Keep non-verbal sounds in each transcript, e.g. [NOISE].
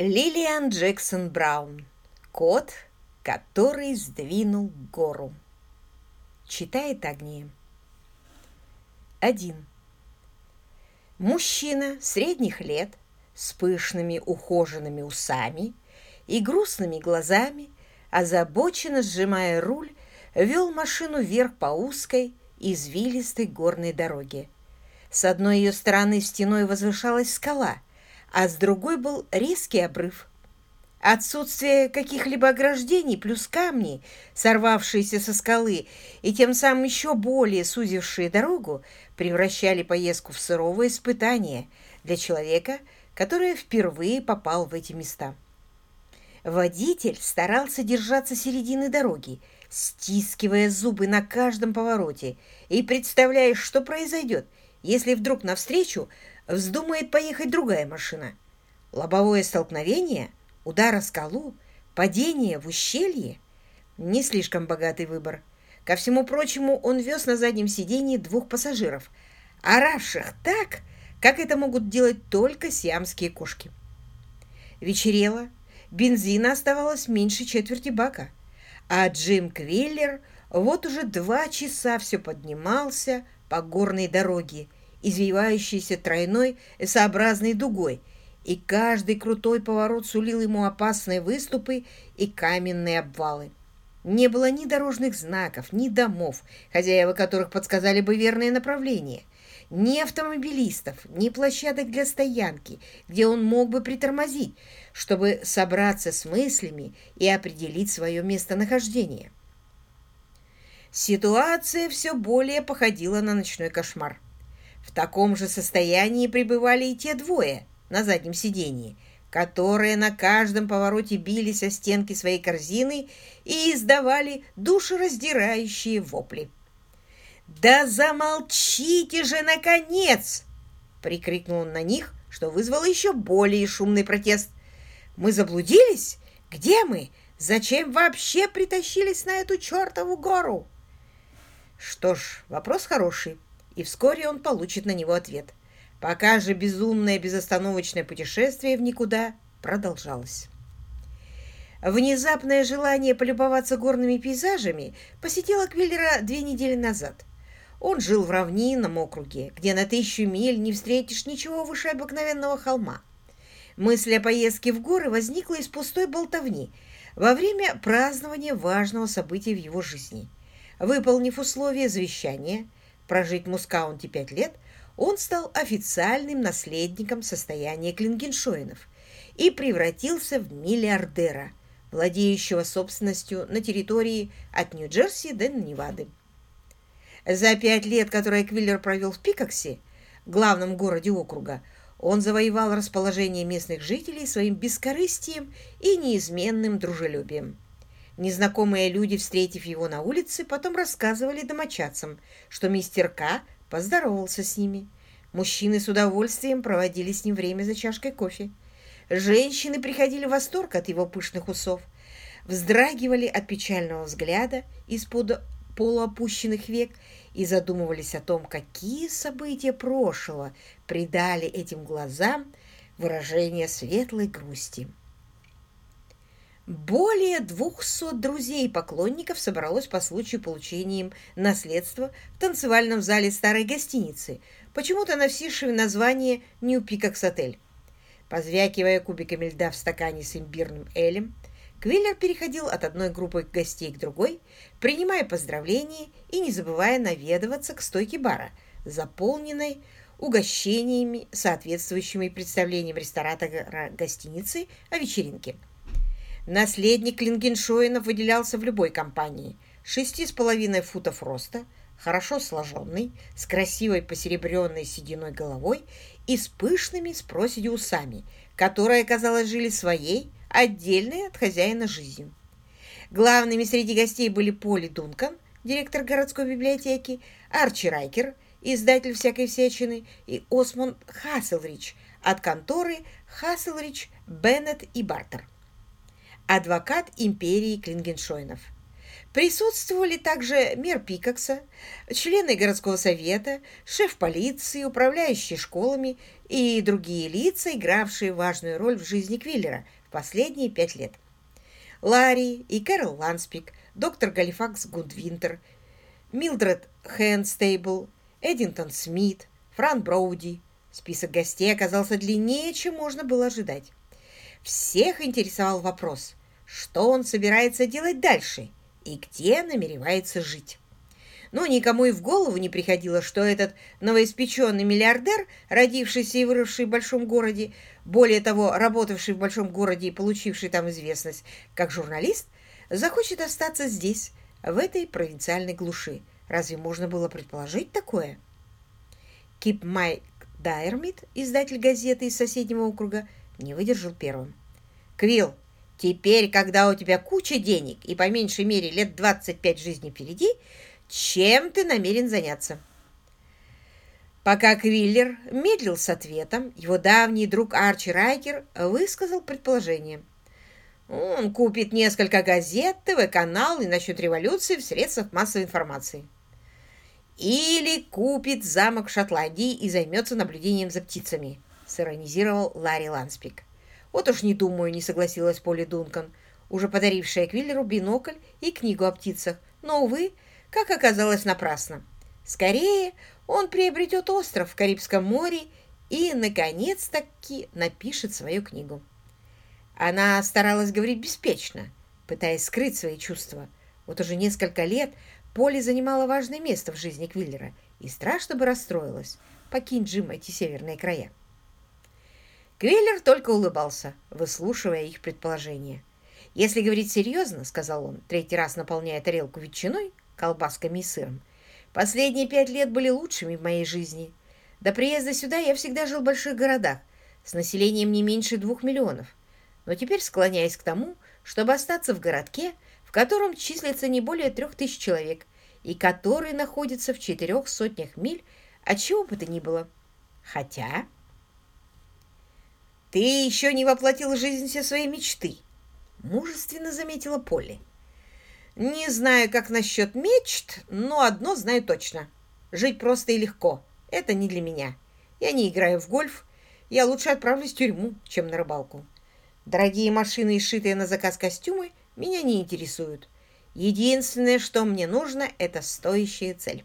Лилиан Джексон Браун. Кот, который сдвинул гору. Читает Агния. Один. Мужчина средних лет с пышными ухоженными усами и грустными глазами, озабоченно сжимая руль, вел машину вверх по узкой, извилистой горной дороге. С одной ее стороны стеной возвышалась скала – а с другой был резкий обрыв. Отсутствие каких-либо ограждений плюс камни, сорвавшиеся со скалы и тем самым еще более сузившие дорогу, превращали поездку в суровое испытание для человека, который впервые попал в эти места. Водитель старался держаться середины дороги, стискивая зубы на каждом повороте и представляя, что произойдет, если вдруг навстречу вздумает поехать другая машина. Лобовое столкновение, удар о скалу, падение в ущелье – не слишком богатый выбор. Ко всему прочему, он вез на заднем сидении двух пассажиров, оравших так, как это могут делать только сиамские кошки. Вечерело, бензина оставалось меньше четверти бака, а Джим Квиллер вот уже два часа все поднимался по горной дороге, извивающейся тройной S-образной дугой, и каждый крутой поворот сулил ему опасные выступы и каменные обвалы. Не было ни дорожных знаков, ни домов, хозяева которых подсказали бы верное направление, ни автомобилистов, ни площадок для стоянки, где он мог бы притормозить, чтобы собраться с мыслями и определить свое местонахождение. Ситуация все более походила на ночной кошмар. В таком же состоянии пребывали и те двое на заднем сидении, которые на каждом повороте бились о стенки своей корзины и издавали душераздирающие вопли. «Да замолчите же, наконец!» — прикрикнул он на них, что вызвало еще более шумный протест. «Мы заблудились? Где мы? Зачем вообще притащились на эту чертову гору?» Что ж, вопрос хороший и вскоре он получит на него ответ. Пока же безумное безостановочное путешествие в никуда продолжалось. Внезапное желание полюбоваться горными пейзажами посетило Квиллера две недели назад. Он жил в равнинном округе, где на тысячу миль не встретишь ничего выше обыкновенного холма. Мысль о поездке в горы возникла из пустой болтовни во время празднования важного события в его жизни. Выполнив условия завещания, прожить в Мускаунте пять лет, он стал официальным наследником состояния Клингеншоинов и превратился в миллиардера, владеющего собственностью на территории от Нью-Джерси до Невады. За пять лет, которые Квиллер провел в Пикоксе, главном городе округа, он завоевал расположение местных жителей своим бескорыстием и неизменным дружелюбием. Незнакомые люди, встретив его на улице, потом рассказывали домочадцам, что мистер К. поздоровался с ними. Мужчины с удовольствием проводили с ним время за чашкой кофе. Женщины приходили в восторг от его пышных усов, вздрагивали от печального взгляда из-под полуопущенных век и задумывались о том, какие события прошлого придали этим глазам выражение светлой грусти. Более двухсот друзей и поклонников собралось по случаю получения им наследства в танцевальном зале старой гостиницы, почему-то носившей название «Нью Пикакс Отель». Позвякивая кубиками льда в стакане с имбирным элем, Квиллер переходил от одной группы гостей к другой, принимая поздравления и не забывая наведываться к стойке бара, заполненной угощениями, соответствующими представлениям ресторатора гостиницы о вечеринке – Наследник Лингеншоинов выделялся в любой компании. Шести с половиной футов роста, хорошо сложенный, с красивой посеребренной сединой головой и с пышными с проседью усами, которые, казалось, жили своей, отдельной от хозяина жизнью. Главными среди гостей были Поли Дункан, директор городской библиотеки, Арчи Райкер, издатель всякой всячины, и Осмонд Хасселрич от конторы Хасселрич, Беннет и Бартер адвокат империи Клингеншойнов. Присутствовали также мэр Пикакса, члены городского совета, шеф полиции, управляющие школами и другие лица, игравшие важную роль в жизни Квиллера в последние пять лет. Ларри и Кэрол Ланспик, доктор Галифакс Гудвинтер, Милдред Хэнстейбл, Эдинтон Смит, Фран Броуди. Список гостей оказался длиннее, чем можно было ожидать. Всех интересовал вопрос, что он собирается делать дальше и где намеревается жить. Но никому и в голову не приходило, что этот новоиспеченный миллиардер, родившийся и выросший в большом городе, более того, работавший в большом городе и получивший там известность как журналист, захочет остаться здесь, в этой провинциальной глуши. Разве можно было предположить такое? Кип Майк Дайермит, издатель газеты из соседнего округа, не выдержал первым. «Квилл, теперь, когда у тебя куча денег и по меньшей мере лет 25 жизни впереди, чем ты намерен заняться?» Пока Квиллер медлил с ответом, его давний друг Арчи Райкер высказал предположение. Он купит несколько газет, ТВ-канал и начнет революцию в средствах массовой информации. Или купит замок Шотландии и займется наблюдением за птицами, сиронизировал Ларри Ланспик. Вот уж не думаю, не согласилась Поли Дункан, уже подарившая Квиллеру бинокль и книгу о птицах. Но, увы, как оказалось, напрасно. Скорее, он приобретет остров в Карибском море и, наконец-таки, напишет свою книгу. Она старалась говорить беспечно, пытаясь скрыть свои чувства. Вот уже несколько лет Поле занимала важное место в жизни Квиллера и страшно бы расстроилась, покинь Джим эти северные края. Квиллер только улыбался, выслушивая их предположения. «Если говорить серьезно, — сказал он, третий раз наполняя тарелку ветчиной, колбасками и сыром, — последние пять лет были лучшими в моей жизни. До приезда сюда я всегда жил в больших городах с населением не меньше двух миллионов, но теперь склоняюсь к тому, чтобы остаться в городке, в котором числится не более трех тысяч человек и который находится в четырех сотнях миль от чего бы то ни было. Хотя... «Ты еще не воплотил в жизнь все свои мечты», — мужественно заметила Полли. «Не знаю, как насчет мечт, но одно знаю точно. Жить просто и легко. Это не для меня. Я не играю в гольф. Я лучше отправлюсь в тюрьму, чем на рыбалку. Дорогие машины и шитые на заказ костюмы меня не интересуют. Единственное, что мне нужно, это стоящая цель».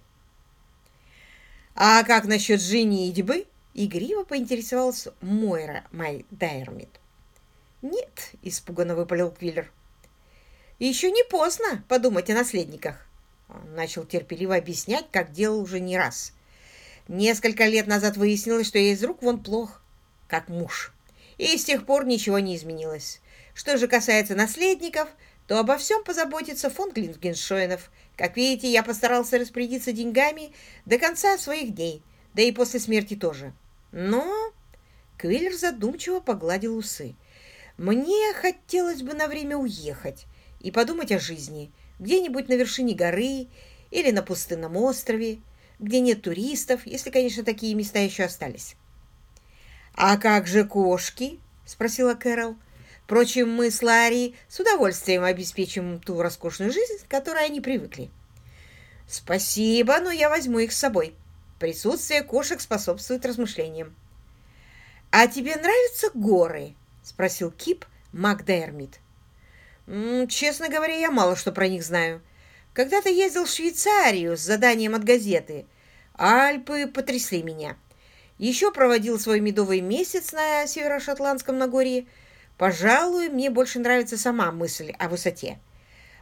«А как насчет женитьбы?» Игриво поинтересовалась Мойра Май Дайермит. «Нет», — испуганно выпалил Квиллер. «Еще не поздно подумать о наследниках». Начал терпеливо объяснять, как делал уже не раз. Несколько лет назад выяснилось, что я из рук вон плох, как муж. И с тех пор ничего не изменилось. Что же касается наследников, то обо всем позаботится фонд Глинкеншоинов. Как видите, я постарался распорядиться деньгами до конца своих дней, да и после смерти тоже. Но Квиллер задумчиво погладил усы. «Мне хотелось бы на время уехать и подумать о жизни где-нибудь на вершине горы или на пустынном острове, где нет туристов, если, конечно, такие места еще остались». «А как же кошки?» — спросила Кэрол. «Впрочем, мы с Ларри с удовольствием обеспечим ту роскошную жизнь, к которой они привыкли». «Спасибо, но я возьму их с собой». Присутствие кошек способствует размышлениям. «А тебе нравятся горы?» — спросил Кип Макдермит. «Честно говоря, я мало что про них знаю. Когда-то ездил в Швейцарию с заданием от газеты. Альпы потрясли меня. Еще проводил свой медовый месяц на Северо-Шотландском Нагорье. Пожалуй, мне больше нравится сама мысль о высоте.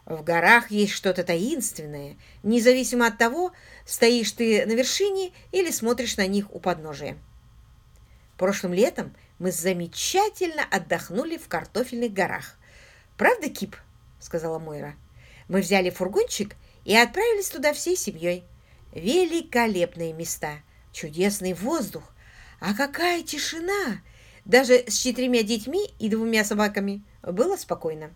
В горах есть что-то таинственное, независимо от того, стоишь ты на вершине или смотришь на них у подножия. Прошлым летом мы замечательно отдохнули в картофельных горах. «Правда, Кип?» — сказала Мойра. «Мы взяли фургончик и отправились туда всей семьей. Великолепные места, чудесный воздух. А какая тишина! Даже с четырьмя детьми и двумя собаками было спокойно».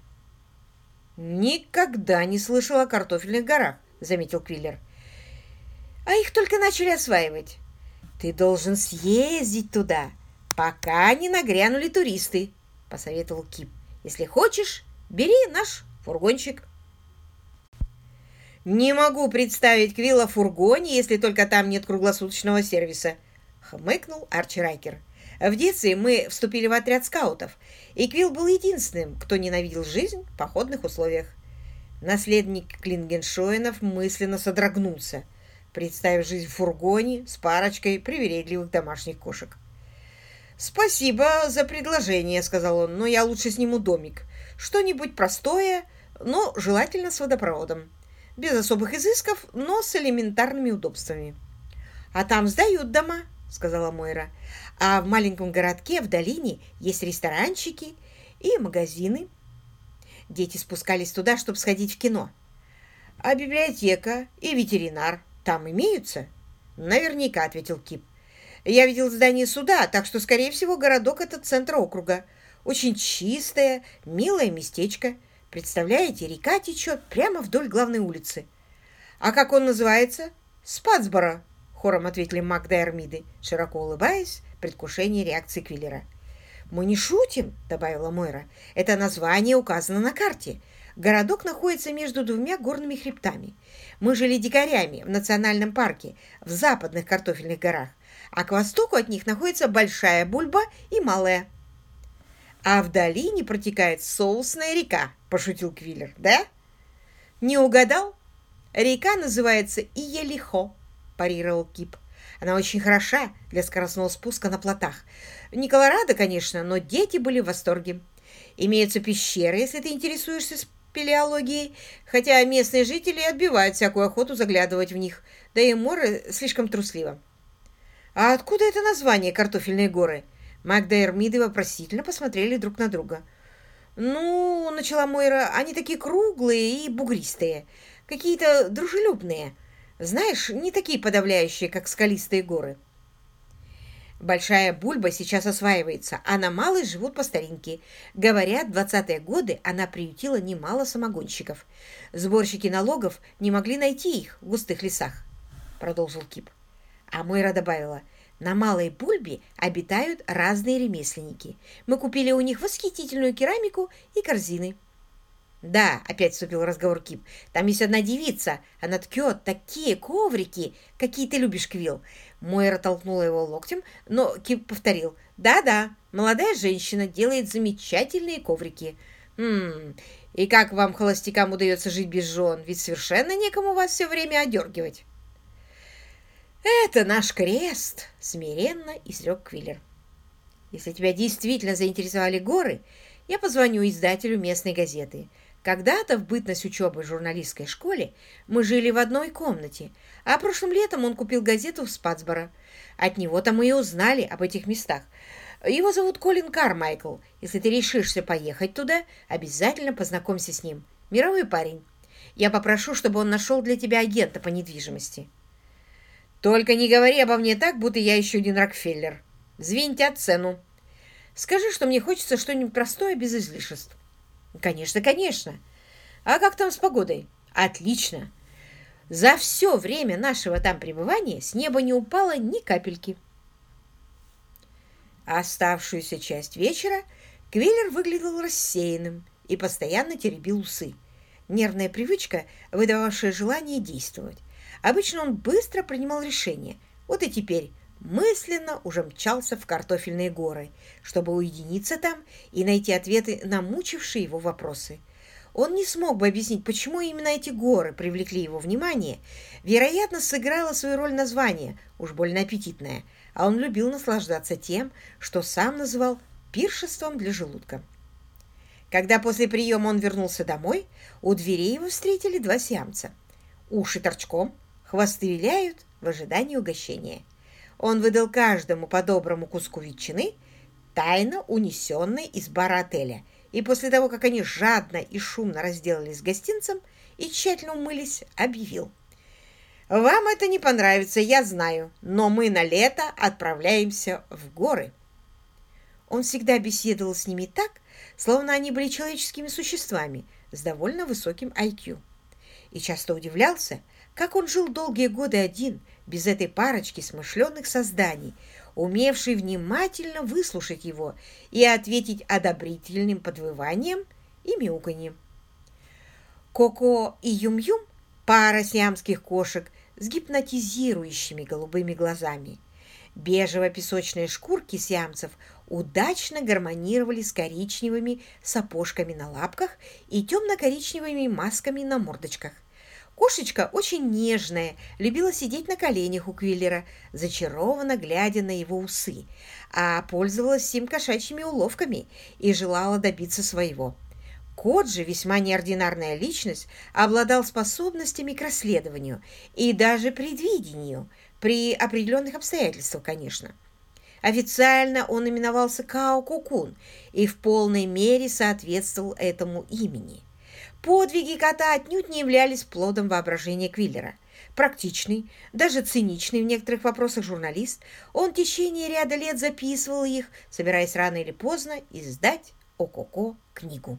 «Никогда не слышал о картофельных горах», — заметил Квиллер. «А их только начали осваивать. Ты должен съездить туда, пока не нагрянули туристы», — посоветовал Кип. «Если хочешь, бери наш фургончик». «Не могу представить Квилла в фургоне, если только там нет круглосуточного сервиса», — хмыкнул Арчи Райкер. В детстве мы вступили в отряд скаутов, и Квилл был единственным, кто ненавидел жизнь в походных условиях. Наследник Клингеншоинов мысленно содрогнулся, представив жизнь в фургоне с парочкой привередливых домашних кошек. «Спасибо за предложение», — сказал он, — «но я лучше сниму домик. Что-нибудь простое, но желательно с водопроводом. Без особых изысков, но с элементарными удобствами». «А там сдают дома», — сказала Мойра. «А в маленьком городке в долине есть ресторанчики и магазины». Дети спускались туда, чтобы сходить в кино. «А библиотека и ветеринар там имеются?» «Наверняка», — ответил Кип. Я видел здание суда, так что, скорее всего, городок — это центр округа. Очень чистое, милое местечко. Представляете, река течет прямо вдоль главной улицы. А как он называется? Спацборо, хором ответили Магда и Армиды, широко улыбаясь, предвкушение реакции Квиллера. «Мы не шутим», — добавила Мойра. «Это название указано на карте. Городок находится между двумя горными хребтами. Мы жили дикарями в национальном парке в западных картофельных горах а к востоку от них находится Большая Бульба и Малая. «А в долине протекает соусная река», – пошутил Квиллер, – «да?» «Не угадал? Река называется Иелихо», – парировал Кип. «Она очень хороша для скоростного спуска на плотах. Не Колорадо, конечно, но дети были в восторге. Имеются пещеры, если ты интересуешься спелеологией, хотя местные жители отбивают всякую охоту заглядывать в них, да и море слишком трусливо. «А откуда это название «Картофельные горы»?» Магда и Эрмиды вопросительно посмотрели друг на друга. «Ну, — начала Мойра, — они такие круглые и бугристые, какие-то дружелюбные. Знаешь, не такие подавляющие, как скалистые горы». Большая бульба сейчас осваивается, а на малой живут по старинке. Говорят, в двадцатые годы она приютила немало самогонщиков. Сборщики налогов не могли найти их в густых лесах, — продолжил Кип. А Мойра добавила, на Малой Бульбе обитают разные ремесленники. Мы купили у них восхитительную керамику и корзины. «Да», — опять вступил в разговор Кип, — «там есть одна девица. Она ткет такие коврики, какие ты любишь, Квилл». Мойра толкнула его локтем, но Кип повторил. «Да-да, молодая женщина делает замечательные коврики». «Хм, и как вам, холостякам, удается жить без жен? Ведь совершенно некому вас все время одергивать». «Это наш крест!» — смиренно изрек Квиллер. «Если тебя действительно заинтересовали горы, я позвоню издателю местной газеты. Когда-то в бытность учебы в журналистской школе мы жили в одной комнате, а прошлым летом он купил газету в Спацборо. От него-то мы и узнали об этих местах. Его зовут Колин Кармайкл. Если ты решишься поехать туда, обязательно познакомься с ним. Мировой парень. Я попрошу, чтобы он нашел для тебя агента по недвижимости». Только не говори обо мне так, будто я еще один Рокфеллер. Звиньте цену. Скажи, что мне хочется что-нибудь простое, без излишеств. Конечно, конечно. А как там с погодой? Отлично. За все время нашего там пребывания с неба не упало ни капельки. Оставшуюся часть вечера Квиллер выглядел рассеянным и постоянно теребил усы. Нервная привычка, выдававшая желание действовать. Обычно он быстро принимал решения. Вот и теперь мысленно уже мчался в картофельные горы, чтобы уединиться там и найти ответы на мучившие его вопросы. Он не смог бы объяснить, почему именно эти горы привлекли его внимание. Вероятно, сыграло свою роль название, уж больно аппетитное, а он любил наслаждаться тем, что сам называл пиршеством для желудка. Когда после приема он вернулся домой, у дверей его встретили два сиамца. Уши торчком, Хвосты виляют в ожидании угощения. Он выдал каждому по доброму куску ветчины, тайно унесенной из бара отеля, и после того, как они жадно и шумно разделались с гостинцем и тщательно умылись, объявил. «Вам это не понравится, я знаю, но мы на лето отправляемся в горы». Он всегда беседовал с ними так, словно они были человеческими существами с довольно высоким IQ. И часто удивлялся, как он жил долгие годы один, без этой парочки смышленных созданий, умевшей внимательно выслушать его и ответить одобрительным подвыванием и мяуканьем. Коко и Юм-Юм – пара сиамских кошек с гипнотизирующими голубыми глазами. Бежево-песочные шкурки сиамцев удачно гармонировали с коричневыми сапожками на лапках и темно-коричневыми масками на мордочках. Кошечка очень нежная, любила сидеть на коленях у Квиллера, зачарованно глядя на его усы, а пользовалась им кошачьими уловками и желала добиться своего. Кот же, весьма неординарная личность, обладал способностями к расследованию и даже предвидению, при определенных обстоятельствах, конечно. Официально он именовался Као Кукун и в полной мере соответствовал этому имени. Подвиги кота отнюдь не являлись плодом воображения Квиллера. Практичный, даже циничный в некоторых вопросах журналист, он в течение ряда лет записывал их, собираясь рано или поздно издать о Коко книгу.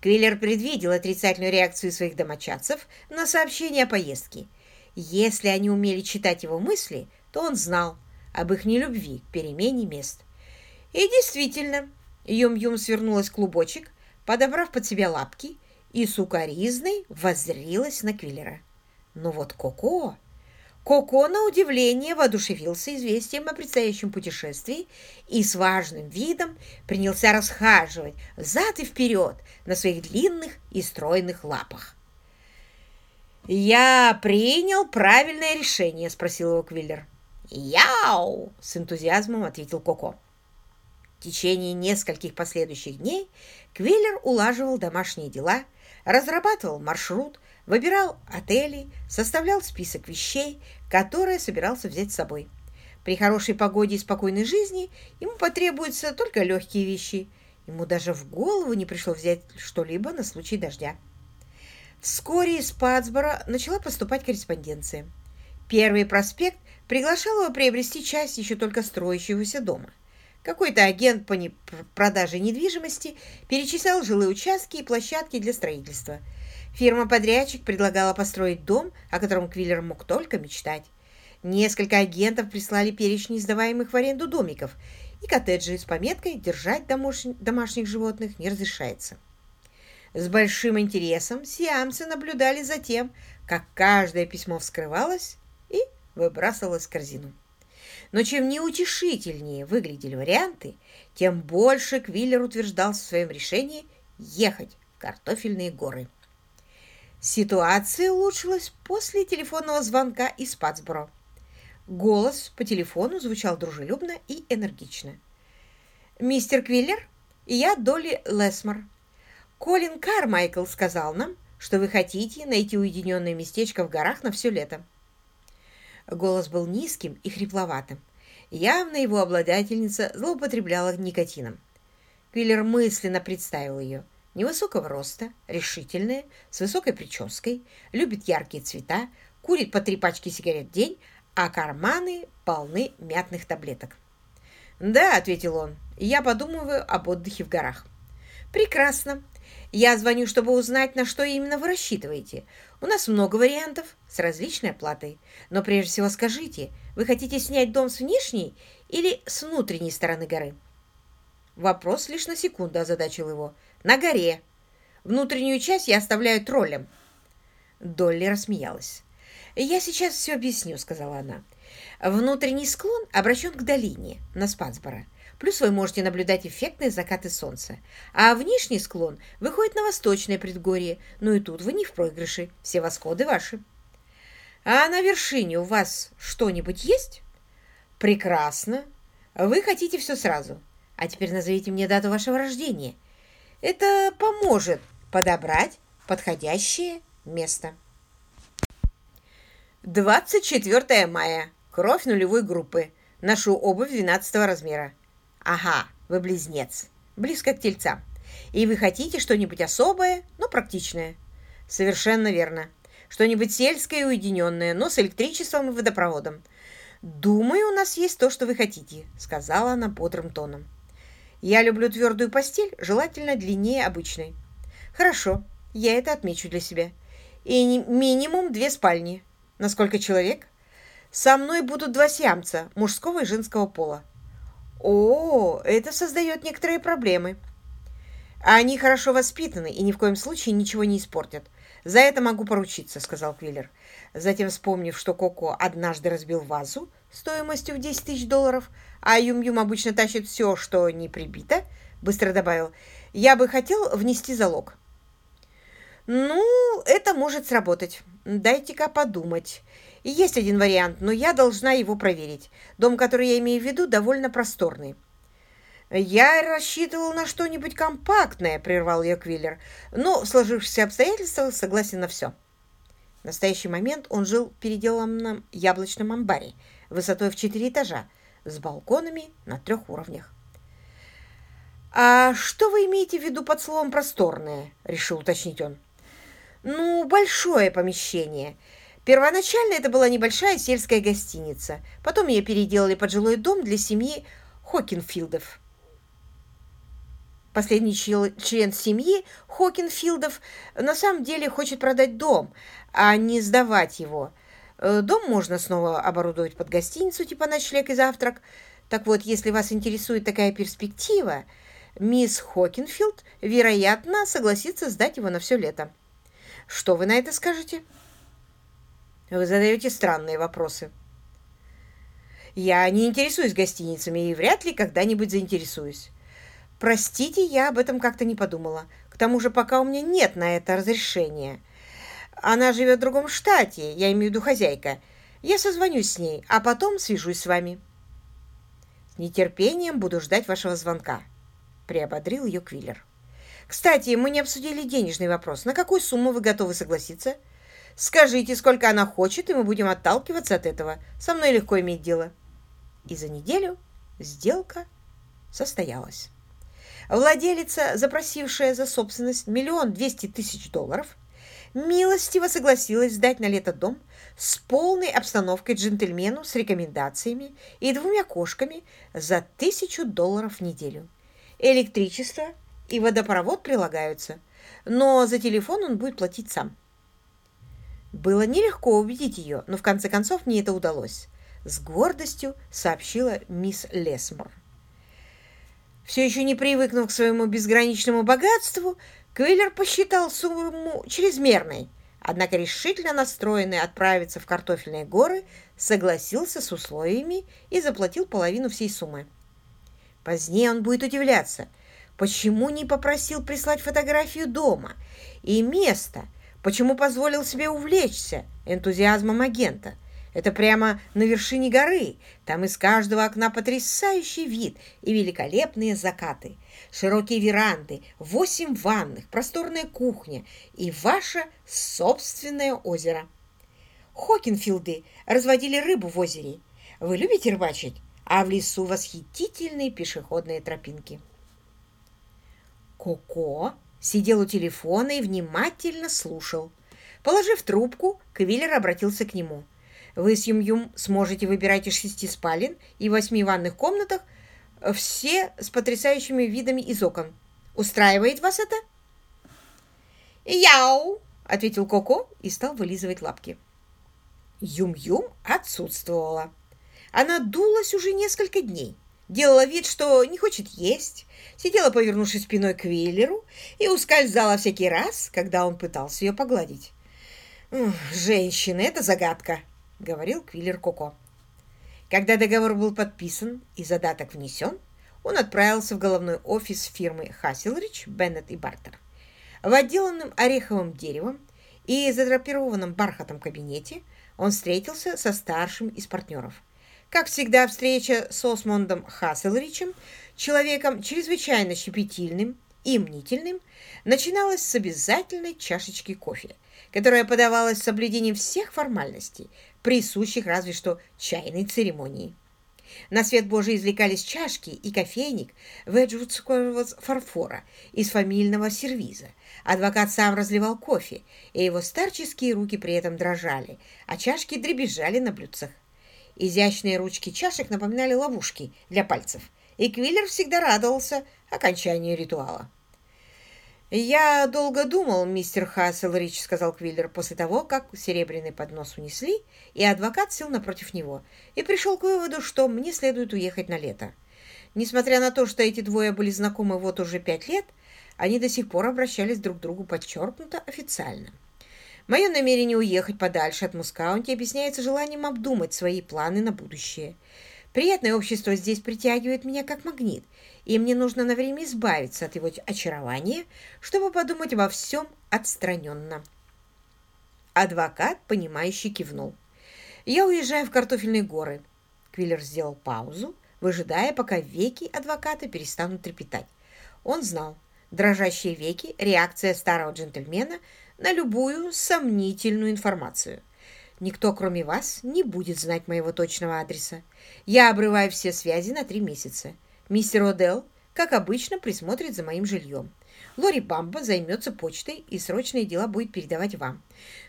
Квиллер предвидел отрицательную реакцию своих домочадцев на сообщение о поездке. Если они умели читать его мысли, то он знал об их нелюбви к перемене мест. И действительно, Юм-Юм свернулась клубочек, подобрав под себя лапки, и сукоризной воззрилась на Квиллера. Но вот Коко... Коко, на удивление, воодушевился известием о предстоящем путешествии и с важным видом принялся расхаживать взад и вперед на своих длинных и стройных лапах. «Я принял правильное решение?» – спросил его Квиллер. «Яу!» – с энтузиазмом ответил Коко. В течение нескольких последующих дней Квиллер улаживал домашние дела – разрабатывал маршрут, выбирал отели, составлял список вещей, которые собирался взять с собой. При хорошей погоде и спокойной жизни ему потребуются только легкие вещи. Ему даже в голову не пришло взять что-либо на случай дождя. Вскоре из Патсбора начала поступать корреспонденция. Первый проспект приглашал его приобрести часть еще только строящегося дома. Какой-то агент по продаже недвижимости перечислял жилые участки и площадки для строительства. Фирма-подрядчик предлагала построить дом, о котором Квиллер мог только мечтать. Несколько агентов прислали перечни сдаваемых в аренду домиков и коттеджи с пометкой «Держать домашних животных не разрешается». С большим интересом сиамцы наблюдали за тем, как каждое письмо вскрывалось и выбрасывалось в корзину. Но чем неутешительнее выглядели варианты, тем больше Квиллер утверждался в своем решении ехать в картофельные горы. Ситуация улучшилась после телефонного звонка из Патсборо. Голос по телефону звучал дружелюбно и энергично. «Мистер Квиллер, я Долли Лесмор. Колин Кармайкл сказал нам, что вы хотите найти уединенное местечко в горах на все лето. Голос был низким и хрипловатым. Явно его обладательница злоупотребляла никотином. Квиллер мысленно представил ее. Невысокого роста, решительная, с высокой прической, любит яркие цвета, курит по три пачки сигарет в день, а карманы полны мятных таблеток. «Да», — ответил он, — «я подумываю об отдыхе в горах». «Прекрасно. Я звоню, чтобы узнать, на что именно вы рассчитываете. У нас много вариантов с различной оплатой. Но прежде всего скажите, вы хотите снять дом с внешней или с внутренней стороны горы? Вопрос лишь на секунду озадачил его. На горе. Внутреннюю часть я оставляю троллем. Долли рассмеялась. «Я сейчас все объясню», — сказала она. «Внутренний склон обращен к долине на Спансборо. Плюс вы можете наблюдать эффектные закаты солнца. А внешний склон выходит на восточное предгорье. Ну и тут вы не в проигрыше. Все восходы ваши. А на вершине у вас что-нибудь есть? Прекрасно. Вы хотите все сразу. А теперь назовите мне дату вашего рождения. Это поможет подобрать подходящее место. 24 мая. Кровь нулевой группы. Ношу обувь 12 размера. Ага, вы близнец. Близко к тельцам. И вы хотите что-нибудь особое, но практичное. Совершенно верно. Что-нибудь сельское и уединенное, но с электричеством и водопроводом. «Думаю, у нас есть то, что вы хотите», — сказала она бодрым тоном. «Я люблю твердую постель, желательно длиннее обычной». «Хорошо, я это отмечу для себя. И минимум две спальни. На сколько человек?» «Со мной будут два сиамца, мужского и женского пола. О, это создает некоторые проблемы. Они хорошо воспитаны и ни в коем случае ничего не испортят. За это могу поручиться, сказал Квиллер. Затем, вспомнив, что Коко однажды разбил вазу, стоимостью в 10 тысяч долларов, а Юм-Юм обычно тащит все, что не прибито, быстро добавил, я бы хотел внести залог. Ну, это может сработать. Дайте-ка подумать. Есть один вариант, но я должна его проверить. Дом, который я имею в виду, довольно просторный. «Я рассчитывал на что-нибудь компактное», — прервал ее Квиллер. «Но в сложившихся обстоятельствах согласен на все». В настоящий момент он жил в переделанном яблочном амбаре высотой в четыре этажа с балконами на трех уровнях. «А что вы имеете в виду под словом «просторное»?» — решил уточнить он. «Ну, большое помещение. Первоначально это была небольшая сельская гостиница. Потом ее переделали под жилой дом для семьи Хокинфилдов. Последний член семьи Хокинфилдов на самом деле хочет продать дом, а не сдавать его. Э, дом можно снова оборудовать под гостиницу, типа ночлег и завтрак. Так вот, если вас интересует такая перспектива, мисс Хокинфилд, вероятно, согласится сдать его на все лето. Что вы на это скажете?» Вы задаете странные вопросы. Я не интересуюсь гостиницами и вряд ли когда-нибудь заинтересуюсь. Простите, я об этом как-то не подумала. К тому же пока у меня нет на это разрешения. Она живет в другом штате, я имею в виду хозяйка. Я созвонюсь с ней, а потом свяжусь с вами. С нетерпением буду ждать вашего звонка, приободрил ее Квиллер. Кстати, мы не обсудили денежный вопрос. На какую сумму вы готовы согласиться? Скажите, сколько она хочет, и мы будем отталкиваться от этого. Со мной легко иметь дело. И за неделю сделка состоялась. Владелица, запросившая за собственность миллион двести тысяч долларов, милостиво согласилась сдать на лето дом с полной обстановкой джентльмену с рекомендациями и двумя кошками за тысячу долларов в неделю. Электричество и водопровод прилагаются, но за телефон он будет платить сам. Было нелегко убедить ее, но в конце концов мне это удалось. С гордостью сообщила мисс Лесмор. Все еще не привыкнув к своему безграничному богатству, Квиллер посчитал сумму чрезмерной, однако решительно настроенный отправиться в картофельные горы, согласился с условиями и заплатил половину всей суммы. Позднее он будет удивляться, почему не попросил прислать фотографию дома и места, Почему позволил себе увлечься энтузиазмом агента? Это прямо на вершине горы. Там из каждого окна потрясающий вид и великолепные закаты. Широкие веранды, восемь ванных, просторная кухня и ваше собственное озеро. Хокинфилды разводили рыбу в озере. Вы любите рыбачить? А в лесу восхитительные пешеходные тропинки. Коко сидел у телефона и внимательно слушал. Положив трубку, Квиллер обратился к нему. «Вы с Юм-Юм сможете выбирать из шести спален и восьми ванных комнатах, все с потрясающими видами из окон. Устраивает вас это?» «Яу!» — ответил Коко и стал вылизывать лапки. Юм-Юм отсутствовала. Она дулась уже несколько дней делала вид, что не хочет есть, сидела, повернувшись спиной к Виллеру, и ускользала всякий раз, когда он пытался ее погладить. «Женщины — это загадка», — говорил Квиллер Коко. Когда договор был подписан и задаток внесен, он отправился в головной офис фирмы Хасселрич, Беннет и Бартер. В отделанном ореховым деревом и задрапированном бархатом кабинете он встретился со старшим из партнеров – как всегда, встреча с Осмондом Хасселричем, человеком чрезвычайно щепетильным и мнительным, начиналась с обязательной чашечки кофе, которая подавалась с соблюдением всех формальностей, присущих разве что чайной церемонии. На свет Божий извлекались чашки и кофейник веджвудского фарфора из фамильного сервиза. Адвокат сам разливал кофе, и его старческие руки при этом дрожали, а чашки дребезжали на блюдцах. Изящные ручки чашек напоминали ловушки для пальцев, и Квиллер всегда радовался окончанию ритуала. «Я долго думал, мистер Хасселрич», — сказал Квиллер, после того, как серебряный поднос унесли, и адвокат сел напротив него, и пришел к выводу, что мне следует уехать на лето. Несмотря на то, что эти двое были знакомы вот уже пять лет, они до сих пор обращались друг к другу подчеркнуто официально. Мое намерение уехать подальше от Мускаунти объясняется желанием обдумать свои планы на будущее. Приятное общество здесь притягивает меня как магнит, и мне нужно на время избавиться от его очарования, чтобы подумать обо всем отстраненно. Адвокат, понимающий, кивнул. «Я уезжаю в картофельные горы». Квиллер сделал паузу, выжидая, пока веки адвоката перестанут трепетать. Он знал, дрожащие веки – реакция старого джентльмена на любую сомнительную информацию. Никто, кроме вас, не будет знать моего точного адреса. Я обрываю все связи на три месяца. Мистер Одел, как обычно, присмотрит за моим жильем. Лори Бамба займется почтой и срочные дела будет передавать вам.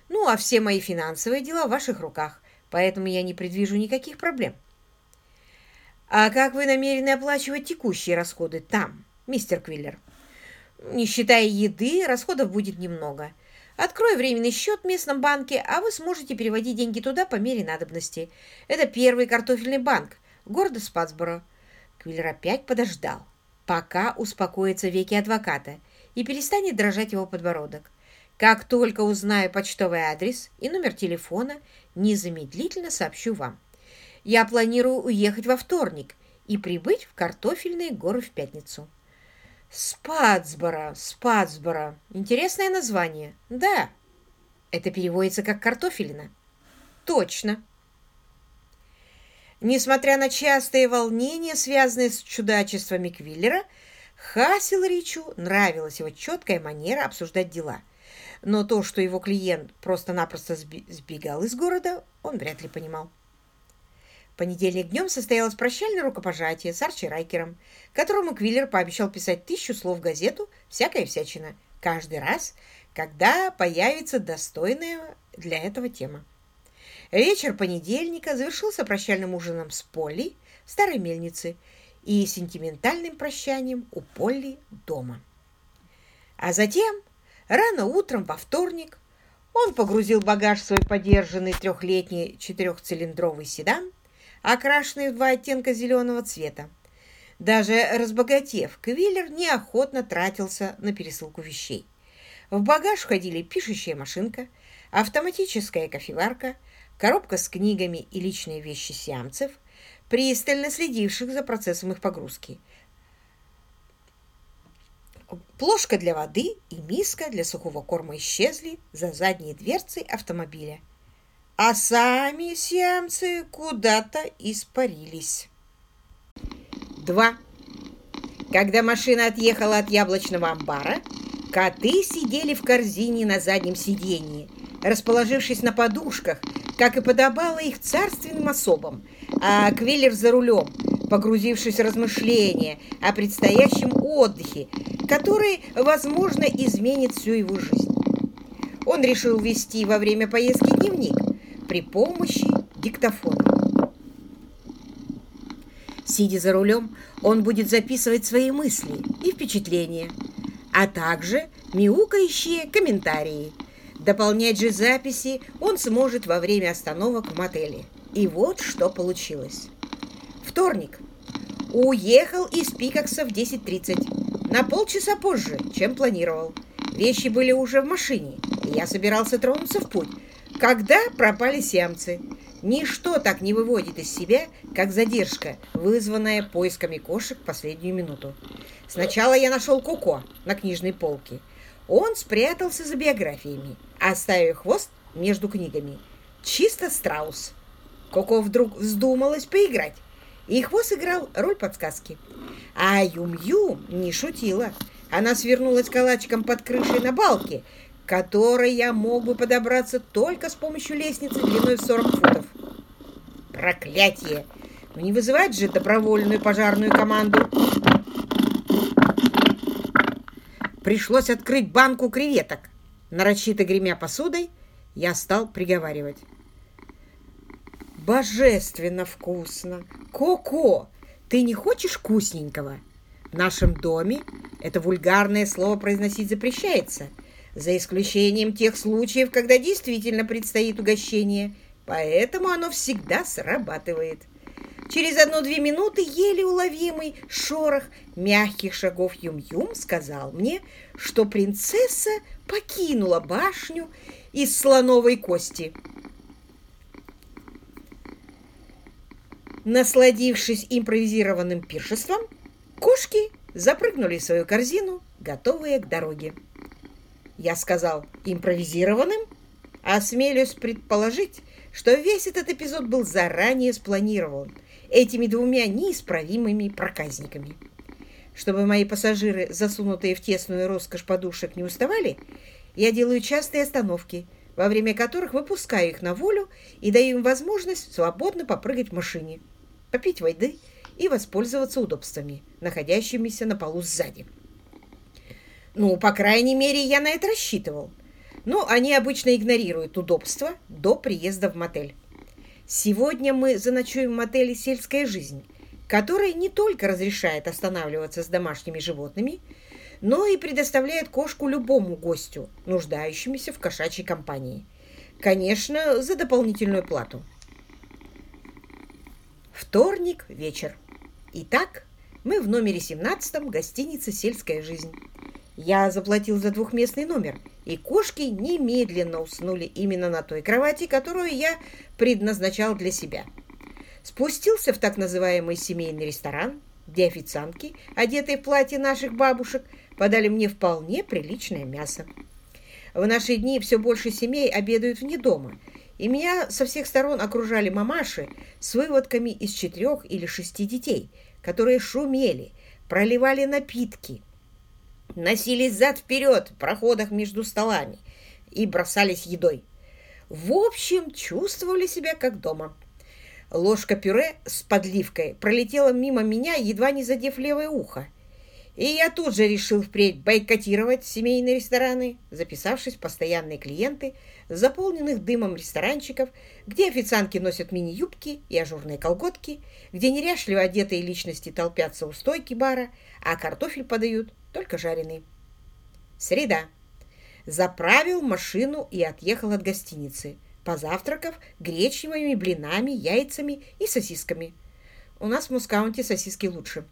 Ну, а все мои финансовые дела в ваших руках, поэтому я не предвижу никаких проблем. А как вы намерены оплачивать текущие расходы там, мистер Квиллер? Не считая еды, расходов будет немного. Открою временный счет в местном банке, а вы сможете переводить деньги туда по мере надобности. Это первый картофельный банк города Спатсборо. Квиллер опять подождал, пока успокоятся веки адвоката и перестанет дрожать его подбородок. Как только узнаю почтовый адрес и номер телефона, незамедлительно сообщу вам. Я планирую уехать во вторник и прибыть в картофельные горы в пятницу. Спатсборо, Спатсборо. Интересное название. Да, это переводится как картофелина. Точно. Несмотря на частые волнения, связанные с чудачествами Квиллера, Хасселричу нравилась его четкая манера обсуждать дела. Но то, что его клиент просто-напросто сбегал из города, он вряд ли понимал понедельник днем состоялось прощальное рукопожатие с Арчи Райкером, которому Квиллер пообещал писать тысячу слов в газету «Всякая всячина» каждый раз, когда появится достойная для этого тема. Вечер понедельника завершился прощальным ужином с Полли в старой мельнице и сентиментальным прощанием у Полли дома. А затем, рано утром во вторник, он погрузил багаж в свой подержанный трехлетний четырехцилиндровый седан окрашенный в два оттенка зеленого цвета. Даже разбогатев, Квиллер неохотно тратился на пересылку вещей. В багаж входили пишущая машинка, автоматическая кофеварка, коробка с книгами и личные вещи сиамцев, пристально следивших за процессом их погрузки, плошка для воды и миска для сухого корма исчезли за задней дверцей автомобиля а сами сиамцы куда-то испарились. Два. Когда машина отъехала от яблочного амбара, коты сидели в корзине на заднем сиденье, расположившись на подушках, как и подобало их царственным особам, а Квиллер за рулем, погрузившись в размышления о предстоящем отдыхе, который, возможно, изменит всю его жизнь. Он решил вести во время поездки дневник, при помощи диктофона. Сидя за рулем, он будет записывать свои мысли и впечатления, а также мяукающие комментарии. Дополнять же записи он сможет во время остановок в мотеле. И вот что получилось. Вторник. Уехал из Пикакса в 10.30. На полчаса позже, чем планировал. Вещи были уже в машине, и я собирался тронуться в путь, когда пропали сиамцы? Ничто так не выводит из себя, как задержка, вызванная поисками кошек в последнюю минуту. Сначала я нашел Коко на книжной полке. Он спрятался за биографиями, оставив хвост между книгами. Чисто страус. Коко вдруг вздумалась поиграть, и хвост играл роль подсказки. А Юм-Юм не шутила. Она свернулась калачиком под крышей на балке, которой я мог бы подобраться только с помощью лестницы длиной в 40 футов. Проклятие! Ну не вызывать же добровольную пожарную команду. Пришлось открыть банку креветок. Нарочито гремя посудой, я стал приговаривать. Божественно вкусно! Коко, ты не хочешь вкусненького? В нашем доме это вульгарное слово произносить запрещается — за исключением тех случаев, когда действительно предстоит угощение, поэтому оно всегда срабатывает. Через одну-две минуты еле уловимый шорох мягких шагов Юм-Юм сказал мне, что принцесса покинула башню из слоновой кости. Насладившись импровизированным пиршеством, кошки запрыгнули в свою корзину, готовые к дороге. Я сказал «импровизированным», осмелюсь предположить, что весь этот эпизод был заранее спланирован этими двумя неисправимыми проказниками. Чтобы мои пассажиры, засунутые в тесную роскошь подушек, не уставали, я делаю частые остановки, во время которых выпускаю их на волю и даю им возможность свободно попрыгать в машине, попить воды и воспользоваться удобствами, находящимися на полу сзади. Ну, по крайней мере, я на это рассчитывал. Но они обычно игнорируют удобства до приезда в мотель. Сегодня мы заночуем в мотеле «Сельская жизнь», который не только разрешает останавливаться с домашними животными, но и предоставляет кошку любому гостю, нуждающемуся в кошачьей компании. Конечно, за дополнительную плату. Вторник, вечер. Итак, мы в номере 17 гостиницы «Сельская жизнь». Я заплатил за двухместный номер, и кошки немедленно уснули именно на той кровати, которую я предназначал для себя. Спустился в так называемый семейный ресторан, где официантки, одетые в платье наших бабушек, подали мне вполне приличное мясо. В наши дни все больше семей обедают вне дома, и меня со всех сторон окружали мамаши с выводками из четырех или шести детей, которые шумели, проливали напитки – носились зад-вперед в проходах между столами и бросались едой. В общем, чувствовали себя как дома. Ложка пюре с подливкой пролетела мимо меня, едва не задев левое ухо. И я тут же решил впредь бойкотировать семейные рестораны, записавшись в постоянные клиенты заполненных дымом ресторанчиков, где официантки носят мини-юбки и ажурные колготки, где неряшливо одетые личности толпятся у стойки бара, а картофель подают только жареный. Среда. Заправил машину и отъехал от гостиницы, позавтракав гречневыми блинами, яйцами и сосисками. У нас в Мускаунте сосиски лучше.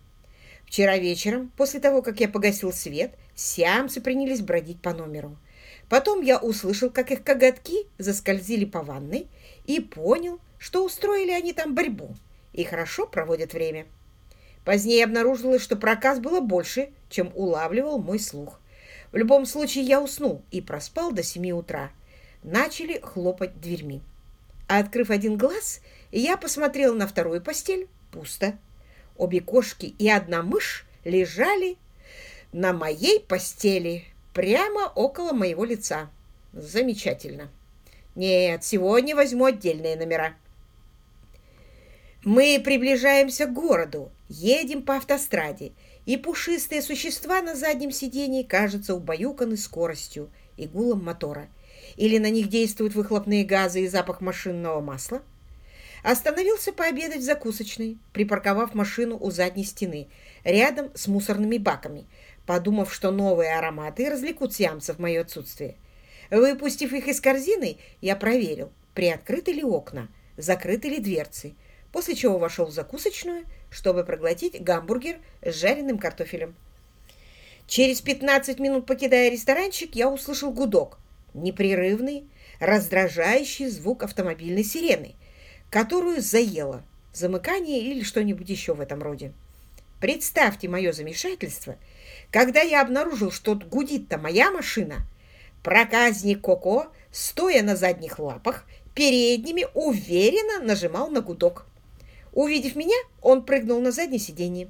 Вчера вечером, после того, как я погасил свет, сиамцы принялись бродить по номеру. Потом я услышал, как их коготки заскользили по ванной и понял, что устроили они там борьбу и хорошо проводят время. Позднее обнаружилось, что проказ было больше, чем улавливал мой слух. В любом случае я уснул и проспал до семи утра. Начали хлопать дверьми. А открыв один глаз, я посмотрел на вторую постель. Пусто. Обе кошки и одна мышь лежали на моей постели, прямо около моего лица. Замечательно. Нет, сегодня возьму отдельные номера. Мы приближаемся к городу, едем по автостраде, и пушистые существа на заднем сидении кажутся убаюканы скоростью и гулом мотора. Или на них действуют выхлопные газы и запах машинного масла. Остановился пообедать в закусочной, припарковав машину у задней стены, рядом с мусорными баками, подумав, что новые ароматы развлекут сиамцев в мое отсутствие. Выпустив их из корзины, я проверил, приоткрыты ли окна, закрыты ли дверцы, после чего вошел в закусочную, чтобы проглотить гамбургер с жареным картофелем. Через 15 минут, покидая ресторанчик, я услышал гудок, непрерывный, раздражающий звук автомобильной сирены, которую заело, замыкание или что-нибудь еще в этом роде. Представьте мое замешательство, когда я обнаружил, что гудит-то моя машина. Проказник Коко, стоя на задних лапах, передними уверенно нажимал на гудок. Увидев меня, он прыгнул на заднее сиденье.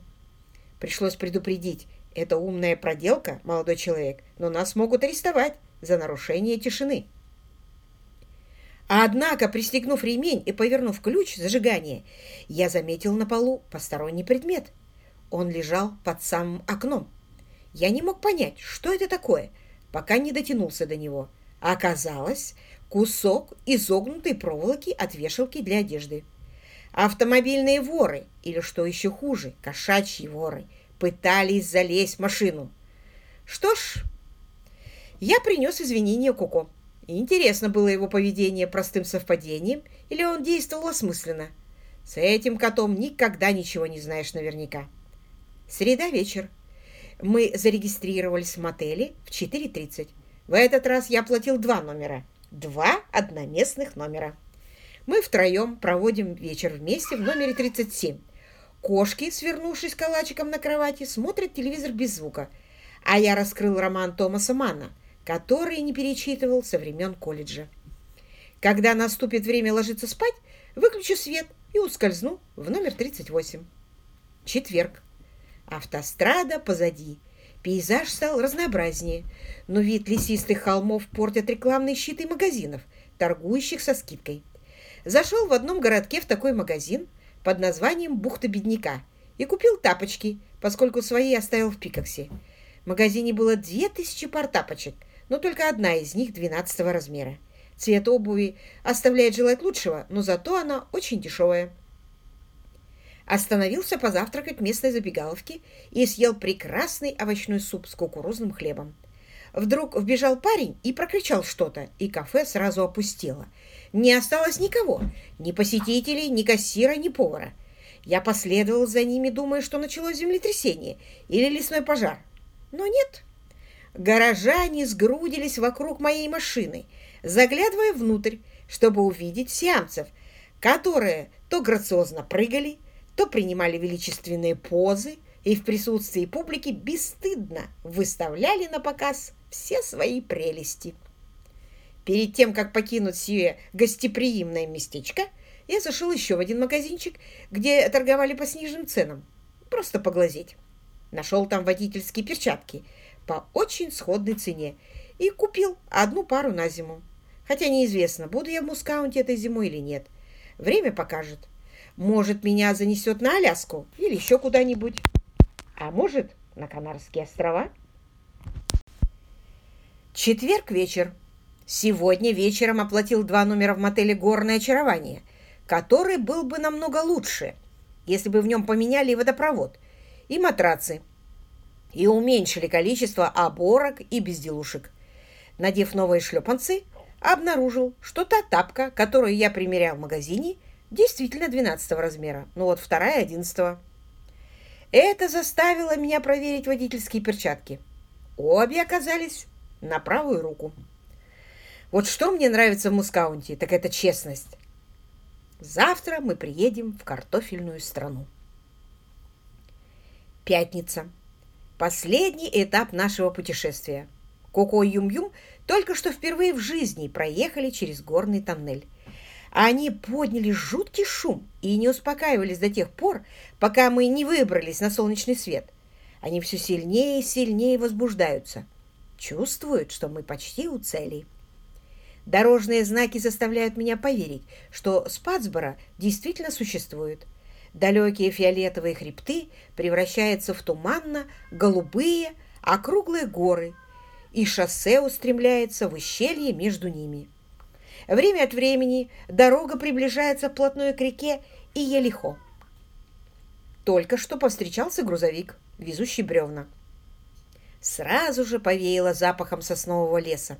Пришлось предупредить. Это умная проделка, молодой человек, но нас могут арестовать за нарушение тишины. Однако, пристегнув ремень и повернув ключ зажигания, я заметил на полу посторонний предмет. Он лежал под самым окном. Я не мог понять, что это такое, пока не дотянулся до него. оказалось, кусок изогнутой проволоки от вешалки для одежды. Автомобильные воры, или что еще хуже, кошачьи воры, пытались залезть в машину. Что ж, я принес извинения Коко. Интересно было его поведение простым совпадением, или он действовал осмысленно. С этим котом никогда ничего не знаешь наверняка. Среда вечер. Мы зарегистрировались в мотеле в 4.30. В этот раз я платил два номера. Два одноместных номера. Мы втроем проводим вечер вместе в номере 37. Кошки, свернувшись калачиком на кровати, смотрят телевизор без звука. А я раскрыл роман Томаса Манна, который не перечитывал со времен колледжа. Когда наступит время ложиться спать, выключу свет и ускользну в номер 38. Четверг. Автострада позади. Пейзаж стал разнообразнее, но вид лесистых холмов портят рекламные щиты магазинов, торгующих со скидкой. Зашел в одном городке в такой магазин под названием «Бухта бедняка» и купил тапочки, поскольку свои оставил в Пикоксе. В магазине было две тысячи пар тапочек, но только одна из них 12 размера. Цвет обуви оставляет желать лучшего, но зато она очень дешевая. Остановился позавтракать в местной забегаловке и съел прекрасный овощной суп с кукурузным хлебом. Вдруг вбежал парень и прокричал что-то, и кафе сразу опустело. Не осталось никого, ни посетителей, ни кассира, ни повара. Я последовал за ними, думая, что началось землетрясение или лесной пожар. Но нет. Горожане сгрудились вокруг моей машины, заглядывая внутрь, чтобы увидеть сиамцев, которые то грациозно прыгали, то принимали величественные позы и в присутствии публики бесстыдно выставляли на показ все свои прелести. Перед тем, как покинуть сие гостеприимное местечко, я зашел еще в один магазинчик, где торговали по сниженным ценам. Просто поглазеть. Нашел там водительские перчатки по очень сходной цене и купил одну пару на зиму. Хотя неизвестно, буду я в Мускаунте этой зимой или нет. Время покажет. Может, меня занесет на Аляску или еще куда-нибудь. А может, на Канарские острова? Четверг вечер. Сегодня вечером оплатил два номера в мотеле «Горное очарование», который был бы намного лучше, если бы в нем поменяли водопровод и матрацы, и уменьшили количество оборок и безделушек. Надев новые шлепанцы, обнаружил, что та тапка, которую я примерял в магазине, Действительно 12 размера, но вот вторая 11. Это заставило меня проверить водительские перчатки. Обе оказались на правую руку. Вот что мне нравится в Мускаунте, так это честность. Завтра мы приедем в картофельную страну. Пятница. Последний этап нашего путешествия. Коко и Юм-Юм только что впервые в жизни проехали через горный тоннель. Они подняли жуткий шум и не успокаивались до тех пор, пока мы не выбрались на солнечный свет. Они все сильнее и сильнее возбуждаются. Чувствуют, что мы почти у цели. Дорожные знаки заставляют меня поверить, что Спацборо действительно существует. Далекие фиолетовые хребты превращаются в туманно-голубые, округлые горы, и шоссе устремляется в ущелье между ними. Время от времени дорога приближается вплотную к реке и Елихо. Только что повстречался грузовик, везущий бревна. Сразу же повеяло запахом соснового леса.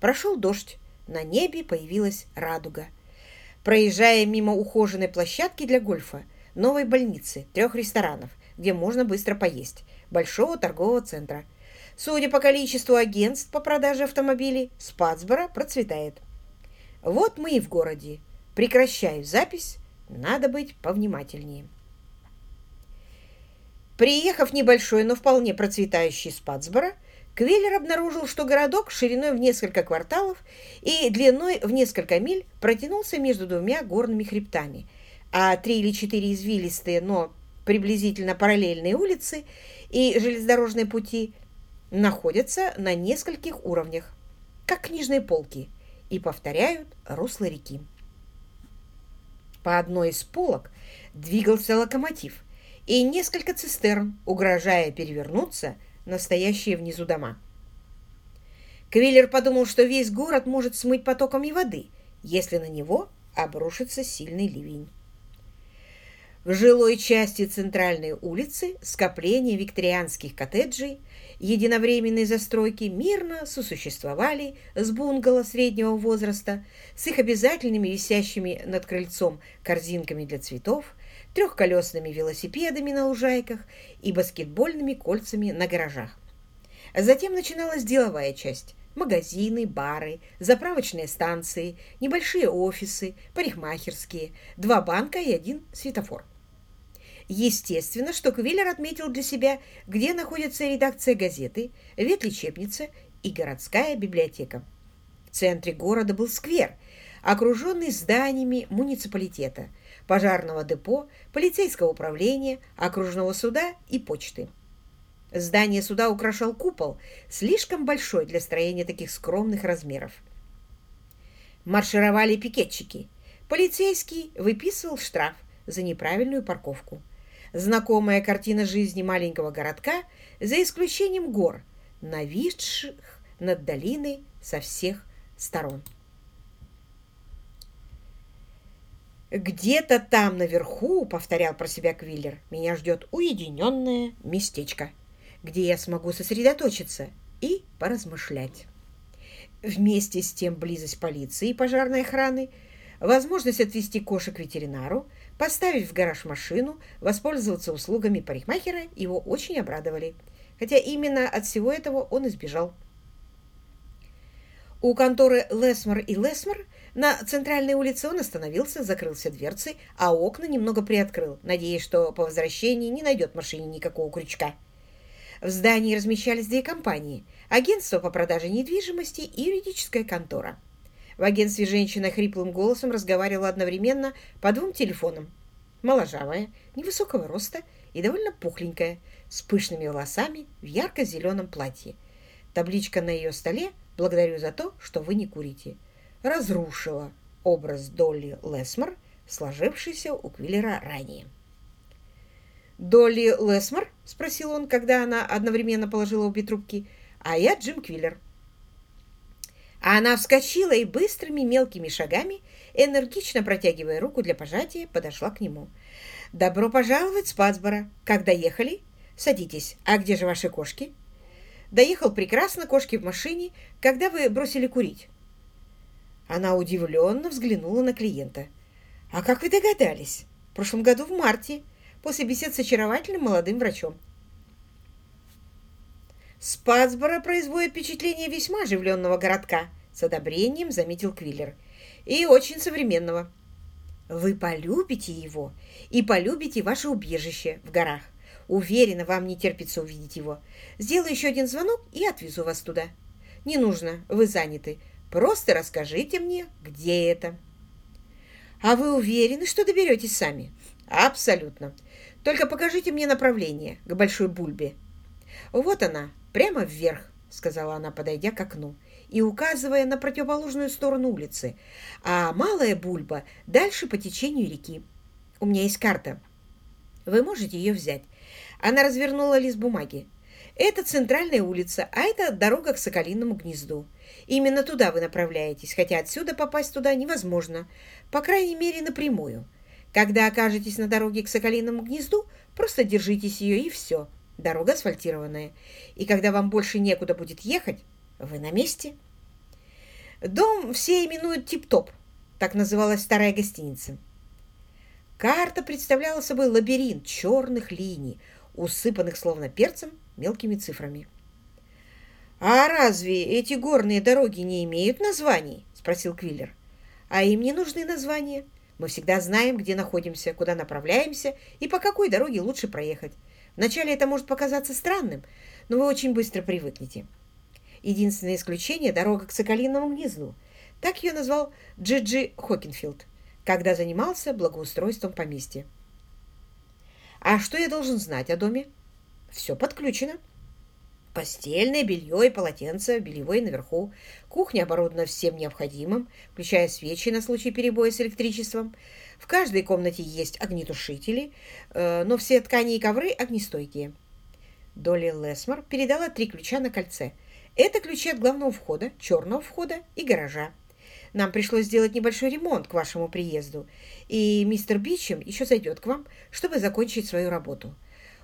Прошел дождь, на небе появилась радуга. Проезжая мимо ухоженной площадки для гольфа, новой больницы, трех ресторанов, где можно быстро поесть, большого торгового центра. Судя по количеству агентств по продаже автомобилей, Спацборо процветает. Вот мы и в городе. Прекращаю запись. Надо быть повнимательнее. Приехав в небольшой, но вполне процветающий Спацборо, Квеллер обнаружил, что городок шириной в несколько кварталов и длиной в несколько миль протянулся между двумя горными хребтами, а три или четыре извилистые, но приблизительно параллельные улицы и железнодорожные пути находятся на нескольких уровнях, как книжные полки – и повторяют русло реки. По одной из полок двигался локомотив и несколько цистерн, угрожая перевернуться настоящие внизу дома. Квиллер подумал, что весь город может смыть потоками воды, если на него обрушится сильный ливень. В жилой части центральной улицы скопление викторианских коттеджей единовременной застройки мирно сосуществовали с бунгало среднего возраста, с их обязательными висящими над крыльцом корзинками для цветов, трехколесными велосипедами на лужайках и баскетбольными кольцами на гаражах. Затем начиналась деловая часть – магазины, бары, заправочные станции, небольшие офисы, парикмахерские, два банка и один светофор. Естественно, что Квиллер отметил для себя, где находится редакция газеты, ветлечебница и городская библиотека. В центре города был сквер, окруженный зданиями муниципалитета, пожарного депо, полицейского управления, окружного суда и почты. Здание суда украшал купол, слишком большой для строения таких скромных размеров. Маршировали пикетчики. Полицейский выписывал штраф за неправильную парковку знакомая картина жизни маленького городка, за исключением гор, нависших над долиной со всех сторон. «Где-то там наверху, — повторял про себя Квиллер, — меня ждет уединенное местечко, где я смогу сосредоточиться и поразмышлять. Вместе с тем близость полиции и пожарной охраны, возможность отвезти кошек к ветеринару — Поставить в гараж машину, воспользоваться услугами парикмахера его очень обрадовали, хотя именно от всего этого он избежал. У конторы Лесмор и Лесмор на центральной улице он остановился, закрыл все дверцы, а окна немного приоткрыл, надеясь, что по возвращении не найдет машине никакого крючка. В здании размещались две компании – агентство по продаже недвижимости и юридическая контора – в агентстве женщина хриплым голосом разговаривала одновременно по двум телефонам. Моложавая, невысокого роста и довольно пухленькая, с пышными волосами в ярко-зеленом платье. Табличка на ее столе «Благодарю за то, что вы не курите» разрушила образ Долли Лесмор, сложившийся у Квиллера ранее. «Долли Лесмор?» — спросил он, когда она одновременно положила обе трубки. «А я Джим Квиллер». А она вскочила и быстрыми мелкими шагами, энергично протягивая руку для пожатия, подошла к нему. «Добро пожаловать, Спасбора! Как доехали? Садитесь. А где же ваши кошки?» «Доехал прекрасно, кошки в машине, когда вы бросили курить». Она удивленно взглянула на клиента. «А как вы догадались? В прошлом году в марте, после бесед с очаровательным молодым врачом». Спасбора производит впечатление весьма оживленного городка, с одобрением заметил Квиллер. И очень современного. Вы полюбите его и полюбите ваше убежище в горах. Уверена, вам не терпится увидеть его. Сделаю еще один звонок и отвезу вас туда. Не нужно, вы заняты. Просто расскажите мне, где это. А вы уверены, что доберетесь сами? Абсолютно. Только покажите мне направление к Большой Бульбе. Вот она, прямо вверх, сказала она, подойдя к окну и указывая на противоположную сторону улицы, а малая бульба дальше по течению реки. У меня есть карта. Вы можете ее взять. Она развернула лист бумаги. Это центральная улица, а это дорога к Соколиному гнезду. Именно туда вы направляетесь, хотя отсюда попасть туда невозможно, по крайней мере, напрямую. Когда окажетесь на дороге к Соколиному гнезду, просто держитесь ее и все. Дорога асфальтированная. И когда вам больше некуда будет ехать, вы на месте. Дом все именуют Тип-Топ. Так называлась старая гостиница. Карта представляла собой лабиринт черных линий, усыпанных словно перцем мелкими цифрами. «А разве эти горные дороги не имеют названий?» – спросил Квиллер. «А им не нужны названия. Мы всегда знаем, где находимся, куда направляемся и по какой дороге лучше проехать. Вначале это может показаться странным, но вы очень быстро привыкнете. Единственное исключение – дорога к Соколиному гнезду. Так ее назвал Джиджи Хокинфилд, когда занимался благоустройством поместья. А что я должен знать о доме? Все подключено. Постельное белье и полотенце, бельевое наверху. Кухня оборудована всем необходимым, включая свечи на случай перебоя с электричеством. В каждой комнате есть огнетушители, э, но все ткани и ковры огнестойкие. Долли Лесмор передала три ключа на кольце. Это ключи от главного входа, черного входа и гаража. Нам пришлось сделать небольшой ремонт к вашему приезду, и мистер Бичем еще зайдет к вам, чтобы закончить свою работу.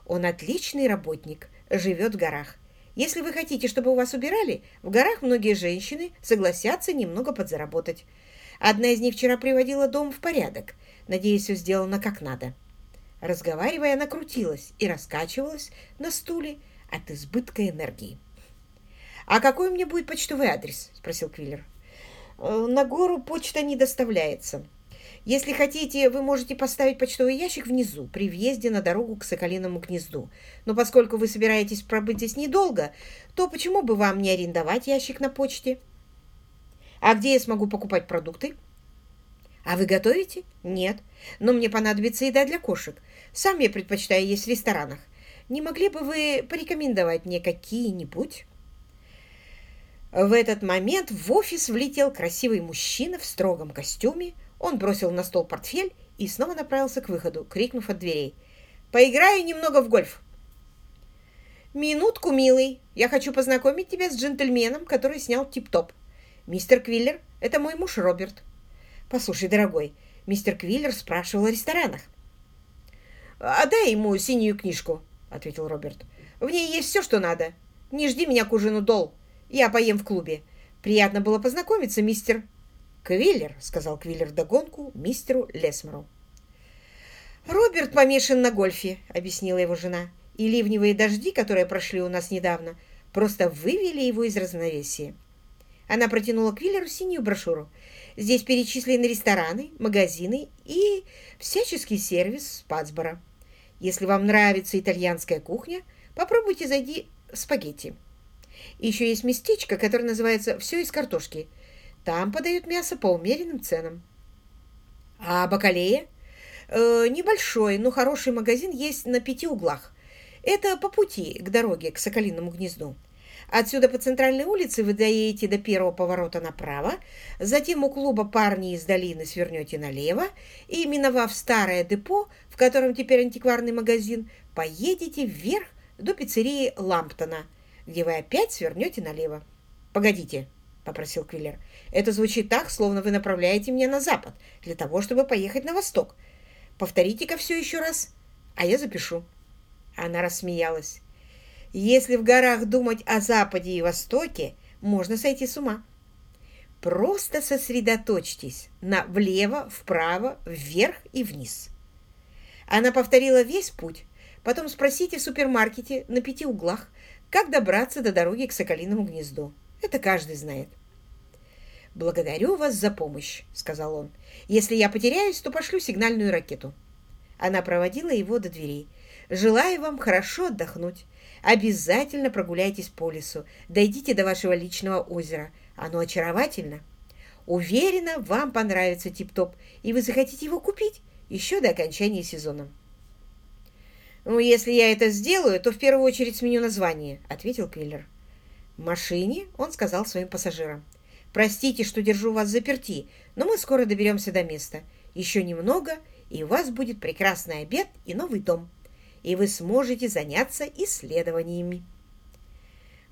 Он отличный работник, живет в горах. Если вы хотите, чтобы у вас убирали, в горах многие женщины согласятся немного подзаработать. Одна из них вчера приводила дом в порядок. Надеюсь, все сделано как надо. Разговаривая, она крутилась и раскачивалась на стуле от избытка энергии. «А какой у меня будет почтовый адрес?» – спросил Квиллер. «Э, «На гору почта не доставляется. Если хотите, вы можете поставить почтовый ящик внизу, при въезде на дорогу к Соколиному гнезду. Но поскольку вы собираетесь пробыть здесь недолго, то почему бы вам не арендовать ящик на почте? А где я смогу покупать продукты? А вы готовите? Нет. Но мне понадобится еда для кошек. Сам я предпочитаю есть в ресторанах. Не могли бы вы порекомендовать мне какие-нибудь? В этот момент в офис влетел красивый мужчина в строгом костюме, он бросил на стол портфель и снова направился к выходу, крикнув от дверей. «Поиграю немного в гольф!» «Минутку, милый. Я хочу познакомить тебя с джентльменом, который снял тип-топ. Мистер Квиллер, это мой муж Роберт». «Послушай, дорогой, мистер Квиллер спрашивал о ресторанах». «Отдай ему синюю книжку», — ответил Роберт. «В ней есть все, что надо. Не жди меня к ужину, Дол. Я поем в клубе. Приятно было познакомиться, мистер «Квиллер», — сказал Квиллер догонку мистеру Лесмору. «Роберт помешан на гольфе», — объяснила его жена. «И ливневые дожди, которые прошли у нас недавно, просто вывели его из равновесия». Она протянула Квиллеру синюю брошюру. Здесь перечислены рестораны, магазины и всяческий сервис Спацбора. Если вам нравится итальянская кухня, попробуйте зайти в спагетти. еще есть местечко, которое называется «Все из картошки», там подают мясо по умеренным ценам. А бакалея? Э, небольшой, но хороший магазин есть на пяти углах. Это по пути к дороге к Соколиному гнезду. Отсюда по центральной улице вы доедете до первого поворота направо, затем у клуба «Парни из долины» свернете налево и, миновав старое депо, в котором теперь антикварный магазин, поедете вверх до пиццерии Ламптона, где вы опять свернете налево. Погодите, — попросил Квиллер. «Это звучит так, словно вы направляете меня на запад, для того, чтобы поехать на восток. Повторите-ка все еще раз, а я запишу». Она рассмеялась. «Если в горах думать о западе и востоке, можно сойти с ума. Просто сосредоточьтесь на влево, вправо, вверх и вниз». Она повторила весь путь. Потом спросите в супермаркете на пяти углах, как добраться до дороги к Соколиному гнезду. Это каждый знает. «Благодарю вас за помощь», — сказал он. «Если я потеряюсь, то пошлю сигнальную ракету». Она проводила его до дверей. «Желаю вам хорошо отдохнуть. Обязательно прогуляйтесь по лесу. Дойдите до вашего личного озера. Оно очаровательно. Уверена, вам понравится тип-топ, и вы захотите его купить еще до окончания сезона». «Ну, если я это сделаю, то в первую очередь сменю название», — ответил Квиллер. Машине он сказал своим пассажирам. «Простите, что держу вас заперти, но мы скоро доберемся до места. Еще немного, и у вас будет прекрасный обед и новый дом, и вы сможете заняться исследованиями».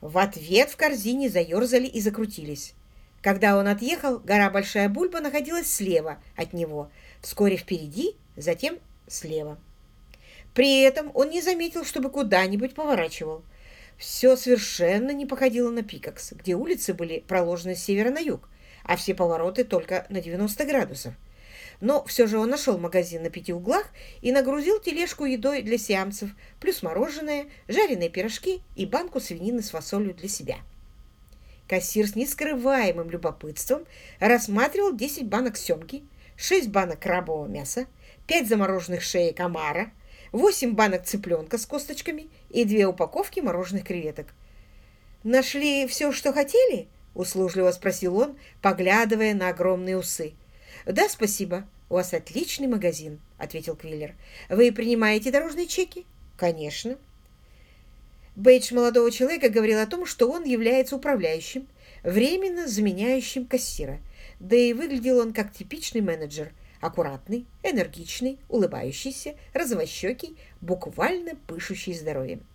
В ответ в корзине заерзали и закрутились. Когда он отъехал, гора Большая Бульба находилась слева от него, вскоре впереди, затем слева. При этом он не заметил, чтобы куда-нибудь поворачивал – все совершенно не походило на Пикакс, где улицы были проложены с севера на юг, а все повороты только на 90 градусов. Но все же он нашел магазин на пяти углах и нагрузил тележку едой для сиамцев, плюс мороженое, жареные пирожки и банку свинины с фасолью для себя. Кассир с нескрываемым любопытством рассматривал 10 банок семги, 6 банок крабового мяса, 5 замороженных шеек омара, восемь банок цыпленка с косточками и две упаковки мороженых креветок. «Нашли все, что хотели?» — услужливо спросил он, поглядывая на огромные усы. «Да, спасибо. У вас отличный магазин», — ответил Квиллер. «Вы принимаете дорожные чеки?» «Конечно». Бейдж молодого человека говорил о том, что он является управляющим, временно заменяющим кассира. Да и выглядел он как типичный менеджер — Аккуратный, энергичный, улыбающийся, розовощекий, буквально пышущий здоровьем.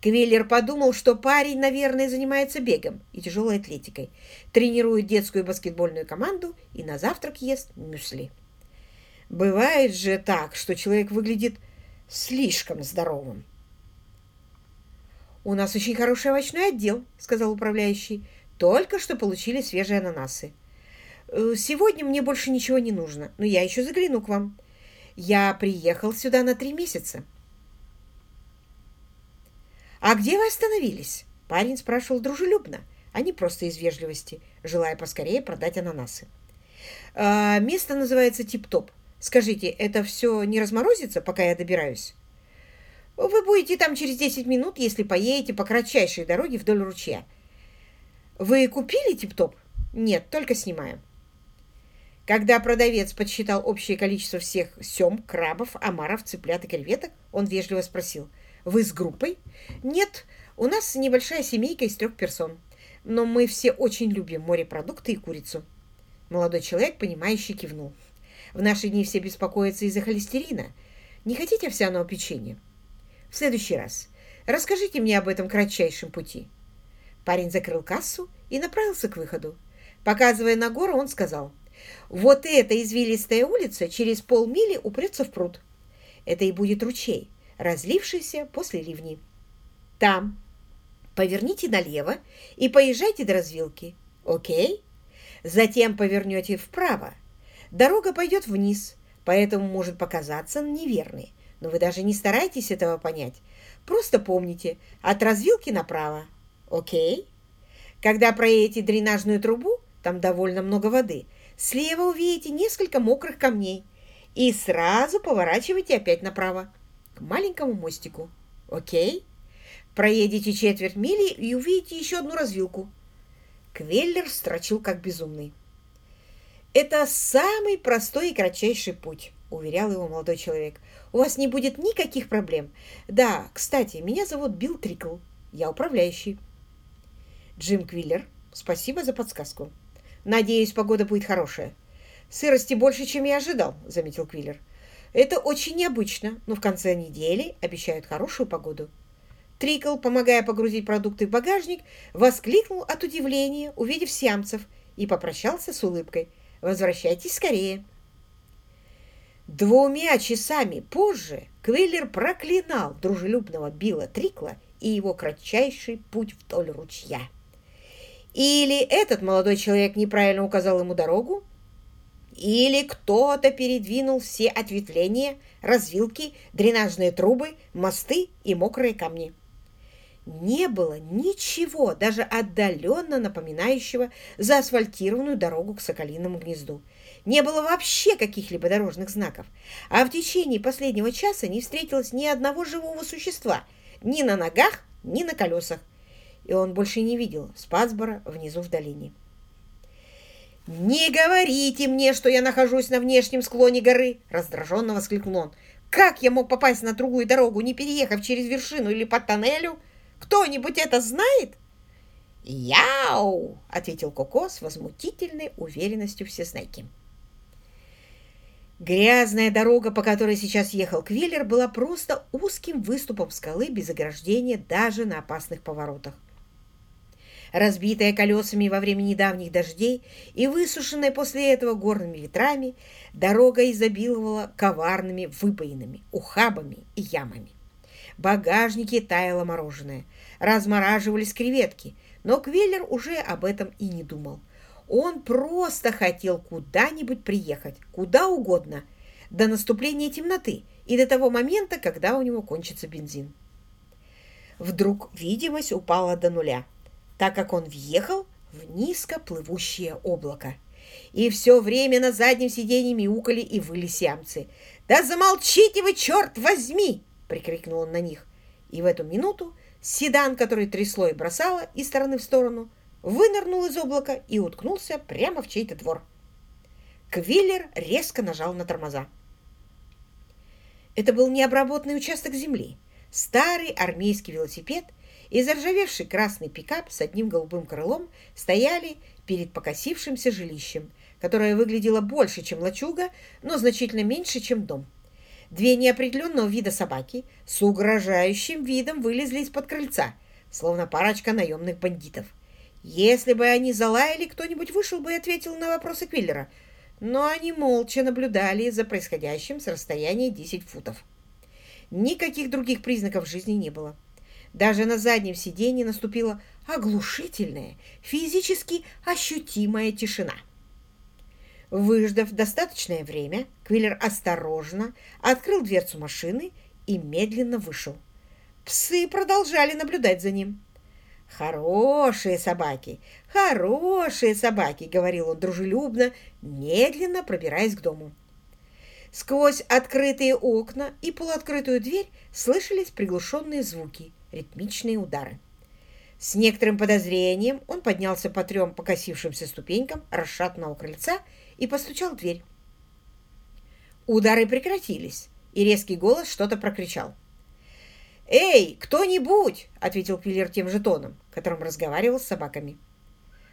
Квиллер подумал, что парень, наверное, занимается бегом и тяжелой атлетикой, тренирует детскую баскетбольную команду и на завтрак ест мюсли. Бывает же так, что человек выглядит слишком здоровым. «У нас очень хороший овощной отдел», — сказал управляющий. «Только что получили свежие ананасы. Э, сегодня мне больше ничего не нужно, но я еще загляну к вам. Я приехал сюда на три месяца». «А где вы остановились?» Парень спрашивал дружелюбно, а не просто из вежливости, желая поскорее продать ананасы. «А, «Место называется Тип-Топ. Скажите, это все не разморозится, пока я добираюсь?» «Вы будете там через 10 минут, если поедете по кратчайшей дороге вдоль ручья». «Вы купили Тип-Топ?» «Нет, только снимаем». Когда продавец подсчитал общее количество всех сем, крабов, омаров, цыплят и креветок, он вежливо спросил – вы с группой? Нет, у нас небольшая семейка из трех персон. Но мы все очень любим морепродукты и курицу. Молодой человек, понимающий, кивнул. В наши дни все беспокоятся из-за холестерина. Не хотите овсяного печенья? В следующий раз. Расскажите мне об этом кратчайшем пути. Парень закрыл кассу и направился к выходу. Показывая на гору, он сказал, «Вот эта извилистая улица через полмили упрется в пруд. Это и будет ручей разлившийся после ливней. Там поверните налево и поезжайте до развилки. Окей? Затем повернете вправо. Дорога пойдет вниз, поэтому может показаться неверной. Но вы даже не старайтесь этого понять. Просто помните, от развилки направо. Окей? Когда проедете дренажную трубу, там довольно много воды, слева увидите несколько мокрых камней и сразу поворачивайте опять направо к маленькому мостику. Окей? Проедете четверть мили и увидите еще одну развилку. Квеллер строчил как безумный. «Это самый простой и кратчайший путь», — уверял его молодой человек. «У вас не будет никаких проблем. Да, кстати, меня зовут Билл Трикл. Я управляющий». «Джим Квиллер, спасибо за подсказку. Надеюсь, погода будет хорошая». «Сырости больше, чем я ожидал», — заметил Квиллер. Это очень необычно, но в конце недели обещают хорошую погоду. Трикл, помогая погрузить продукты в багажник, воскликнул от удивления, увидев сиамцев, и попрощался с улыбкой. «Возвращайтесь скорее!» Двумя часами позже Квиллер проклинал дружелюбного Билла Трикла и его кратчайший путь вдоль ручья. Или этот молодой человек неправильно указал ему дорогу, или кто-то передвинул все ответвления, развилки, дренажные трубы, мосты и мокрые камни. Не было ничего, даже отдаленно напоминающего заасфальтированную дорогу к Соколиному гнезду. Не было вообще каких-либо дорожных знаков, а в течение последнего часа не встретилось ни одного живого существа, ни на ногах, ни на колесах. И он больше не видел Спасбора внизу в долине. «Не говорите мне, что я нахожусь на внешнем склоне горы!» — раздраженно воскликнул он. «Как я мог попасть на другую дорогу, не переехав через вершину или по тоннелю? Кто-нибудь это знает?» «Яу!» — ответил Коко с возмутительной уверенностью всезнайки. Грязная дорога, по которой сейчас ехал Квиллер, была просто узким выступом скалы без ограждения даже на опасных поворотах разбитая колесами во время недавних дождей и высушенная после этого горными ветрами, дорога изобиловала коварными выбоинами, ухабами и ямами. В багажнике таяло мороженое, размораживались креветки, но Квеллер уже об этом и не думал. Он просто хотел куда-нибудь приехать, куда угодно, до наступления темноты и до того момента, когда у него кончится бензин. Вдруг видимость упала до нуля так как он въехал в низко плывущее облако. И все время на заднем сиденье мяукали и выли сиамцы. «Да замолчите вы, черт возьми!» — прикрикнул он на них. И в эту минуту седан, который трясло и бросало из стороны в сторону, вынырнул из облака и уткнулся прямо в чей-то двор. Квиллер резко нажал на тормоза. Это был необработанный участок земли. Старый армейский велосипед — и заржавевший красный пикап с одним голубым крылом стояли перед покосившимся жилищем, которое выглядело больше, чем лачуга, но значительно меньше, чем дом. Две неопределенного вида собаки с угрожающим видом вылезли из-под крыльца, словно парочка наемных бандитов. Если бы они залаяли, кто-нибудь вышел бы и ответил на вопросы Квиллера, но они молча наблюдали за происходящим с расстояния 10 футов. Никаких других признаков жизни не было. Даже на заднем сиденье наступила оглушительная, физически ощутимая тишина. Выждав достаточное время, Квиллер осторожно открыл дверцу машины и медленно вышел. Псы продолжали наблюдать за ним. «Хорошие собаки, хорошие собаки», — говорил он дружелюбно, медленно пробираясь к дому. Сквозь открытые окна и полуоткрытую дверь слышались приглушенные звуки, ритмичные удары. С некоторым подозрением он поднялся по трем покосившимся ступенькам расшатанного крыльца и постучал в дверь. Удары прекратились, и резкий голос что-то прокричал. «Эй, кто-нибудь!» — ответил Квиллер тем же тоном, которым разговаривал с собаками.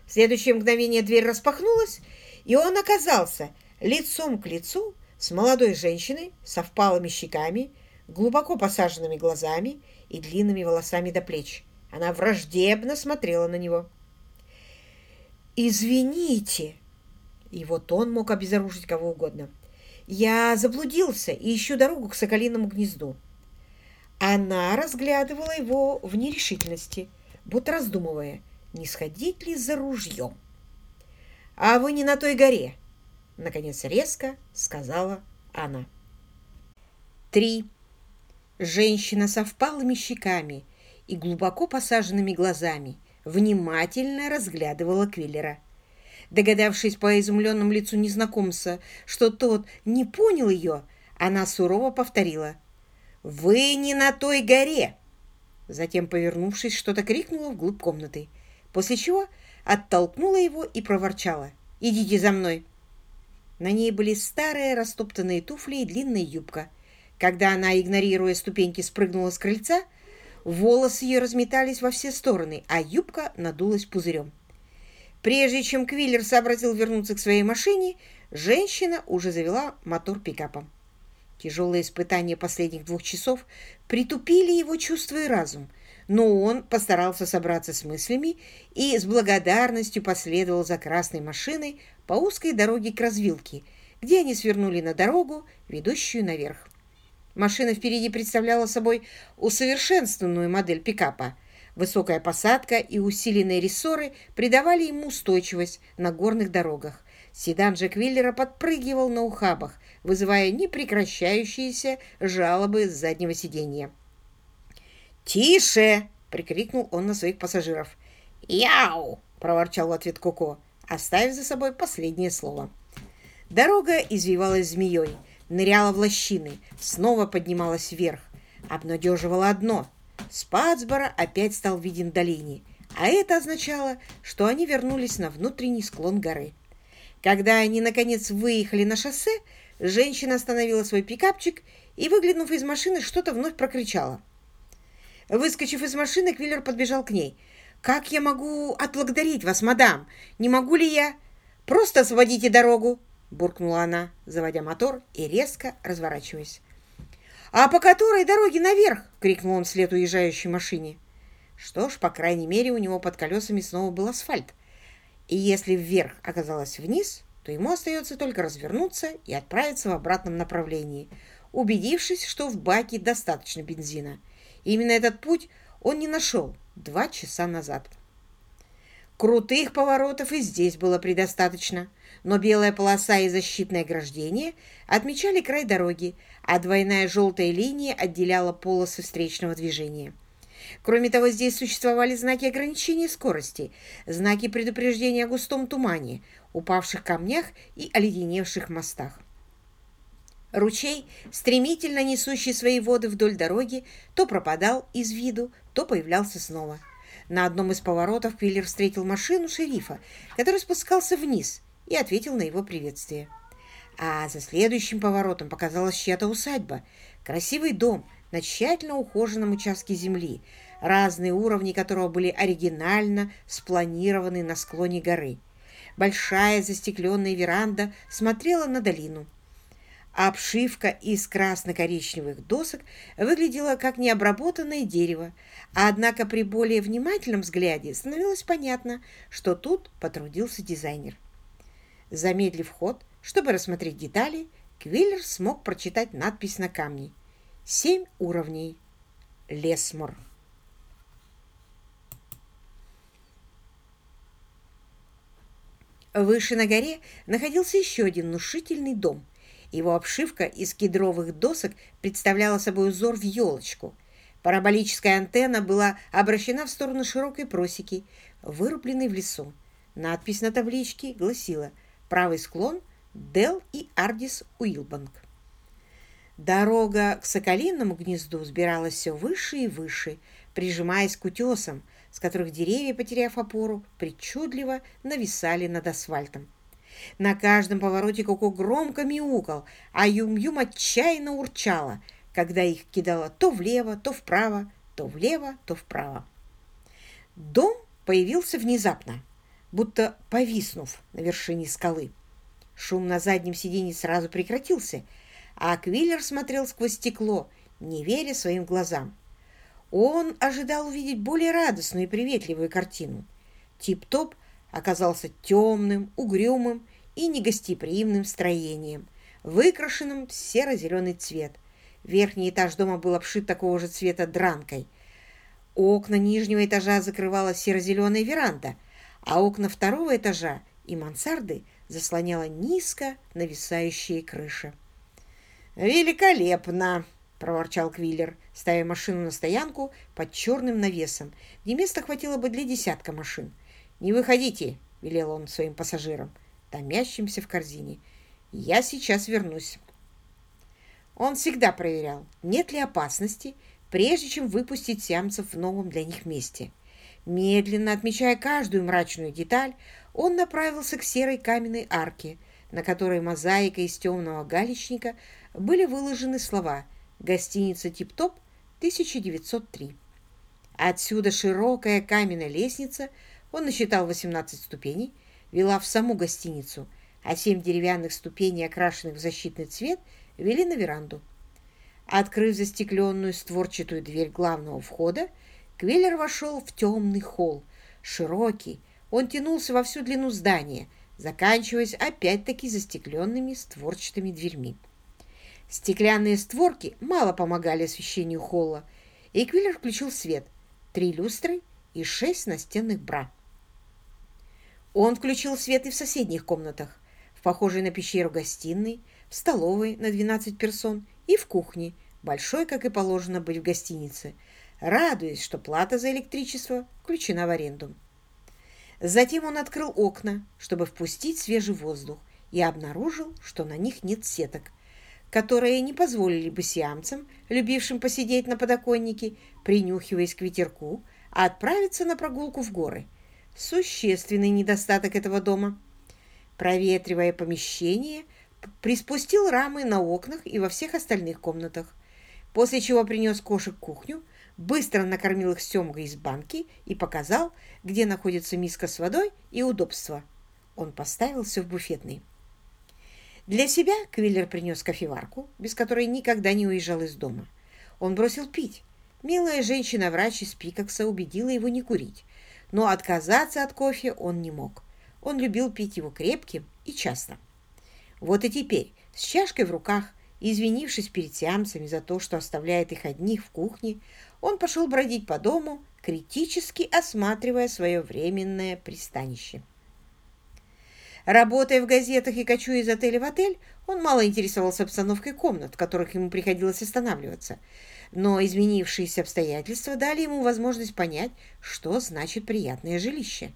В следующее мгновение дверь распахнулась, и он оказался лицом к лицу с молодой женщиной со впалыми щеками, глубоко посаженными глазами и длинными волосами до плеч. Она враждебно смотрела на него. «Извините!» Его тон мог обезоружить кого угодно. «Я заблудился и ищу дорогу к соколиному гнезду». Она разглядывала его в нерешительности, будто раздумывая, не сходить ли за ружьем. «А вы не на той горе!» Наконец резко сказала она. Три. Женщина со впалыми щеками и глубоко посаженными глазами внимательно разглядывала Квиллера. Догадавшись по изумленному лицу незнакомца, что тот не понял ее, она сурово повторила «Вы не на той горе!» Затем, повернувшись, что-то крикнула вглубь комнаты, после чего оттолкнула его и проворчала «Идите за мной!» На ней были старые растоптанные туфли и длинная юбка. Когда она, игнорируя ступеньки, спрыгнула с крыльца, волосы ее разметались во все стороны, а юбка надулась пузырем. Прежде чем Квиллер сообразил вернуться к своей машине, женщина уже завела мотор пикапа. Тяжелые испытания последних двух часов притупили его чувства и разум, но он постарался собраться с мыслями и с благодарностью последовал за красной машиной по узкой дороге к развилке, где они свернули на дорогу, ведущую наверх. Машина впереди представляла собой усовершенствованную модель пикапа. Высокая посадка и усиленные рессоры придавали ему устойчивость на горных дорогах. Седан Джек Виллера подпрыгивал на ухабах, вызывая непрекращающиеся жалобы с заднего сиденья. «Тише!» — прикрикнул он на своих пассажиров. «Яу!» — проворчал в ответ Коко оставив за собой последнее слово. Дорога извивалась змеей, ныряла в лощины, снова поднималась вверх. Обнадеживало одно — Спацбора опять стал виден в долине, а это означало, что они вернулись на внутренний склон горы. Когда они, наконец, выехали на шоссе, женщина остановила свой пикапчик и, выглянув из машины, что-то вновь прокричала. Выскочив из машины, Квиллер подбежал к ней — «Как я могу отблагодарить вас, мадам? Не могу ли я...» «Просто освободите дорогу!» — буркнула она, заводя мотор и резко разворачиваясь. «А по которой дороге наверх?» — крикнул он вслед уезжающей машине. Что ж, по крайней мере, у него под колесами снова был асфальт. И если вверх оказалось вниз, то ему остается только развернуться и отправиться в обратном направлении, убедившись, что в баке достаточно бензина. Именно этот путь он не нашел, два часа назад. Крутых поворотов и здесь было предостаточно, но белая полоса и защитное ограждение отмечали край дороги, а двойная желтая линия отделяла полосы встречного движения. Кроме того, здесь существовали знаки ограничения скорости, знаки предупреждения о густом тумане, упавших камнях и оледеневших мостах. Ручей, стремительно несущий свои воды вдоль дороги, то пропадал из виду, то появлялся снова. На одном из поворотов Квиллер встретил машину шерифа, который спускался вниз и ответил на его приветствие. А за следующим поворотом показалась чья-то усадьба, красивый дом на тщательно ухоженном участке земли, разные уровни которого были оригинально спланированы на склоне горы. Большая застекленная веранда смотрела на долину, Обшивка из красно-коричневых досок выглядела как необработанное дерево, однако при более внимательном взгляде становилось понятно, что тут потрудился дизайнер. Замедлив ход, чтобы рассмотреть детали, Квиллер смог прочитать надпись на камне. «Семь уровней. Лесмор». Выше на горе находился еще один внушительный дом. Его обшивка из кедровых досок представляла собой узор в елочку. Параболическая антенна была обращена в сторону широкой просеки, вырубленной в лесу. Надпись на табличке гласила «Правый склон Дел и Ардис Уилбанк». Дорога к Соколиному гнезду взбиралась все выше и выше, прижимаясь к утесам, с которых деревья, потеряв опору, причудливо нависали над асфальтом. На каждом повороте Коко громко мяукал, а Юм-Юм отчаянно урчала, когда их кидало то влево, то вправо, то влево, то вправо. Дом появился внезапно, будто повиснув на вершине скалы. Шум на заднем сиденье сразу прекратился, а Квиллер смотрел сквозь стекло, не веря своим глазам. Он ожидал увидеть более радостную и приветливую картину. Тип-топ оказался темным, угрюмым и негостеприимным строением, выкрашенным в серо-зеленый цвет. Верхний этаж дома был обшит такого же цвета дранкой. Окна нижнего этажа закрывала серо-зеленая веранда, а окна второго этажа и мансарды заслоняла низко нависающая крыша. «Великолепно!» — проворчал Квиллер, ставя машину на стоянку под черным навесом, где места хватило бы для десятка машин. «Не выходите!» — велел он своим пассажирам, томящимся в корзине. «Я сейчас вернусь». Он всегда проверял, нет ли опасности, прежде чем выпустить сиамцев в новом для них месте. Медленно отмечая каждую мрачную деталь, он направился к серой каменной арке, на которой мозаикой из темного галечника были выложены слова Гостиница «Тип-топ», 1903. Отсюда широкая каменная лестница, он насчитал 18 ступеней, вела в саму гостиницу, а семь деревянных ступеней, окрашенных в защитный цвет, вели на веранду. Открыв застекленную створчатую дверь главного входа, Квиллер вошел в темный холл, широкий, он тянулся во всю длину здания, заканчиваясь опять-таки застекленными створчатыми дверьми. Стеклянные створки мало помогали освещению холла, и Квиллер включил свет, три люстры и шесть настенных бра. Он включил свет и в соседних комнатах, в похожей на пещеру гостиной, в столовой на 12 персон и в кухне, большой, как и положено быть в гостинице, радуясь, что плата за электричество включена в аренду. Затем он открыл окна, чтобы впустить свежий воздух, и обнаружил, что на них нет сеток, которые не позволили бы сиамцам, любившим посидеть на подоконнике, принюхиваясь к ветерку, отправиться на прогулку в горы. Существенный недостаток этого дома. Проветривая помещение, приспустил рамы на окнах и во всех остальных комнатах, после чего принес кошек кухню, быстро накормил их семгой из банки и показал, где находится миска с водой и удобство. Он поставил все в буфетный. Для себя Квиллер принес кофеварку, без которой никогда не уезжал из дома. Он бросил пить. Милая женщина-врач из Пикакса убедила его не курить, но отказаться от кофе он не мог. Он любил пить его крепким и часто. Вот и теперь, с чашкой в руках, извинившись перед сиамцами за то, что оставляет их одних в кухне, он пошел бродить по дому, критически осматривая свое временное пристанище. Работая в газетах и кочуя из отеля в отель, он мало интересовался обстановкой комнат, в которых ему приходилось останавливаться. Но изменившиеся обстоятельства дали ему возможность понять, что значит приятное жилище.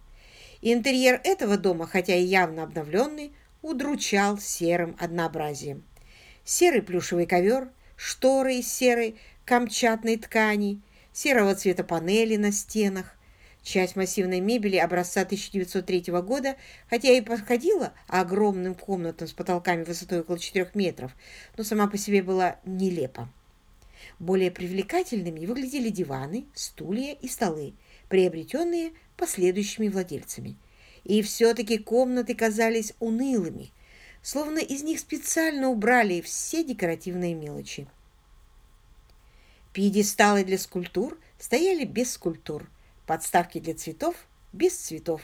Интерьер этого дома, хотя и явно обновленный, удручал серым однообразием. Серый плюшевый ковер, шторы из серой камчатной ткани, серого цвета панели на стенах, Часть массивной мебели образца 1903 года, хотя и подходила огромным комнатам с потолками высотой около 4 метров, но сама по себе была нелепа. Более привлекательными выглядели диваны, стулья и столы, приобретенные последующими владельцами. И все-таки комнаты казались унылыми. словно из них специально убрали все декоративные мелочи. Пьедесталы для скульптур стояли без скульптур, подставки для цветов без цветов,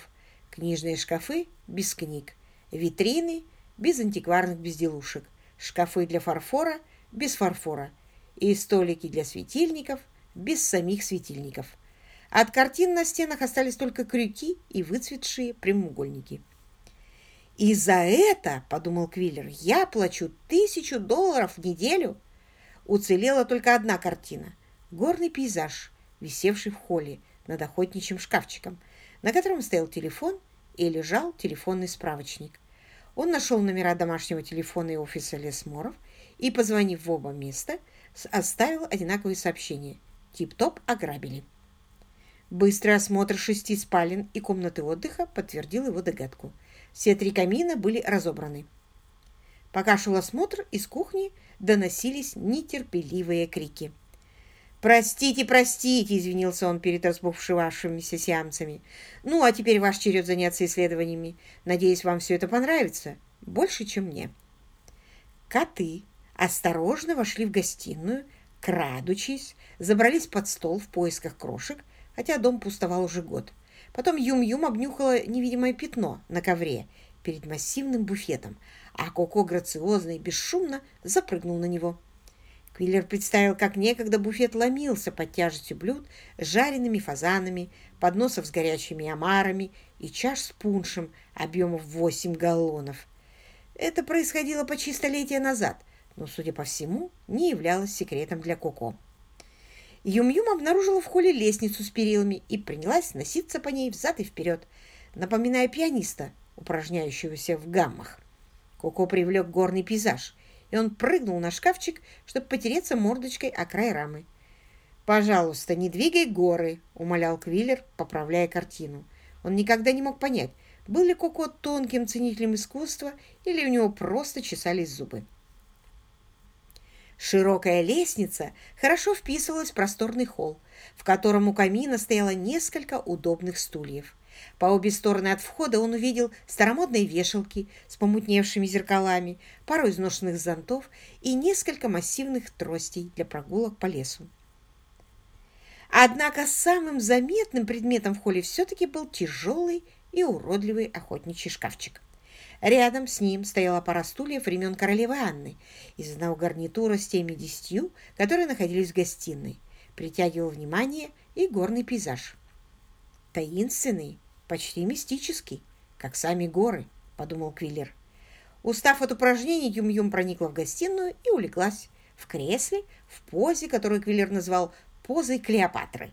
книжные шкафы без книг, витрины без антикварных безделушек, шкафы для фарфора без фарфора и столики для светильников без самих светильников. От картин на стенах остались только крюки и выцветшие прямоугольники. «И за это, — подумал Квиллер, — я плачу тысячу долларов в неделю!» Уцелела только одна картина — горный пейзаж, висевший в холле над охотничьим шкафчиком, на котором стоял телефон и лежал телефонный справочник. Он нашел номера домашнего телефона и офиса Лесморов и, позвонив в оба места, оставил одинаковые сообщения. Тип-топ ограбили. Быстрый осмотр шести спален и комнаты отдыха подтвердил его догадку. Все три камина были разобраны. Пока шел осмотр, из кухни доносились нетерпеливые крики. «Простите, простите!» – извинился он перед разбушевавшимися сиамцами. «Ну, а теперь ваш черед заняться исследованиями. Надеюсь, вам все это понравится. Больше, чем мне». Коты осторожно вошли в гостиную, крадучись, забрались под стол в поисках крошек, хотя дом пустовал уже год. Потом Юм-Юм обнюхала невидимое пятно на ковре перед массивным буфетом, а Коко грациозно и бесшумно запрыгнул на него. Квиллер представил, как некогда буфет ломился под тяжестью блюд с жареными фазанами, подносов с горячими омарами и чаш с пуншем объемов 8 галлонов. Это происходило почти столетия назад, но, судя по всему, не являлось секретом для Коко. Юм-Юм обнаружила в холле лестницу с перилами и принялась носиться по ней взад и вперед, напоминая пианиста, упражняющегося в гаммах. Коко привлек горный пейзаж – и он прыгнул на шкафчик, чтобы потереться мордочкой о край рамы. «Пожалуйста, не двигай горы», — умолял Квиллер, поправляя картину. Он никогда не мог понять, был ли Коко тонким ценителем искусства или у него просто чесались зубы. Широкая лестница хорошо вписывалась в просторный холл, в котором у камина стояло несколько удобных стульев. По обе стороны от входа он увидел старомодные вешалки с помутневшими зеркалами, пару изношенных зонтов и несколько массивных тростей для прогулок по лесу. Однако самым заметным предметом в холле все-таки был тяжелый и уродливый охотничий шкафчик. Рядом с ним стояла пара стульев времен королевы Анны из одного гарнитура с теми десятью, которые находились в гостиной. Притягивал внимание и горный пейзаж. Таинственный, почти мистический, как сами горы, подумал Квиллер. Устав от упражнений, Юм-Юм проникла в гостиную и улеглась в кресле в позе, которую Квиллер назвал позой Клеопатры.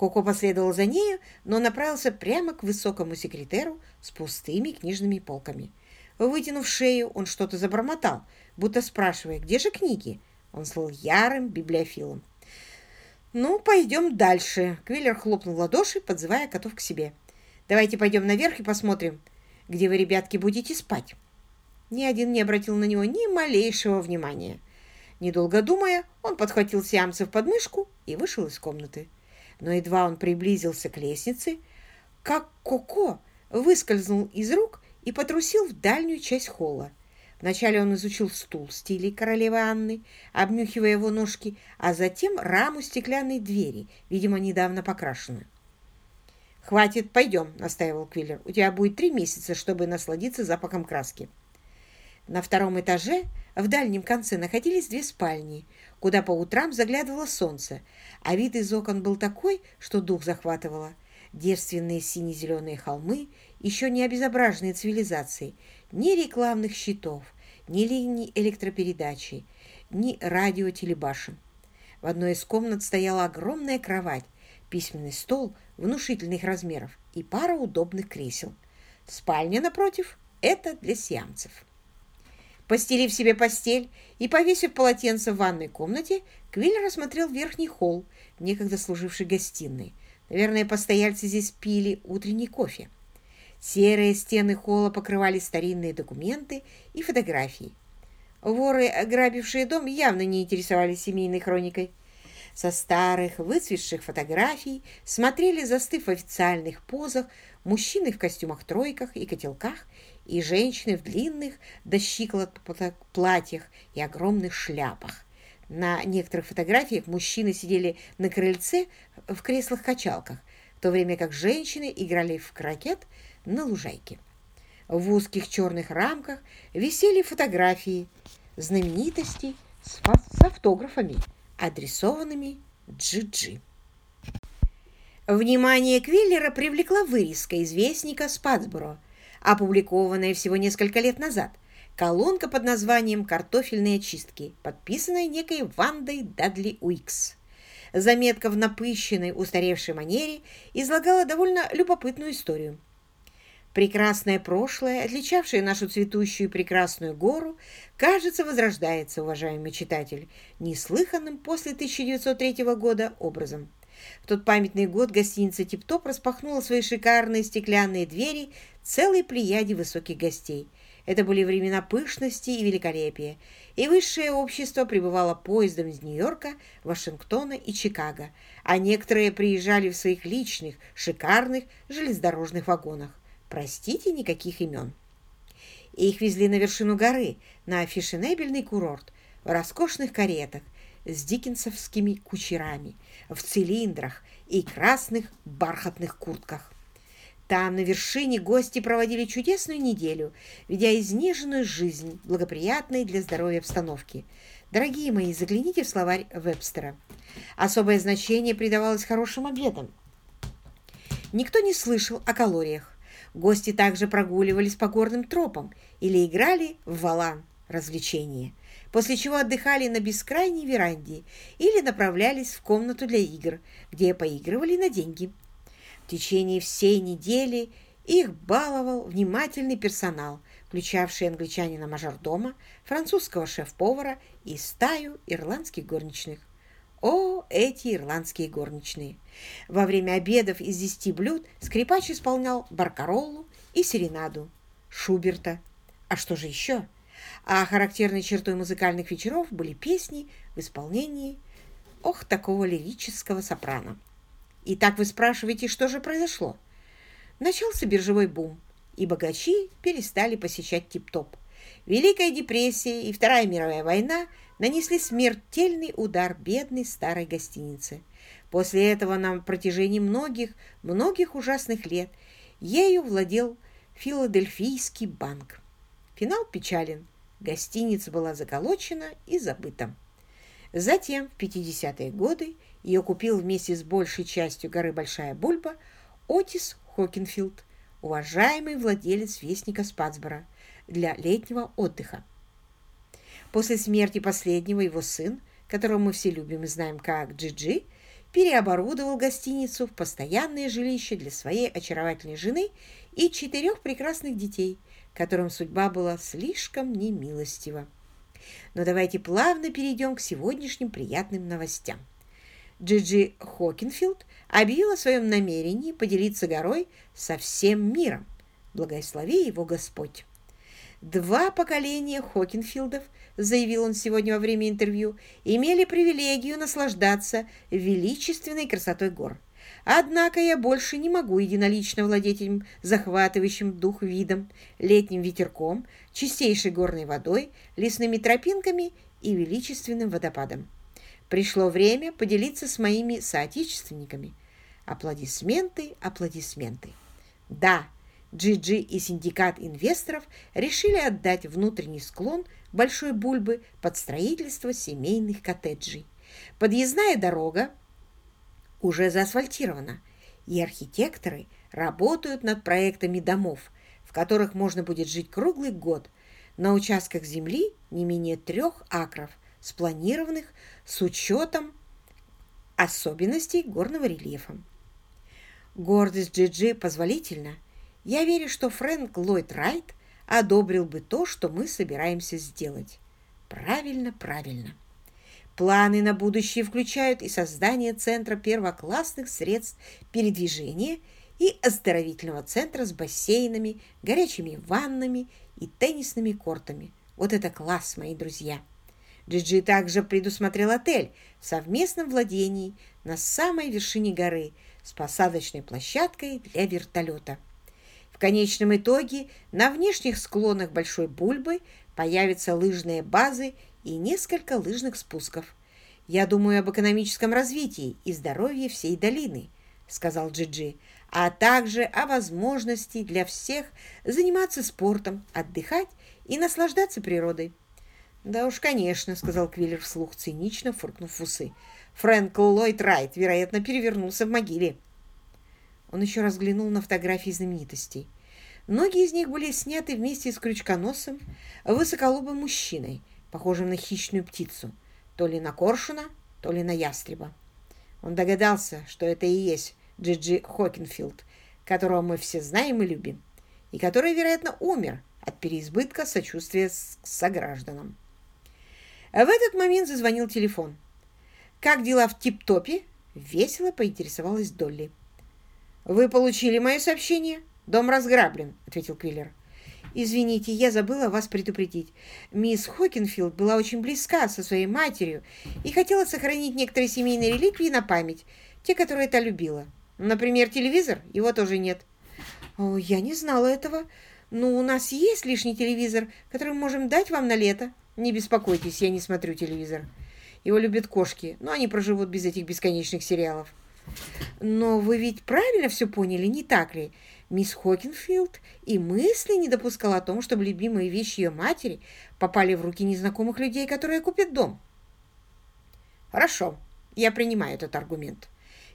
Коко последовал за нею, но направился прямо к высокому секретеру с пустыми книжными полками. Вытянув шею, он что-то забормотал, будто спрашивая, где же книги. Он стал ярым библиофилом. «Ну, пойдем дальше», — Квиллер хлопнул в ладоши, подзывая котов к себе. Давайте пойдем наверх и посмотрим, где вы, ребятки, будете спать». Ни один не обратил на него ни малейшего внимания. Недолго думая, он подхватил сиамцев под мышку и вышел из комнаты. Но едва он приблизился к лестнице, как Коко выскользнул из рук и потрусил в дальнюю часть холла. Вначале он изучил стул в стиле королевы Анны, обнюхивая его ножки, а затем раму стеклянной двери, видимо, недавно покрашенную. «Хватит, пойдем», — настаивал Квиллер. «У тебя будет три месяца, чтобы насладиться запахом краски». На втором этаже в дальнем конце находились две спальни, куда по утрам заглядывало солнце, а вид из окон был такой, что дух захватывало. Девственные сине-зеленые холмы, еще не обезображенные цивилизацией, ни рекламных щитов, ни линий электропередачи, ни радиотелебашен. В одной из комнат стояла огромная кровать, письменный стол внушительных размеров и пара удобных кресел. Спальня, напротив, это для сиамцев. Постелив себе постель и повесив полотенце в ванной комнате, Квиллер осмотрел верхний холл, некогда служивший гостиной. Наверное, постояльцы здесь пили утренний кофе. Серые стены холла покрывали старинные документы и фотографии. Воры, ограбившие дом, явно не интересовались семейной хроникой. Со старых выцветших фотографий смотрели, застыв в официальных позах, мужчины в костюмах-тройках и котелках и женщины в длинных до щиколоток платьях и огромных шляпах. На некоторых фотографиях мужчины сидели на крыльце в креслах-качалках, в то время как женщины играли в крокет на лужайке. В узких черных рамках висели фотографии знаменитостей с, с автографами, адресованными Джи-Джи. Внимание Квиллера привлекла вырезка из вестника Спатсборо, опубликованная всего несколько лет назад, колонка под названием «Картофельные очистки», подписанная некой Вандой Дадли Уикс. Заметка в напыщенной, устаревшей манере излагала довольно любопытную историю. Прекрасное прошлое, отличавшее нашу цветущую прекрасную гору, кажется, возрождается, уважаемый читатель, неслыханным после 1903 года образом. В тот памятный год гостиница «Тип-Топ» распахнула свои шикарные стеклянные двери целой плеяде высоких гостей. Это были времена пышности и великолепия, и высшее общество прибывало поездом из Нью-Йорка, Вашингтона и Чикаго, а некоторые приезжали в своих личных, шикарных железнодорожных вагонах. Простите, никаких имен. их везли на вершину горы, на фешенебельный курорт, в роскошных каретах, с диккенсовскими кучерами, в цилиндрах и красных бархатных куртках. Там, на вершине, гости проводили чудесную неделю, ведя изнеженную жизнь, благоприятной для здоровья обстановки. Дорогие мои, загляните в словарь Вебстера. Особое значение придавалось хорошим обедам. Никто не слышал о калориях. Гости также прогуливались по горным тропам или играли в валан развлечения, после чего отдыхали на бескрайней веранде или направлялись в комнату для игр, где поигрывали на деньги. В течение всей недели их баловал внимательный персонал, включавший англичанина-мажордома, французского шеф-повара и стаю ирландских горничных. О, эти ирландские горничные! Во время обедов из десяти блюд скрипач исполнял баркароллу и серенаду Шуберта. А что же еще? А характерной чертой музыкальных вечеров были песни в исполнении, ох, такого лирического сопрано. Итак, вы спрашиваете, что же произошло? Начался биржевой бум, и богачи перестали посещать тип-топ. Великая депрессия и Вторая мировая война нанесли смертельный удар бедной старой гостинице. После этого на протяжении многих, многих ужасных лет ею владел Филадельфийский банк. Финал печален. Гостиница была заколочена и забыта. Затем, в 50-е годы, ее купил вместе с большей частью горы Большая Бульба Отис Хокинфилд, уважаемый владелец Вестника Спатсбора, для летнего отдыха. После смерти последнего его сын, которого мы все любим и знаем как Джиджи, переоборудовал гостиницу в постоянное жилище для своей очаровательной жены и четырех прекрасных детей, которым судьба была слишком немилостива. Но давайте плавно перейдем к сегодняшним приятным новостям. Джиджи Хокинфилд объявил о своем намерении поделиться горой со всем миром. Благослови его Господь! Два поколения Хокинфилдов, заявил он сегодня во время интервью, имели привилегию наслаждаться величественной красотой гор. Однако я больше не могу единолично владеть этим захватывающим дух видом, летним ветерком, чистейшей горной водой, лесными тропинками и величественным водопадом. Пришло время поделиться с моими соотечественниками. Аплодисменты, аплодисменты. Да, GG и синдикат инвесторов решили отдать внутренний склон Большой Бульбы под строительство семейных коттеджей. Подъездная дорога уже заасфальтирована, и архитекторы работают над проектами домов, в которых можно будет жить круглый год на участках земли не менее трех акров, спланированных с учетом особенностей горного рельефа. Гордость GG позволительна – я верю, что Фрэнк Ллойд Райт одобрил бы то, что мы собираемся сделать. Правильно, правильно. Планы на будущее включают и создание центра первоклассных средств передвижения и оздоровительного центра с бассейнами, горячими ваннами и теннисными кортами. Вот это класс, мои друзья! Джиджи также предусмотрел отель в совместном владении на самой вершине горы с посадочной площадкой для вертолета. Конечном итоге на внешних склонах Большой Бульбы появятся лыжные базы и несколько лыжных спусков. «Я думаю об экономическом развитии и здоровье всей долины», — сказал Джиджи, «а также о возможности для всех заниматься спортом, отдыхать и наслаждаться природой». «Да уж, конечно», — сказал Квиллер вслух, цинично фыркнув в усы. «Фрэнк Ллойд Райт, вероятно, перевернулся в могиле». Он еще раз взглянул на фотографии знаменитостей. Многие из них были сняты вместе с крючконосом, высоколобым мужчиной, похожим на хищную птицу, то ли на коршуна, то ли на ястреба. Он догадался, что это и есть Джиджи Хокинфилд, которого мы все знаем и любим, и который, вероятно, умер от переизбытка сочувствия с согражданам. В этот момент зазвонил телефон. «Как дела в тип-топе?» — весело поинтересовалась Долли. «Вы получили мое сообщение? Дом разграблен», — ответил Квиллер. «Извините, я забыла вас предупредить. Мисс Хокинфилд была очень близка со своей матерью и хотела сохранить некоторые семейные реликвии на память, те, которые та любила. Например, телевизор, его тоже нет». «О, я не знала этого. Но у нас есть лишний телевизор, который мы можем дать вам на лето». Не беспокойтесь, я не смотрю телевизор. Его любят кошки, но они проживут без этих бесконечных сериалов. Но вы ведь правильно все поняли, не так ли? Мисс Хокинфилд и мысли не допускала о том, чтобы любимые вещи ее матери попали в руки незнакомых людей, которые купят дом. Хорошо, я принимаю этот аргумент.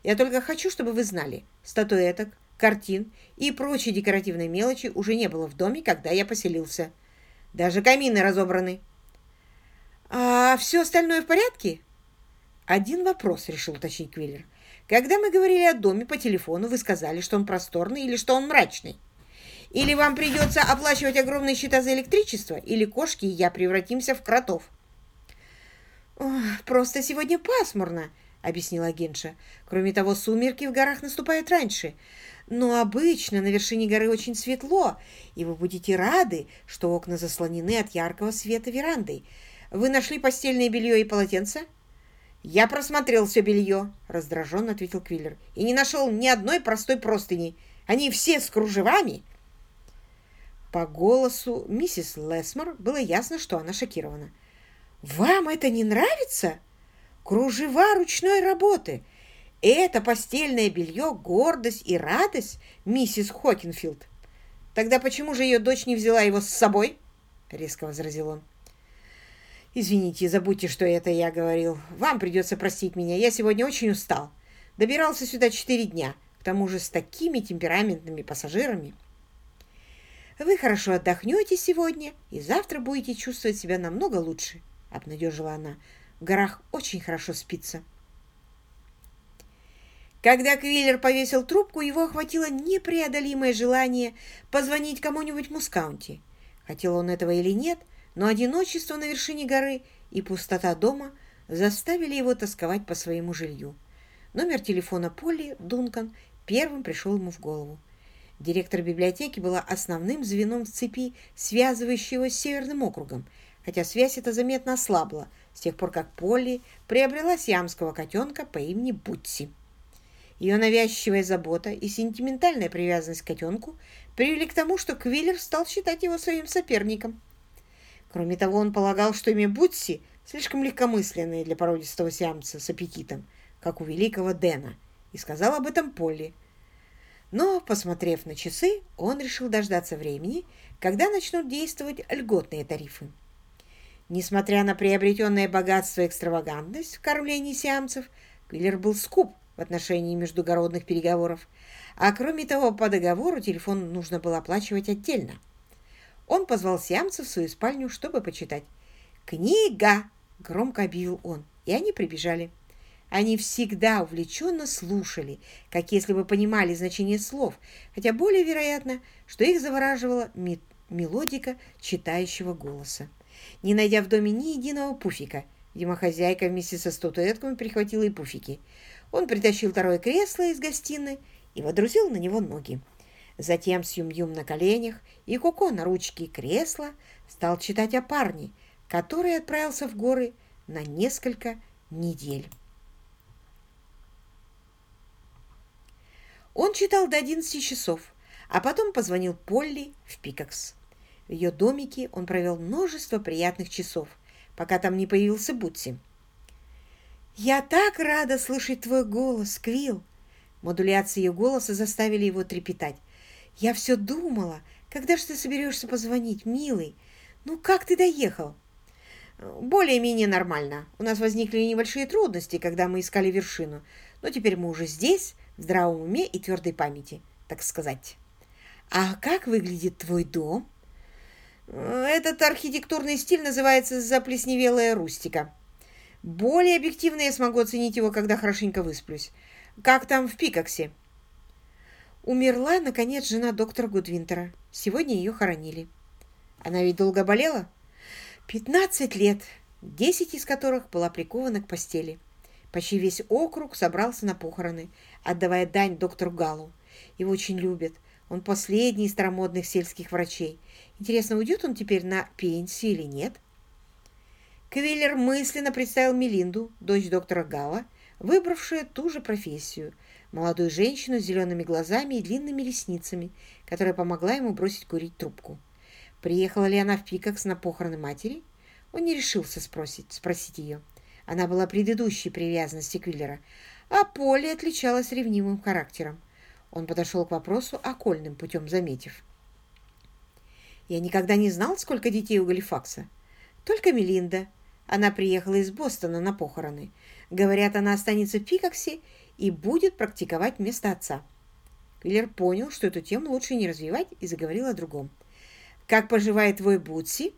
Я только хочу, чтобы вы знали, статуэток, картин и прочей декоративной мелочи уже не было в доме, когда я поселился. Даже камины разобраны. «А все остальное в порядке?» «Один вопрос», — решил уточнить Квиллер. «Когда мы говорили о доме по телефону, вы сказали, что он просторный или что он мрачный. Или вам придется оплачивать огромные счета за электричество, или кошки и я превратимся в кротов?» «Просто сегодня пасмурно», — объяснила агентша. «Кроме того, сумерки в горах наступают раньше. Но обычно на вершине горы очень светло, и вы будете рады, что окна заслонены от яркого света верандой. Вы нашли постельное белье и полотенце?» «Я просмотрел все белье», — раздраженно ответил Квиллер, «и не нашел ни одной простой простыни. Они все с кружевами». По голосу миссис Лесмор было ясно, что она шокирована. «Вам это не нравится? Кружева ручной работы. Это постельное белье, гордость и радость, миссис Хокинфилд. Тогда почему же ее дочь не взяла его с собой?» — резко возразил он. Извините, забудьте, что это я говорил. Вам придется простить меня. Я сегодня очень устал. Добирался сюда четыре дня. К тому же с такими темпераментными пассажирами. Вы хорошо отдохнете сегодня, и завтра будете чувствовать себя намного лучше, обнадежила она. В горах очень хорошо спится. Когда Квиллер повесил трубку, его охватило непреодолимое желание позвонить кому-нибудь в Мускаунти. Хотел он этого или нет – но одиночество на вершине горы и пустота дома заставили его тосковать по своему жилью. Номер телефона Полли Дункан первым пришел ему в голову. Директор библиотеки была основным звеном в цепи, связывающей его с Северным округом, хотя связь эта заметно ослабла с тех пор, как Полли приобрела сиамского котенка по имени Бутси. Ее навязчивая забота и сентиментальная привязанность к котенку привели к тому, что Квиллер стал считать его своим соперником – Кроме того, он полагал, что имя Бутси слишком легкомысленное для породистого сиамца с аппетитом, как у великого Дэна, и сказал об этом Полли. Но, посмотрев на часы, он решил дождаться времени, когда начнут действовать льготные тарифы. Несмотря на приобретенное богатство и экстравагантность в кормлении сиамцев, Квиллер был скуп в отношении междугородных переговоров, а кроме того, по договору телефон нужно было оплачивать отдельно – он позвал сиамца в свою спальню, чтобы почитать. «Книга!» — громко объявил он, и они прибежали. Они всегда увлеченно слушали, как если бы понимали значение слов, хотя более вероятно, что их завораживала мелодика читающего голоса. Не найдя в доме ни единого пуфика, видимо, хозяйка вместе со статуэтками прихватила и пуфики, он притащил второе кресло из гостиной и водрузил на него ноги. Затем с Юм-Юм на коленях и Коко на ручке кресла стал читать о парне, который отправился в горы на несколько недель. Он читал до 11 часов, а потом позвонил Полли в Пикакс. В ее домике он провел множество приятных часов, пока там не появился Бутси. «Я так рада слышать твой голос, Квилл!» Модуляции ее голоса заставили его трепетать. «Я все думала, когда же ты соберешься позвонить, милый? Ну, как ты доехал?» «Более-менее нормально. У нас возникли небольшие трудности, когда мы искали вершину, но теперь мы уже здесь, в здравом уме и твердой памяти, так сказать. А как выглядит твой дом? Этот архитектурный стиль называется заплесневелая рустика. Более объективно я смогу оценить его, когда хорошенько высплюсь. Как там в Пикаксе? Умерла, наконец, жена доктора Гудвинтера. Сегодня ее хоронили. Она ведь долго болела? Пятнадцать лет, десять из которых была прикована к постели. Почти весь округ собрался на похороны, отдавая дань доктору Галу. Его очень любят. Он последний из старомодных сельских врачей. Интересно, уйдет он теперь на пенсию или нет? Квиллер мысленно представил Мелинду, дочь доктора Гала, выбравшую ту же профессию. Молодую женщину с зелеными глазами и длинными ресницами, которая помогла ему бросить курить трубку. Приехала ли она в Пикакс на похороны матери? Он не решился спросить, спросить ее. Она была предыдущей привязанности Квиллера, а Полли отличалась ревнивым характером. Он подошел к вопросу окольным путем, заметив. «Я никогда не знал, сколько детей у Галифакса. Только Мелинда. Она приехала из Бостона на похороны. Говорят, она останется в Пикаксе и будет практиковать вместо отца». Квиллер понял, что эту тему лучше не развивать, и заговорил о другом. «Как поживает твой Бутси?»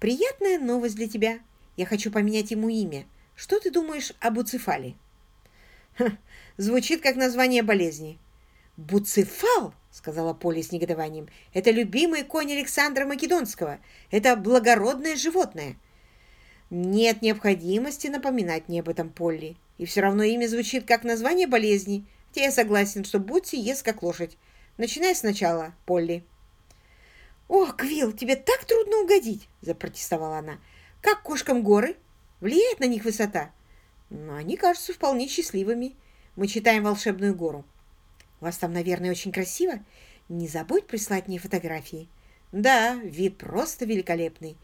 «Приятная новость для тебя. Я хочу поменять ему имя. Что ты думаешь об буцефале?» «Звучит как название болезни». «Буцефал?» — сказала Поля с негодованием. «Это любимый конь Александра Македонского. Это благородное животное». «Нет необходимости напоминать мне об этом, Полли. И все равно имя звучит как название болезни. Хотя я согласен, что Бутси ест как лошадь. Начинай сначала, Полли». «О, Квилл, тебе так трудно угодить!» – запротестовала она. Как кошкам горы? Влияет на них высота? Но они кажутся вполне счастливыми. Мы читаем «Волшебную гору». У вас там, наверное, очень красиво. Не забудь прислать мне фотографии. Да, вид просто великолепный.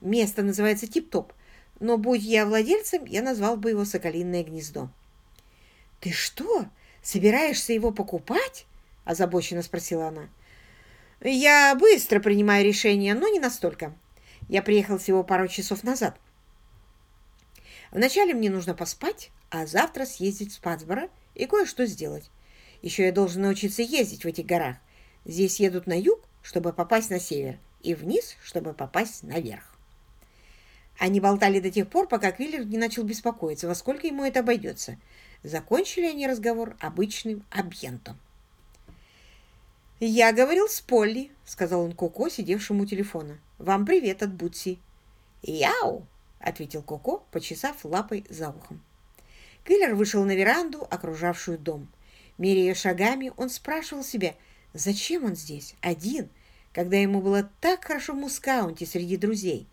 Место называется Тип-Топ. Но будь я владельцем, я назвал бы его «Соколиное гнездо». «Ты что, собираешься его покупать?» – озабоченно спросила она. «Я быстро принимаю решение, но не настолько. Я приехал всего пару часов назад. Вначале мне нужно поспать, а завтра съездить в Спацборо и кое-что сделать. Еще я должен научиться ездить в этих горах. Здесь едут на юг, чтобы попасть на север, и вниз, чтобы попасть наверх. Они болтали до тех пор, пока Квиллер не начал беспокоиться, во сколько ему это обойдется. Закончили они разговор обычным объентом. «Я говорил с Полли», — сказал он Коко, сидевшему у телефона. «Вам привет от Бутси». «Яу!» — ответил Коко, почесав лапой за ухом. Киллер вышел на веранду, окружавшую дом. Меряя шагами, он спрашивал себя, зачем он здесь, один, когда ему было так хорошо в Мускаунте среди друзей.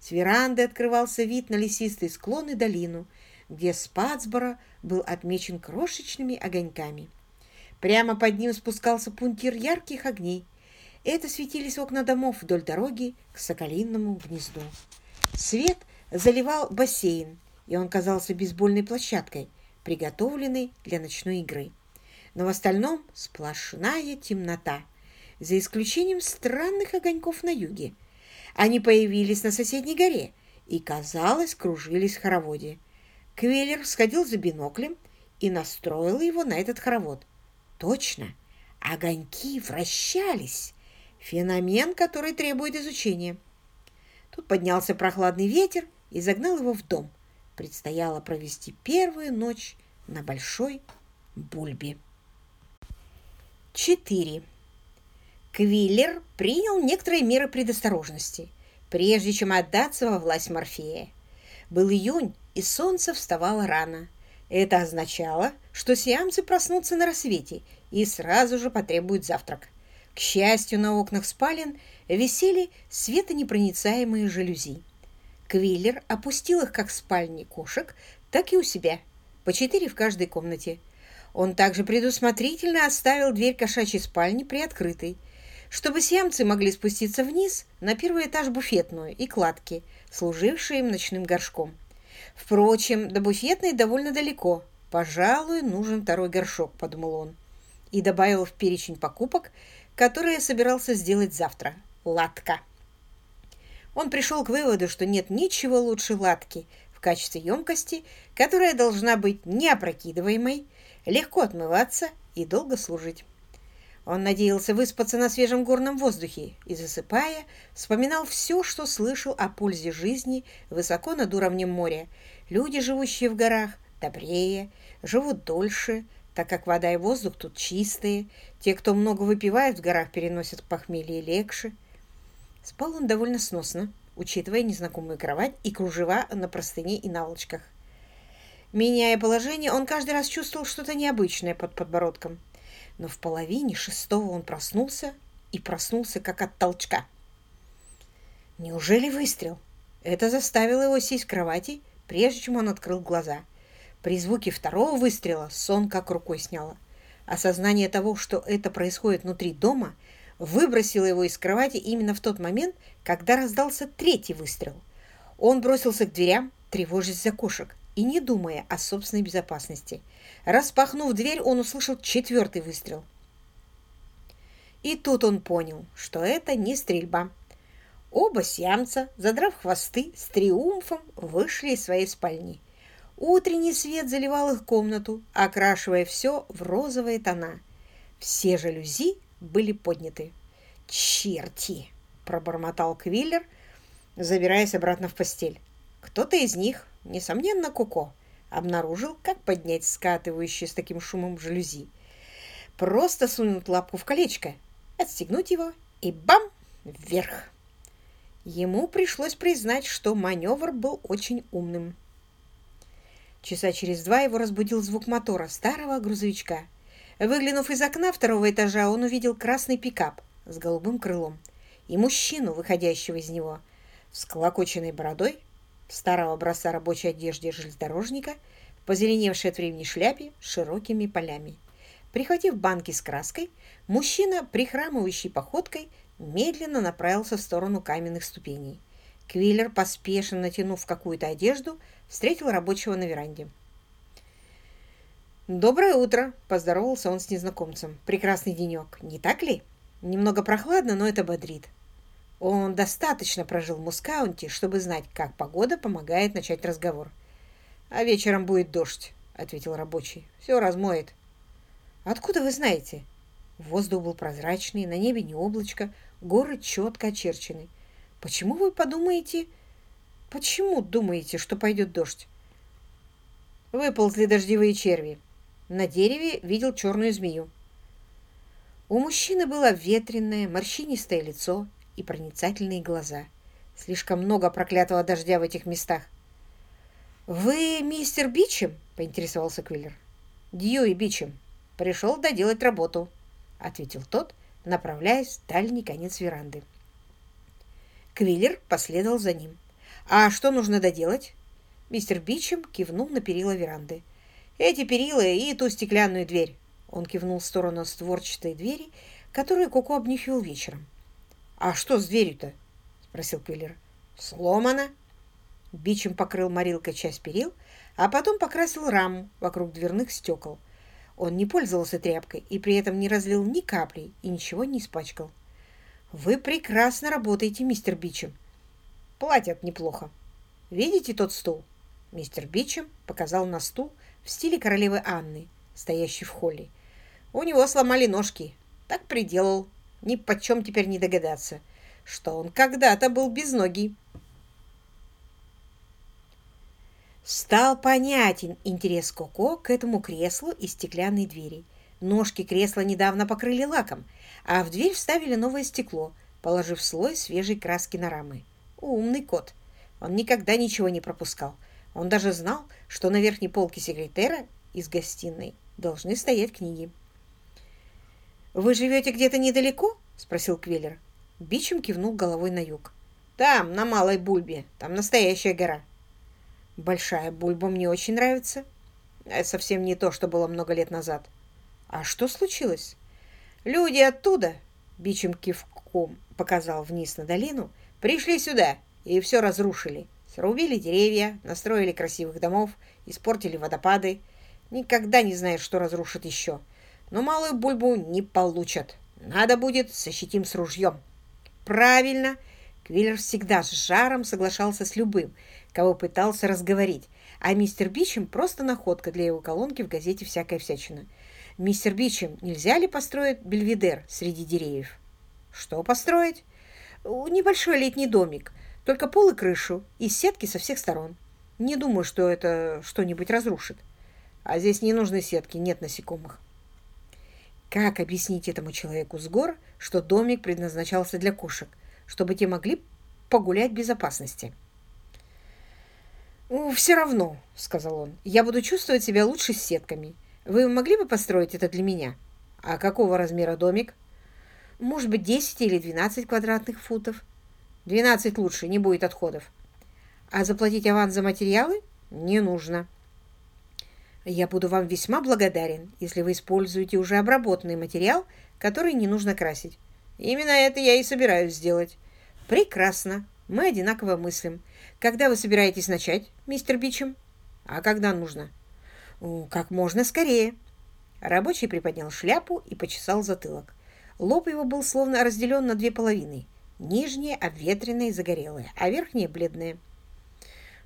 С веранды открывался вид на лесистый склон и долину, где Спацборо был отмечен крошечными огоньками. Прямо под ним спускался пунктир ярких огней. Это светились окна домов вдоль дороги к Соколинному гнезду. Свет заливал бассейн, и он казался бейсбольной площадкой, приготовленной для ночной игры. Но в остальном сплошная темнота, за исключением странных огоньков на юге. Они появились на соседней горе и, казалось, кружились в хороводе. Квеллер сходил за биноклем и настроил его на этот хоровод. Точно, огоньки вращались. Феномен, который требует изучения. Тут поднялся прохладный ветер и загнал его в дом. Предстояло провести первую ночь на большой бульбе. 4. Квиллер принял некоторые меры предосторожности, прежде чем отдаться во власть Морфея. Был июнь, и солнце вставало рано – это означало, что сиамцы проснутся на рассвете и сразу же потребуют завтрак. К счастью, на окнах спален висели светонепроницаемые жалюзи. Квиллер опустил их как в спальне кошек, так и у себя, по четыре в каждой комнате. Он также предусмотрительно оставил дверь кошачьей спальни приоткрытой, чтобы сиамцы могли спуститься вниз на первый этаж буфетную и кладки, служившие им ночным горшком. Впрочем, до буфетной довольно далеко. «Пожалуй, нужен второй горшок», — подумал он. И добавил в перечень покупок, которые собирался сделать завтра. Латка. Он пришел к выводу, что нет ничего лучше латки в качестве емкости, которая должна быть неопрокидываемой, легко отмываться и долго служить. Он надеялся выспаться на свежем горном воздухе и, засыпая, вспоминал все, что слышал о пользе жизни высоко над уровнем моря. Люди, живущие в горах, добрее, живут дольше, так как вода и воздух тут чистые. Те, кто много выпивает в горах, переносят похмелье легче. Спал он довольно сносно, учитывая незнакомую кровать и кружева на простыне и наволочках. Меняя положение, он каждый раз чувствовал что-то необычное под подбородком. Но в половине шестого он проснулся и проснулся как от толчка. Неужели выстрел? Это заставило его сесть в кровати, прежде чем он открыл глаза. При звуке второго выстрела сон как рукой сняло. Осознание того, что это происходит внутри дома, выбросило его из кровати именно в тот момент, когда раздался третий выстрел. Он бросился к дверям, тревожась за кошек и не думая о собственной безопасности. Распахнув дверь, он услышал четвертый выстрел. И тут он понял, что это не стрельба. Оба сиамца, задрав хвосты, с триумфом вышли из своей спальни. Утренний свет заливал их комнату, окрашивая все в розовые тона. Все жалюзи были подняты. «Черти!» – пробормотал Квиллер, забираясь обратно в постель. Кто-то из них, несомненно, Коко, обнаружил, как поднять скатывающие с таким шумом жалюзи. Просто сунуть лапку в колечко, отстегнуть его и бам! вверх. Ему пришлось признать, что маневр был очень умным. Часа через два его разбудил звук мотора старого грузовичка. Выглянув из окна второго этажа, он увидел красный пикап с голубым крылом и мужчину, выходящего из него, с колокоченной бородой, старого образца рабочей одежды железнодорожника, позеленевшей от времени шляпе с широкими полями. Прихватив банки с краской, мужчина, прихрамывающей походкой, медленно направился в сторону каменных ступеней. Квиллер, поспешно натянув какую-то одежду, встретил рабочего на веранде. «Доброе утро!» – поздоровался он с незнакомцем. «Прекрасный денек, не так ли? Немного прохладно, но это бодрит. Он достаточно прожил в Мускаунте, чтобы знать, как погода помогает начать разговор. «А вечером будет дождь», — ответил рабочий. «Все размоет». «Откуда вы знаете?» Воздух был прозрачный, на небе не облачко, горы четко очерчены. «Почему вы подумаете...» «Почему думаете, что пойдет дождь?» Выползли дождевые черви. На дереве видел черную змею. У мужчины было ветреное, морщинистое лицо, и проницательные глаза. Слишком много проклятого дождя в этих местах. «Вы мистер Бичем?» – поинтересовался Квиллер. «Дьюи Бичем. Пришел доделать работу», – ответил тот, направляясь в дальний конец веранды. Квиллер последовал за ним. «А что нужно доделать?» Мистер Бичем кивнул на перила веранды. «Эти перила и ту стеклянную дверь». Он кивнул в сторону створчатой двери, которую Коко обнюхивал вечером. «А что с дверью-то?» — спросил Квиллер. «Сломано». Бичем покрыл морилкой часть перил, а потом покрасил раму вокруг дверных стекол. Он не пользовался тряпкой и при этом не разлил ни капли и ничего не испачкал. «Вы прекрасно работаете, мистер Бичем. Платят неплохо. Видите тот стул?» Мистер Бичем показал на стул в стиле королевы Анны, стоящий в холле. «У него сломали ножки. Так приделал ни почем теперь не догадаться, что он когда-то был безногий. Стал понятен интерес Коко к этому креслу и стеклянной двери. Ножки кресла недавно покрыли лаком, а в дверь вставили новое стекло, положив слой свежей краски на рамы. Умный кот. Он никогда ничего не пропускал. Он даже знал, что на верхней полке секретера из гостиной должны стоять книги. «Вы живете где-то недалеко?» — спросил Квеллер. Бичем кивнул головой на юг. Там, на Малой Бульбе. Там настоящая гора. Большая Бульба мне очень нравится. Это совсем не то, что было много лет назад. А что случилось? Люди оттуда, бичем кивком показал вниз на долину, пришли сюда и все разрушили. Срубили деревья, настроили красивых домов, испортили водопады. Никогда не знаешь, что разрушат еще. Но малую бульбу не получат. Надо будет, защитим с ружьем. Правильно. Квиллер всегда с жаром соглашался с любым, кого пытался разговорить, а мистер Бичем просто находка для его колонки в газете «Всякая всячина». «Мистер Бичем, нельзя ли построить бельведер среди деревьев?» «Что построить?» «Небольшой летний домик, только пол и крышу, и сетки со всех сторон. Не думаю, что это что-нибудь разрушит. А здесь не нужны сетки, нет насекомых». Как объяснить этому человеку с гор, что домик предназначался для кошек, чтобы те могли погулять в безопасности? «Все равно», — сказал он, — «я буду чувствовать себя лучше с сетками. Вы могли бы построить это для меня? А какого размера домик?» «Может быть, 10 или 12 квадратных футов?» «12 лучше, не будет отходов». «А заплатить аванс за материалы?» «Не нужно». Я буду вам весьма благодарен, если вы используете уже обработанный материал, который не нужно красить. Именно это я и собираюсь сделать. Прекрасно. Мы одинаково мыслим. Когда вы собираетесь начать, мистер Бичем? А когда нужно? Как можно скорее. Рабочий приподнял шляпу и почесал затылок. Лоб его был словно разделен на две половины. Нижняя обветренная и загорелая, а верхняя бледная.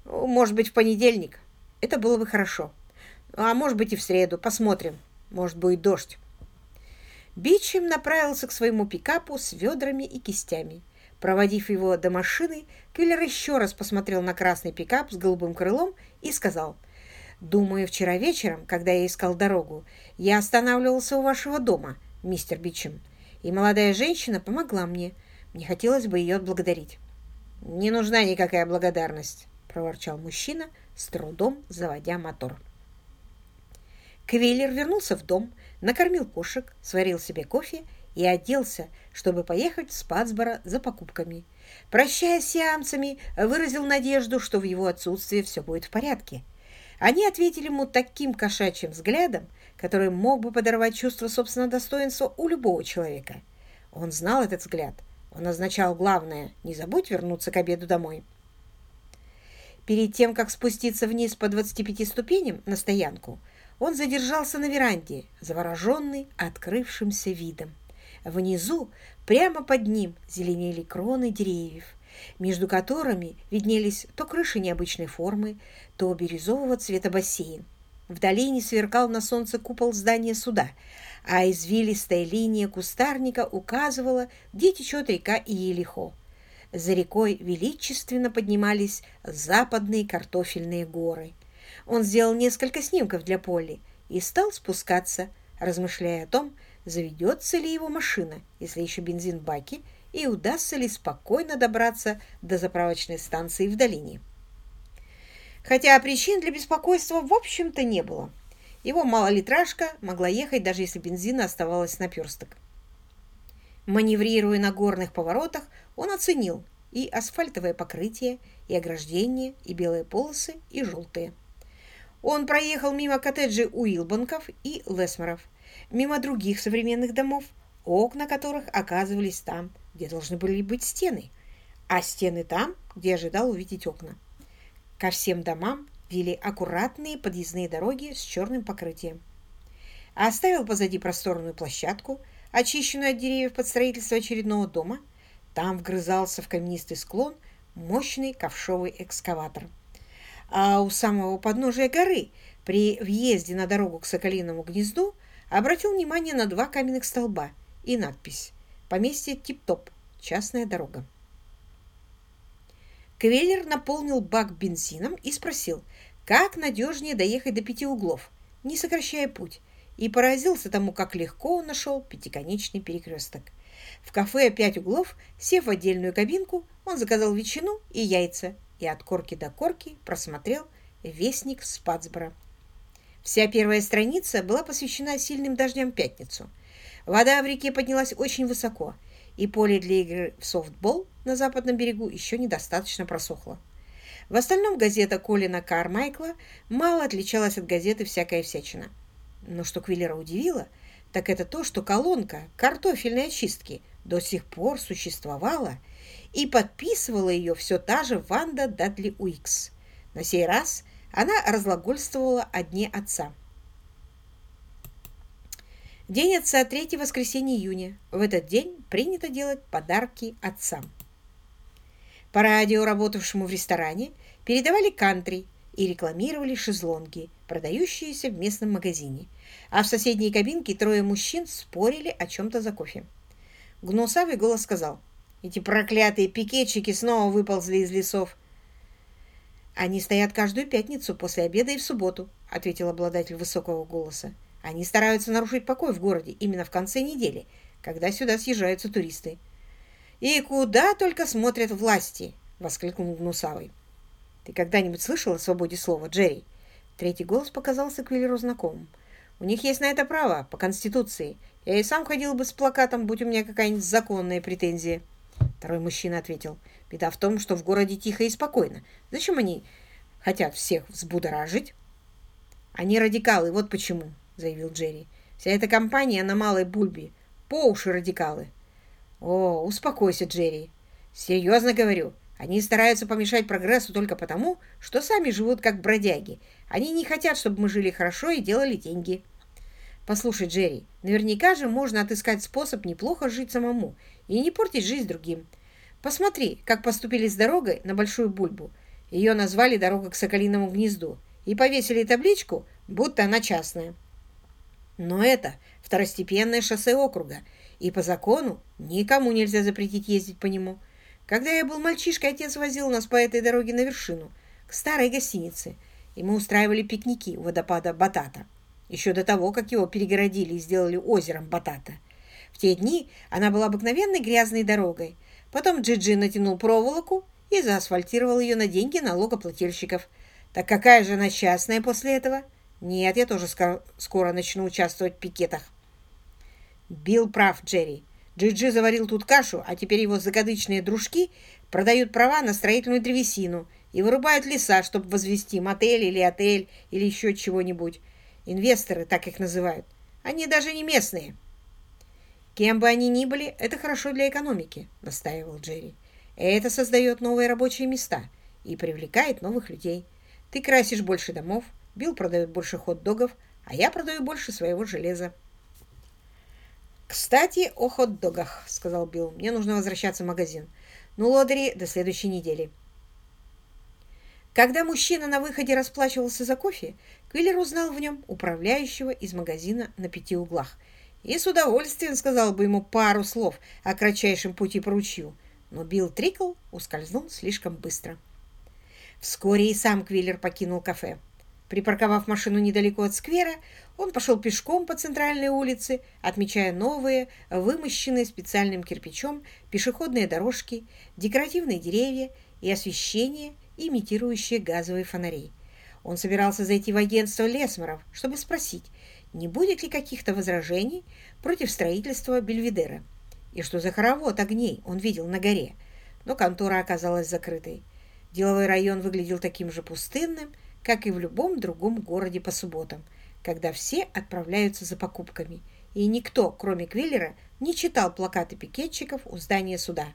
Может быть, в понедельник. Это было бы хорошо. А может быть и в среду. Посмотрим. Может, будет дождь. Бичем направился к своему пикапу с ведрами и кистями. Проводив его до машины, Квиллер еще раз посмотрел на красный пикап с голубым крылом и сказал, «Думаю, вчера вечером, когда я искал дорогу, я останавливался у вашего дома, мистер Бичем, и молодая женщина помогла мне. Мне хотелось бы ее отблагодарить». «Не нужна никакая благодарность», — проворчал мужчина, с трудом заводя мотор. Квиллер вернулся в дом, накормил кошек, сварил себе кофе и оделся, чтобы поехать в Спацборо за покупками. Прощаясь с сиамцами, выразил надежду, что в его отсутствие все будет в порядке. Они ответили ему таким кошачьим взглядом, который мог бы подорвать чувство собственного достоинства у любого человека. Он знал этот взгляд. Он означал главное – не забудь вернуться к обеду домой. Перед тем, как спуститься вниз по 25 ступеням на стоянку – он задержался на веранде, завороженный открывшимся видом. Внизу, прямо под ним, зеленели кроны деревьев, между которыми виднелись то крыши необычной формы, то бирюзового цвета бассейн. В долине сверкал на солнце купол здания суда, а извилистая линия кустарника указывала, где течет река Иелихо. За рекой величественно поднимались западные картофельные горы. Он сделал несколько снимков для Полли и стал спускаться, размышляя о том, заведется ли его машина, если еще бензин в баке, и удастся ли спокойно добраться до заправочной станции в долине. Хотя причин для беспокойства в общем-то не было. Его малолитражка могла ехать, даже если бензина оставалось наперсток. Маневрируя на горных поворотах, он оценил и асфальтовое покрытие, и ограждение, и белые полосы, и желтые. Он проехал мимо коттеджей Уилбанков и Лесмеров, мимо других современных домов, окна которых оказывались там, где должны были быть стены, а стены там, где ожидал увидеть окна. Ко всем домам вели аккуратные подъездные дороги с черным покрытием. Оставил позади просторную площадку, очищенную от деревьев под строительство очередного дома. Там вгрызался в каменистый склон мощный ковшовый экскаватор – а у самого подножия горы, при въезде на дорогу к Соколиному гнезду, обратил внимание на два каменных столба и надпись «Поместье Тип-Топ. Частная дорога». Квеллер наполнил бак бензином и спросил, как надежнее доехать до пяти углов, не сокращая путь, и поразился тому, как легко он нашел пятиконечный перекресток. В кафе «Пять углов», сев в отдельную кабинку, он заказал ветчину и яйца и от корки до корки просмотрел «Вестник Спацбора». Вся первая страница была посвящена сильным дождям в пятницу. Вода в реке поднялась очень высоко, и поле для игры в софтбол на западном берегу еще недостаточно просохла. В остальном газета Колина Кармайкла мало отличалась от газеты «Всякая всячина». Но что Квиллера удивило, так это то, что колонка картофельной очистки до сих пор существовала, и подписывала ее все та же Ванда Дадли Уикс. На сей раз она разглагольствовала о дне отца. День отца – третье воскресенье июня. В этот день принято делать подарки отцам. По радио, работавшему в ресторане, передавали кантри и рекламировали шезлонги, продающиеся в местном магазине. А в соседней кабинке трое мужчин спорили о чем-то за кофе. Гнусавый голос сказал, «Эти проклятые пикетчики снова выползли из лесов». «Они стоят каждую пятницу после обеда и в субботу», ответил обладатель высокого голоса. «Они стараются нарушить покой в городе именно в конце недели, когда сюда съезжаются туристы. «И куда только смотрят власти!» — воскликнул Гнусавый. «Ты когда-нибудь слышал о свободе слова, Джерри?» Третий голос показался Квиллеру знакомым. «У них есть на это право, по Конституции. Я и сам ходил бы с плакатом, будь у меня какая-нибудь законная претензия». Второй мужчина ответил. «Беда в том, что в городе тихо и спокойно. Зачем они хотят всех взбудоражить?» «Они радикалы, вот почему», — заявил Джерри. «Вся эта компания на Малой Бульбе. По уши радикалы. О, успокойся, Джерри. Серьезно говорю, они стараются помешать прогрессу только потому, что сами живут как бродяги. Они не хотят, чтобы мы жили хорошо и делали деньги. Послушай, Джерри, наверняка же можно отыскать способ неплохо жить самому и не портить жизнь другим. Посмотри, как поступили с дорогой на Большую Бульбу. Ее назвали «Дорога к Соколиному гнезду» и повесили табличку, будто она частная. Но это второстепенное шоссе округа, и по закону никому нельзя запретить ездить по нему. Когда я был мальчишкой, отец возил нас по этой дороге на вершину, к старой гостинице, и мы устраивали пикники у водопада Батата, еще до того, как его перегородили и сделали озером Батата. В те дни она была обыкновенной грязной дорогой. Потом Джиджи натянул проволоку и заасфальтировал ее на деньги налогоплательщиков. Так какая же она частная после этого? Нет, я тоже скоро начну участвовать в пикетах. Билл прав, Джерри. Джиджи -Джи заварил тут кашу, а теперь его закадычные дружки продают права на строительную древесину и вырубают леса, чтобы возвести мотель или отель или еще чего-нибудь. Инвесторы так их называют. Они даже не местные. Кем бы они ни были, это хорошо для экономики, настаивал Джерри. Это создает новые рабочие места и привлекает новых людей. Ты красишь больше домов, Билл продает больше хот-догов, а я продаю больше своего железа. «Кстати, о хот-догах», — сказал Билл. «Мне нужно возвращаться в магазин. Ну, лодыри, до следующей недели». Когда мужчина на выходе расплачивался за кофе, Квиллер узнал в нем управляющего из магазина на пяти углах. И с удовольствием сказал бы ему пару слов о кратчайшем пути по ручью. Но Билл Трикл ускользнул слишком быстро. Вскоре и сам Квиллер покинул кафе. Припарковав машину недалеко от сквера, он пошел пешком по центральной улице, отмечая новые, вымощенные специальным кирпичом пешеходные дорожки, декоративные деревья и освещение, имитирующее газовые фонари. Он собирался зайти в агентство Лесмеров, чтобы спросить, не будет ли каких-то возражений против строительства Бельведера, и что за хоровод огней он видел на горе, но контора оказалась закрытой. Деловой район выглядел таким же пустынным, как и в любом другом городе по субботам, когда все отправляются за покупками, и никто, кроме Квиллера, не читал плакаты пикетчиков у здания суда.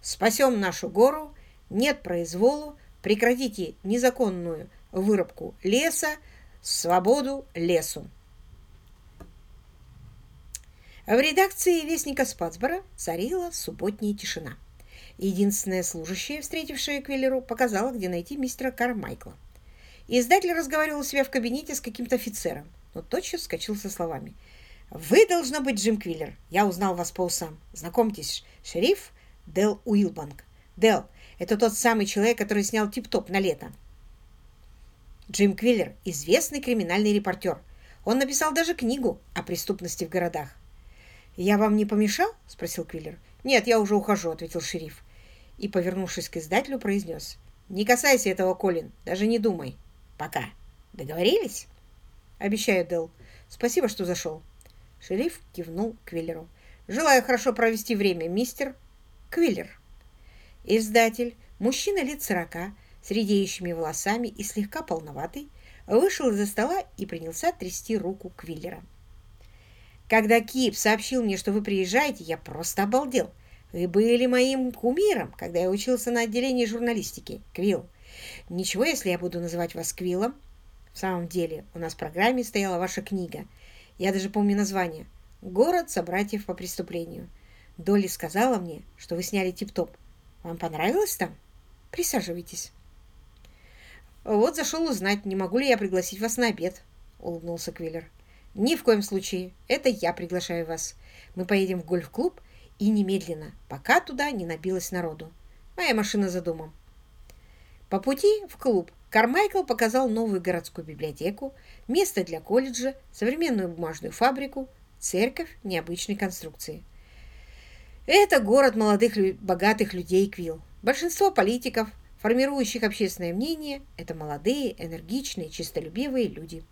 «Спасем нашу гору», «Нет произволу», «Прекратите незаконную вырубку леса», «Свободу лесу». В редакции «Вестника Спацбора» царила субботняя тишина. Единственная служащая, встретившая Квиллеру, показала, где найти мистера Кармайкла. Издатель разговаривал у себя в кабинете с каким-то офицером, но тотчас вскочил со словами. «Вы, должно быть, Джим Квиллер. Я узнал вас по усам. Знакомьтесь, шериф Дел Уилбанк. Дел, это тот самый человек, который снял тип-топ на лето». Джим Квиллер – известный криминальный репортер. Он написал даже книгу о преступности в городах. «Я вам не помешал?» – спросил Квиллер. «Нет, я уже ухожу», – ответил шериф. И, повернувшись к издателю, произнес. «Не касайся этого, Колин, даже не думай». Пока. Договорились? Обещаю, Дэл. Спасибо, что зашел. Шериф кивнул Квиллеру. Желаю хорошо провести время, мистер Квиллер. Издатель, мужчина лет сорока, с редеющими волосами и слегка полноватый, вышел из-за стола и принялся трясти руку Квиллера. Когда Кип сообщил мне, что вы приезжаете, я просто обалдел. Вы были моим кумиром, когда я учился на отделении журналистики. Квилл. Ничего, если я буду называть вас Квиллом. В самом деле, у нас в программе стояла ваша книга. Я даже помню название. «Город собратьев по преступлению». Долли сказала мне, что вы сняли тип-топ. Вам понравилось там? Присаживайтесь. Вот зашел узнать, не могу ли я пригласить вас на обед, улыбнулся Квиллер. Ни в коем случае. Это я приглашаю вас. Мы поедем в гольф-клуб и немедленно, пока туда не набилось народу. Моя машина за домом. По пути в клуб Кармайкл показал новую городскую библиотеку, место для колледжа, современную бумажную фабрику, церковь необычной конструкции. Это город молодых, богатых людей Квилл. Большинство политиков, формирующих общественное мнение, это молодые, энергичные, чистолюбивые люди.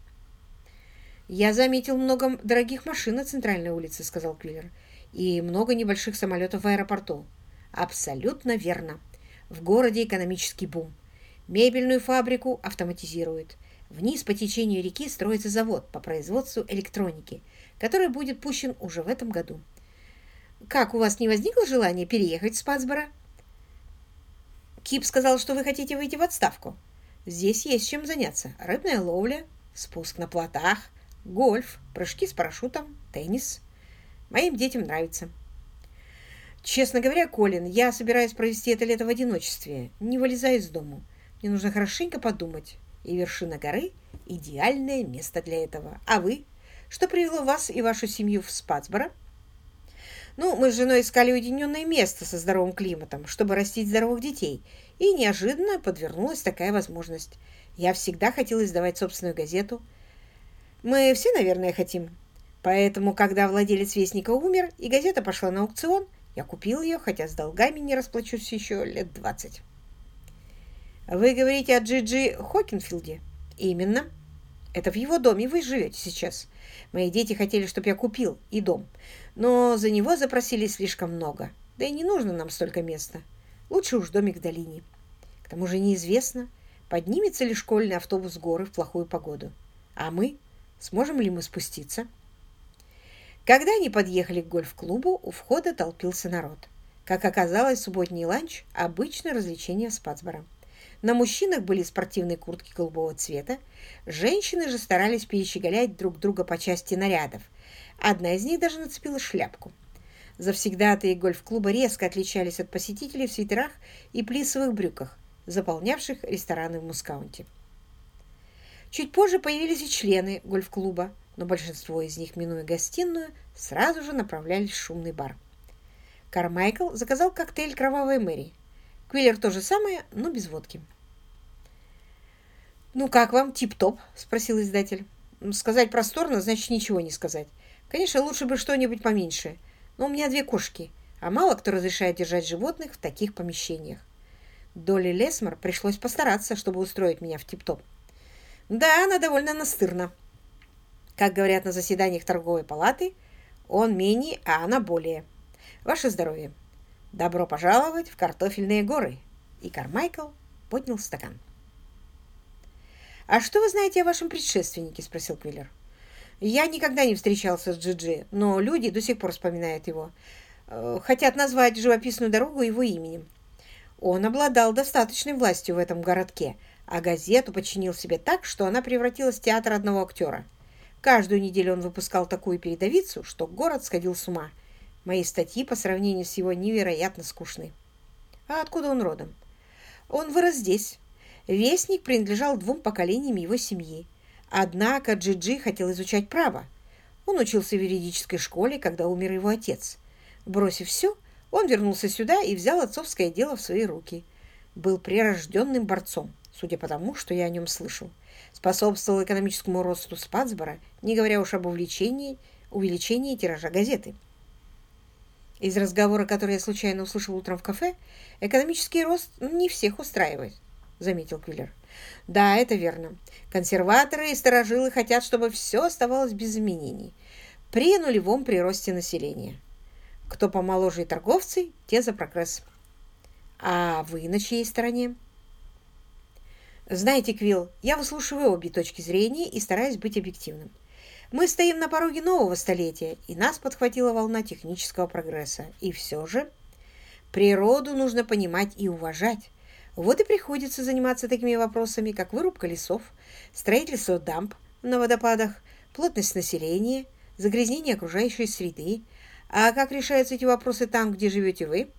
«Я заметил много дорогих машин на центральной улице», — сказал Квиллер, «и много небольших самолетов в аэропорту». «Абсолютно верно. В городе экономический бум. Мебельную фабрику автоматизируют. Вниз по течению реки строится завод по производству электроники, который будет пущен уже в этом году. Как, у вас не возникло желания переехать в Спацборо?» «Кип сказал, что вы хотите выйти в отставку. Здесь есть чем заняться. Рыбная ловля, спуск на плотах, гольф, прыжки с парашютом, теннис. Моим детям нравится. Честно говоря, Колин, я собираюсь провести это лето в одиночестве, не вылезая из дому. Мне нужно хорошенько подумать. И вершина горы – идеальное место для этого. А вы? Что привело вас и вашу семью в Спацборо? Ну, мы с женой искали уединенное место со здоровым климатом, чтобы растить здоровых детей. И неожиданно подвернулась такая возможность. Я всегда хотела издавать собственную газету – мы все, наверное, хотим. Поэтому, когда владелец Вестника умер и газета пошла на аукцион, я купил ее, хотя с долгами не расплачусь еще лет двадцать. Вы говорите о Джиджи Хокинфилде? Именно. Это в его доме вы живете сейчас. Мои дети хотели, чтобы я купил и дом, но за него запросили слишком много. Да и не нужно нам столько места. Лучше уж домик в долине. К тому же неизвестно, поднимется ли школьный автобус горы в плохую погоду. А мы Сможем ли мы спуститься? Когда они подъехали к гольф-клубу, у входа толпился народ. Как оказалось, субботний ланч – обычное развлечение в Спацборо. На мужчинах были спортивные куртки голубого цвета, женщины же старались перещеголять друг друга по части нарядов. Одна из них даже нацепила шляпку. Завсегдатые гольф-клуба резко отличались от посетителей в свитерах и плисовых брюках, заполнявших рестораны в Мускаунте. Чуть позже появились и члены гольф-клуба, но большинство из них, минуя гостиную, сразу же направлялись в шумный бар. Кармайкл заказал коктейль «Кровавая Мэри». Квиллер то же самое, но без водки. «Ну как вам, тип-топ?» – спросил издатель. «Сказать просторно, значит ничего не сказать. Конечно, лучше бы что-нибудь поменьше, но у меня две кошки, а мало кто разрешает держать животных в таких помещениях. Долли Лесмор пришлось постараться, чтобы устроить меня в тип-топ. Да, она довольно настырна. Как говорят на заседаниях торговой палаты, он менее, а она более. Ваше здоровье. Добро пожаловать в картофельные горы. И Кармайкл поднял стакан. «А что вы знаете о вашем предшественнике?» – спросил Квиллер. «Я никогда не встречался с Джиджи, но люди до сих пор вспоминают его. Э, хотят назвать живописную дорогу его именем. Он обладал достаточной властью в этом городке, а газету подчинил себе так, что она превратилась в театр одного актера. Каждую неделю он выпускал такую передовицу, что город сходил с ума. Мои статьи по сравнению с его невероятно скучны. А откуда он родом? Он вырос здесь. Вестник принадлежал двум поколениям его семьи. Однако Джиджи хотел изучать право. Он учился в юридической школе, когда умер его отец. Бросив все, он вернулся сюда и взял отцовское дело в свои руки. Был прирожденным борцом судя по тому, что я о нем слышал, способствовал экономическому росту Спацбора, не говоря уж об увеличении, увеличении тиража газеты. Из разговора, который я случайно услышал утром в кафе, экономический рост не всех устраивает, заметил Квиллер. Да, это верно. Консерваторы и старожилы хотят, чтобы все оставалось без изменений. При нулевом приросте населения. Кто помоложе и торговцы, те за прогресс. А вы на чьей стороне? Знаете, Квилл, я выслушиваю обе точки зрения и стараюсь быть объективным. Мы стоим на пороге нового столетия, и нас подхватила волна технического прогресса. И все же природу нужно понимать и уважать. Вот и приходится заниматься такими вопросами, как вырубка лесов, строительство дамб на водопадах, плотность населения, загрязнение окружающей среды. А как решаются эти вопросы там, где живете вы?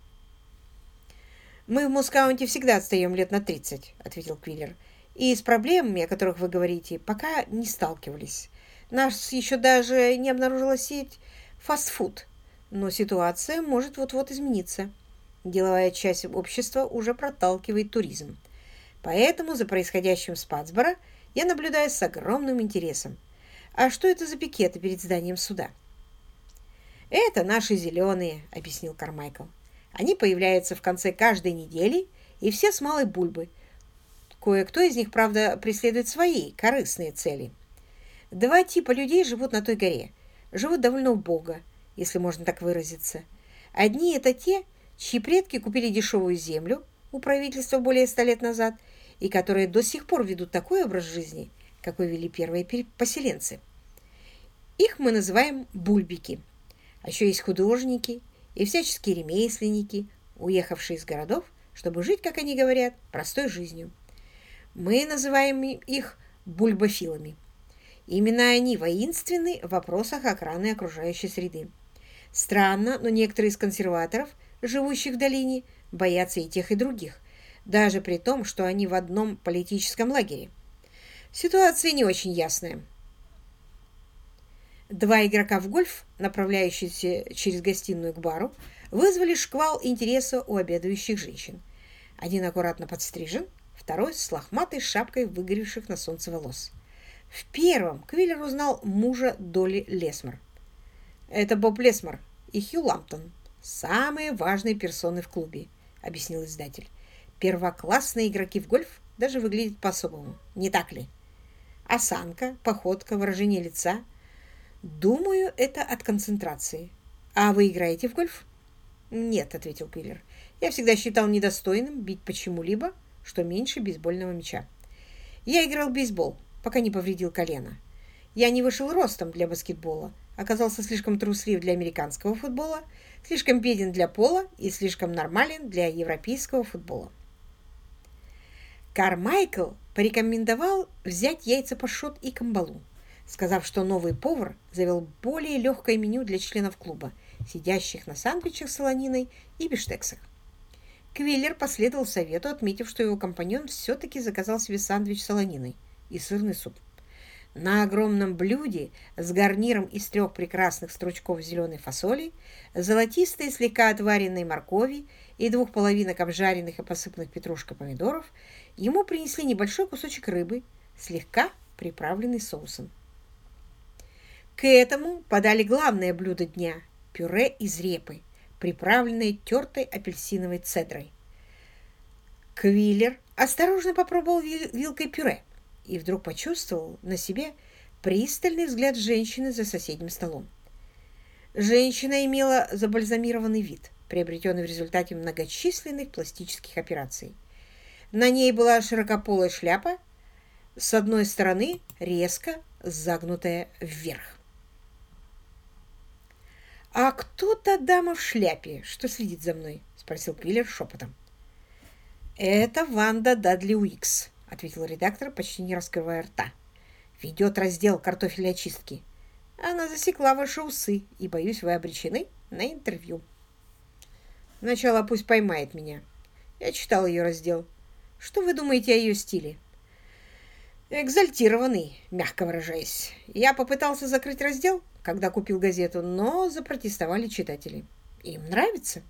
«Мы в Мускаунте всегда отстаем лет на 30», — ответил Квиллер. «И с проблемами, о которых вы говорите, пока не сталкивались. Нас еще даже не обнаружила сеть фастфуд, но ситуация может вот-вот измениться. Деловая часть общества уже проталкивает туризм. Поэтому за происходящим в Спатсборо я наблюдаю с огромным интересом. А что это за пикеты перед зданием суда? «Это наши зеленые», — объяснил Кармайкл. «Они появляются в конце каждой недели, и все с малой бульбы. Кое-кто из них, правда, преследует свои корыстные цели». Два типа людей живут на той горе. Живут довольно убого, если можно так выразиться. Одни – это те, чьи предки купили дешевую землю у правительства более ста лет назад и которые до сих пор ведут такой образ жизни, какой вели первые поселенцы. Их мы называем бульбики. А еще есть художники и всяческие ремесленники, уехавшие из городов, чтобы жить, как они говорят, простой жизнью. Мы называем их бульбофилами. Именно они воинственны в вопросах охраны окружающей среды. Странно, но некоторые из консерваторов, живущих в долине, боятся и тех, и других, даже при том, что они в одном политическом лагере. Ситуация не очень ясная. Два игрока в гольф, направляющиеся через гостиную к бару, вызвали шквал интереса у обедающих женщин. Один аккуратно подстрижен, второй с лохматой шапкой выгоревших на солнце волос. В первом Квиллер узнал мужа Долли Лесмор. «Это Боб Лесмор и Хью Ламптон, самые важные персоны в клубе», — объяснил издатель. «Первоклассные игроки в гольф даже выглядят по-особому, не так ли? Осанка, походка, выражение лица. Думаю, это от концентрации. А вы играете в гольф?» «Нет», — ответил Квиллер. «Я всегда считал недостойным бить почему-либо, что меньше бейсбольного мяча. Я играл в бейсбол» пока не повредил колено. Я не вышел ростом для баскетбола, оказался слишком труслив для американского футбола, слишком беден для пола и слишком нормален для европейского футбола. Кармайкл порекомендовал взять яйца пашот и камбалу, сказав, что новый повар завел более легкое меню для членов клуба, сидящих на сандвичах с солониной и биштексах. Квиллер последовал совету, отметив, что его компаньон все-таки заказал себе сандвич с солониной – и сырный суп. На огромном блюде с гарниром из трех прекрасных стручков зеленой фасоли, золотистой слегка отваренной моркови и двух половинок обжаренных и посыпанных петрушкой помидоров ему принесли небольшой кусочек рыбы, слегка приправленный соусом. К этому подали главное блюдо дня – пюре из репы, приправленное тертой апельсиновой цедрой. Квиллер осторожно попробовал вилкой пюре – и вдруг почувствовал на себе пристальный взгляд женщины за соседним столом. Женщина имела забальзамированный вид, приобретенный в результате многочисленных пластических операций. На ней была широкополая шляпа, с одной стороны резко загнутая вверх. «А кто та дама в шляпе, что следит за мной?» — спросил Квиллер шепотом. «Это Ванда Дадли Уикс», — ответил редактор, почти не раскрывая рта. «Ведет раздел картофельной очистки. Она засекла ваши усы, и, боюсь, вы обречены на интервью». «Сначала пусть поймает меня. Я читал ее раздел. Что вы думаете о ее стиле?» «Экзальтированный, мягко выражаясь. Я попытался закрыть раздел, когда купил газету, но запротестовали читатели. Им нравится.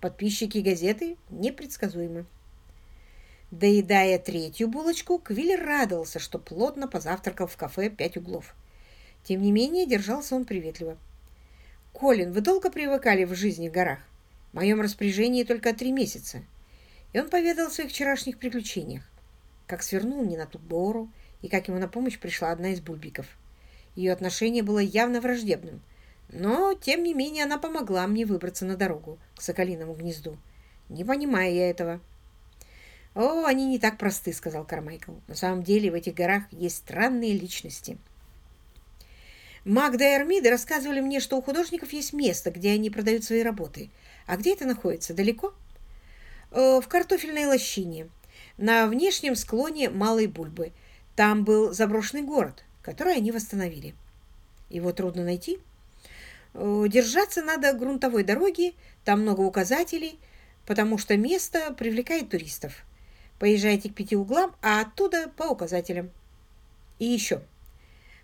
Подписчики газеты непредсказуемы». Доедая третью булочку, Квиллер радовался, что плотно позавтракал в кафе «Пять углов». Тем не менее, держался он приветливо. «Колин, вы долго привыкали в жизни в горах? В моем распоряжении только три месяца». И он поведал о своих вчерашних приключениях. Как свернул не на ту гору, и как ему на помощь пришла одна из бульбиков. Ее отношение было явно враждебным, но, тем не менее, она помогла мне выбраться на дорогу к Соколиному гнезду. Не понимаю я этого. «О, они не так просты», — сказал Кармайкл. «На самом деле в этих горах есть странные личности». Магда и Армида рассказывали мне, что у художников есть место, где они продают свои работы. А где это находится? Далеко? Э, в картофельной лощине, на внешнем склоне Малой Бульбы. Там был заброшенный город, который они восстановили. Его трудно найти. Э, держаться надо грунтовой дороги, там много указателей, потому что место привлекает туристов. Поезжайте к пяти углам, а оттуда по указателям. И еще.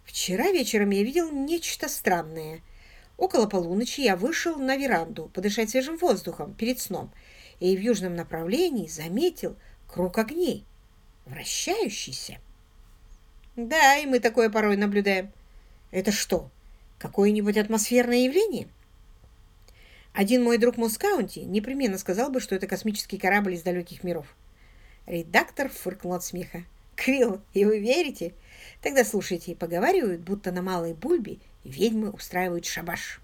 Вчера вечером я видел нечто странное. Около полуночи я вышел на веранду подышать свежим воздухом перед сном и в южном направлении заметил круг огней, вращающийся. Да, и мы такое порой наблюдаем. Это что, какое-нибудь атмосферное явление? Один мой друг Мускаунти непременно сказал бы, что это космический корабль из далеких миров. Редактор фыркнул от смеха. «Квилл, и вы верите? Тогда слушайте, поговаривают, будто на Малой Бульбе ведьмы устраивают шабаш.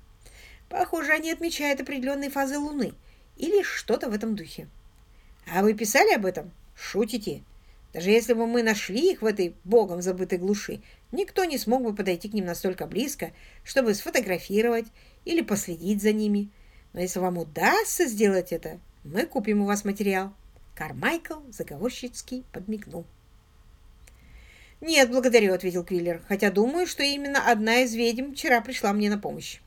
Похоже, они отмечают определенные фазы Луны или что-то в этом духе. А вы писали об этом? Шутите? Даже если бы мы нашли их в этой богом забытой глуши, никто не смог бы подойти к ним настолько близко, чтобы сфотографировать или последить за ними. Но если вам удастся сделать это, мы купим у вас материал. Кармайкл заговорщицки подмигнул. «Нет, благодарю», — ответил Квиллер, «хотя думаю, что именно одна из ведьм вчера пришла мне на помощь».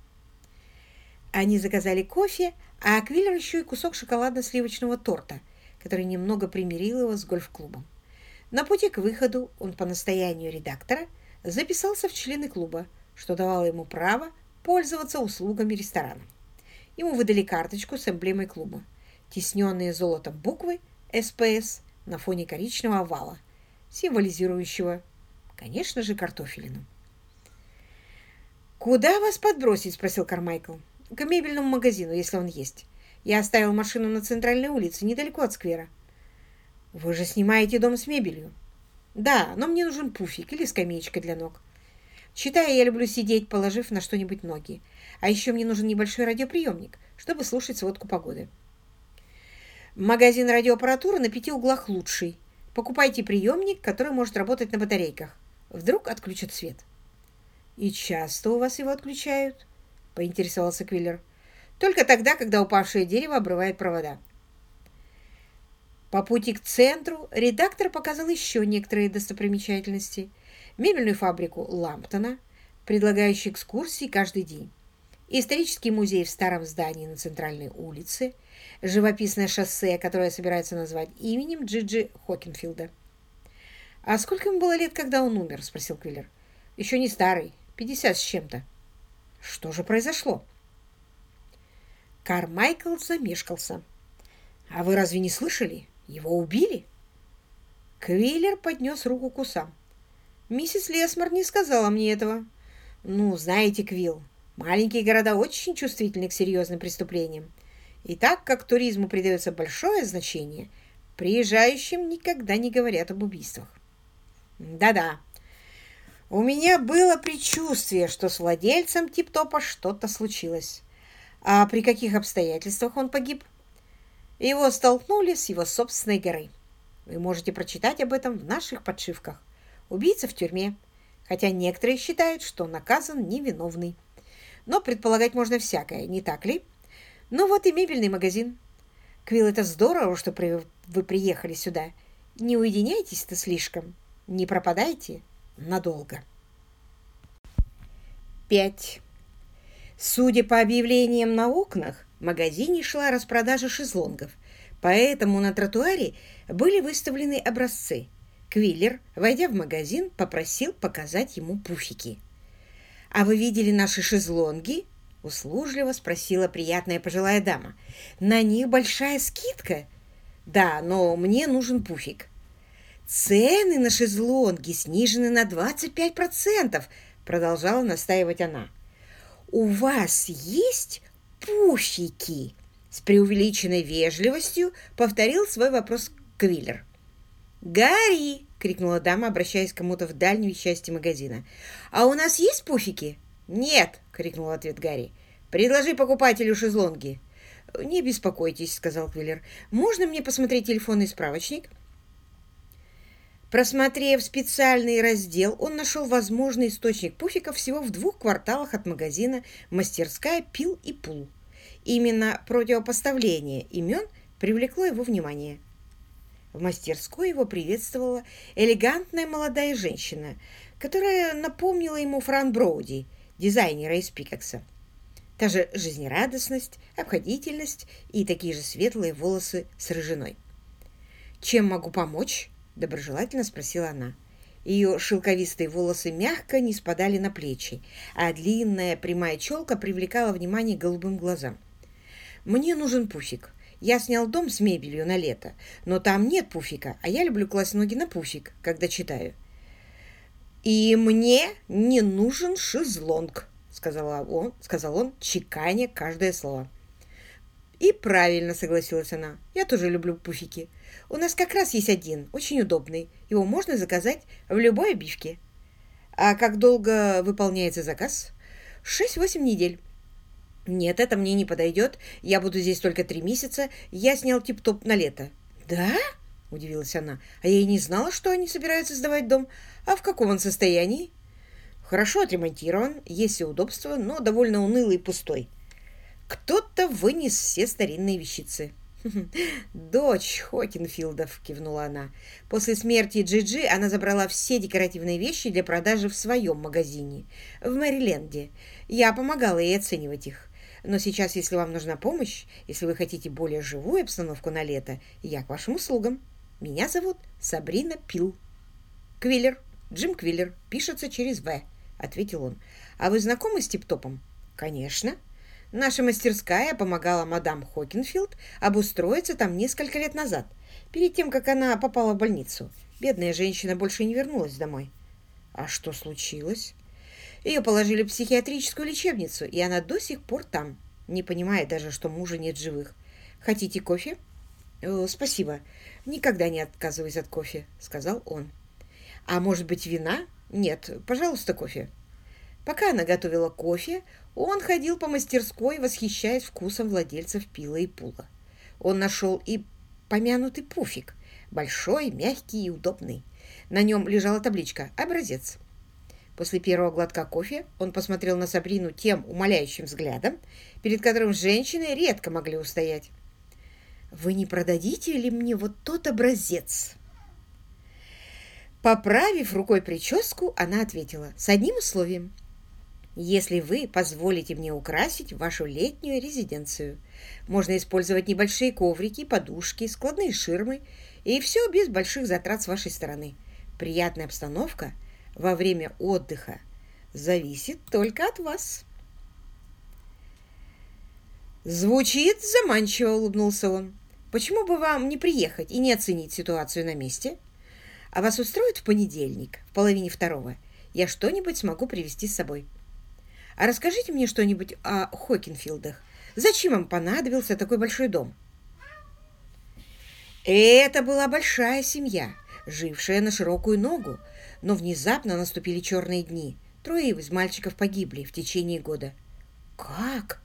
Они заказали кофе, а Квиллер еще и кусок шоколадно-сливочного торта, который немного примирил его с гольф-клубом. На пути к выходу он по настоянию редактора записался в члены клуба, что давало ему право пользоваться услугами ресторана. Ему выдали карточку с эмблемой клуба. Тесненные золотом буквы СПС на фоне коричневого овала – символизирующего, конечно же, картофелину. «Куда вас подбросить?» – спросил Кармайкл. «К мебельному магазину, если он есть. Я оставил машину на центральной улице, недалеко от сквера». «Вы же снимаете дом с мебелью?» «Да, но мне нужен пуфик или скамеечка для ног. Читая, я люблю сидеть, положив на что-нибудь ноги. А еще мне нужен небольшой радиоприемник, чтобы слушать сводку погоды». Магазин радиоаппаратуры на пяти углах лучший. Покупайте приемник, который может работать на батарейках. Вдруг отключат свет. «И часто у вас его отключают?» — поинтересовался Квиллер. «Только тогда, когда упавшее дерево обрывает провода». По пути к центру редактор показал еще некоторые достопримечательности. Мебельную фабрику Ламптона, предлагающую экскурсии каждый день. Исторический музей в старом здании на центральной улице – живописное шоссе, которое собирается назвать именем Джиджи Хокинфилда. «А сколько ему было лет, когда он умер?» – спросил Квиллер. «Еще не старый, пятьдесят с чем-то». «Что же произошло?» Кармайкл замешкался. «А вы разве не слышали? Его убили?» Квиллер поднес руку к усам. «Миссис Лесмар не сказала мне этого». «Ну, знаете, Квилл, маленькие города очень чувствительны к серьезным преступлениям. И так как туризму придается большое значение, приезжающим никогда не говорят об убийствах. Да-да, у меня было предчувствие, что с владельцем тип-топа что-то случилось. А при каких обстоятельствах он погиб? Его столкнули с его собственной горы. Вы можете прочитать об этом в наших подшивках. Убийца в тюрьме, хотя некоторые считают, что наказан невиновный. Но предполагать можно всякое, не так ли? Ну вот и мебельный магазин. Квилл, это здорово, что при... вы приехали сюда. Не уединяйтесь-то слишком. Не пропадайте надолго. 5. Судя по объявлениям на окнах, в магазине шла распродажа шезлонгов, поэтому на тротуаре были выставлены образцы. Квиллер, войдя в магазин, попросил показать ему пуфики. «А вы видели наши шезлонги?» — услужливо спросила приятная пожилая дама. «На них большая скидка?» «Да, но мне нужен пуфик». «Цены на шезлонги снижены на 25%, — продолжала настаивать она. «У вас есть пуфики?» С преувеличенной вежливостью повторил свой вопрос Квиллер. «Гарри!» — крикнула дама, обращаясь к кому-то в дальней части магазина. «А у нас есть пуфики?» «Нет!» — крикнул ответ Гарри. «Предложи покупателю шезлонги». «Не беспокойтесь», — сказал Квиллер. «Можно мне посмотреть телефонный справочник?» Просмотрев специальный раздел, он нашел возможный источник пуфиков всего в двух кварталах от магазина «Мастерская Пил и Пул». Именно противопоставление имен привлекло его внимание. В мастерской его приветствовала элегантная молодая женщина, которая напомнила ему Фран Броуди, дизайнера из Пикакса. Та же жизнерадостность, обходительность и такие же светлые волосы с рыжиной. «Чем могу помочь?» — доброжелательно спросила она. Ее шелковистые волосы мягко не спадали на плечи, а длинная прямая челка привлекала внимание голубым глазам. «Мне нужен пуфик. Я снял дом с мебелью на лето, но там нет пуфика, а я люблю класть ноги на пуфик, когда читаю». «И мне не нужен шезлонг», — сказала он, сказал он, чеканя каждое слово. «И правильно», — согласилась она. «Я тоже люблю пуфики. У нас как раз есть один, очень удобный. Его можно заказать в любой обивке». «А как долго выполняется заказ?» «Шесть-восемь недель». «Нет, это мне не подойдет. Я буду здесь только три месяца. Я снял тип-топ на лето». «Да?» — удивилась она. «А я и не знала, что они собираются сдавать дом. А в каком он состоянии?» «Хорошо отремонтирован, есть все удобства, но довольно унылый и пустой». Кто-то вынес все старинные вещицы. [LAUGHS] «Дочь Хокинфилдов», — кивнула она. «После смерти Джиджи она забрала все декоративные вещи для продажи в своем магазине, в Мэриленде. Я помогала ей оценивать их. Но сейчас, если вам нужна помощь, если вы хотите более живую обстановку на лето, я к вашим услугам. Меня зовут Сабрина Пил». «Квиллер, Джим Квиллер, пишется через «В», — ответил он. «А вы знакомы с Типтопом?» «Конечно». Наша мастерская помогала мадам Хокинфилд обустроиться там несколько лет назад, перед тем, как она попала в больницу. Бедная женщина больше не вернулась домой. А что случилось? Ее положили в психиатрическую лечебницу, и она до сих пор там, не понимая даже, что мужа нет живых. Хотите кофе? О, спасибо. Никогда не отказываюсь от кофе, сказал он. А может быть, вина? Нет, пожалуйста, кофе. Пока она готовила кофе, он ходил по мастерской, восхищаясь вкусом владельцев пила и пула. Он нашел и помянутый пуфик, большой, мягкий и удобный. На нем лежала табличка «Образец». После первого глотка кофе он посмотрел на Сабрину тем умоляющим взглядом, перед которым женщины редко могли устоять. «Вы не продадите ли мне вот тот образец?» Поправив рукой прическу, она ответила «С одним условием если вы позволите мне украсить вашу летнюю резиденцию. Можно использовать небольшие коврики, подушки, складные ширмы, и все без больших затрат с вашей стороны. Приятная обстановка во время отдыха зависит только от вас. Звучит заманчиво, улыбнулся он. Почему бы вам не приехать и не оценить ситуацию на месте? А вас устроит в понедельник, в половине второго? Я что-нибудь смогу привезти с собой. А расскажите мне что-нибудь о Хокинфилдах. Зачем им понадобился такой большой дом? Это была большая семья, жившая на широкую ногу, но внезапно наступили черные дни. Трое из мальчиков погибли в течение года. Как?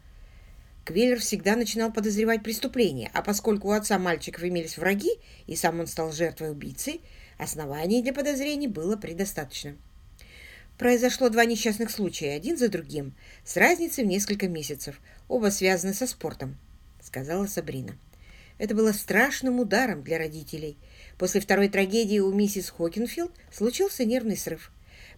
Квеллер всегда начинал подозревать преступление, а поскольку у отца мальчиков имелись враги, и сам он стал жертвой убийцы, оснований для подозрений было предостаточно. Произошло два несчастных случая, один за другим, с разницей в несколько месяцев. Оба связаны со спортом, сказала Сабрина. Это было страшным ударом для родителей. После второй трагедии у миссис Хокинфилд случился нервный срыв.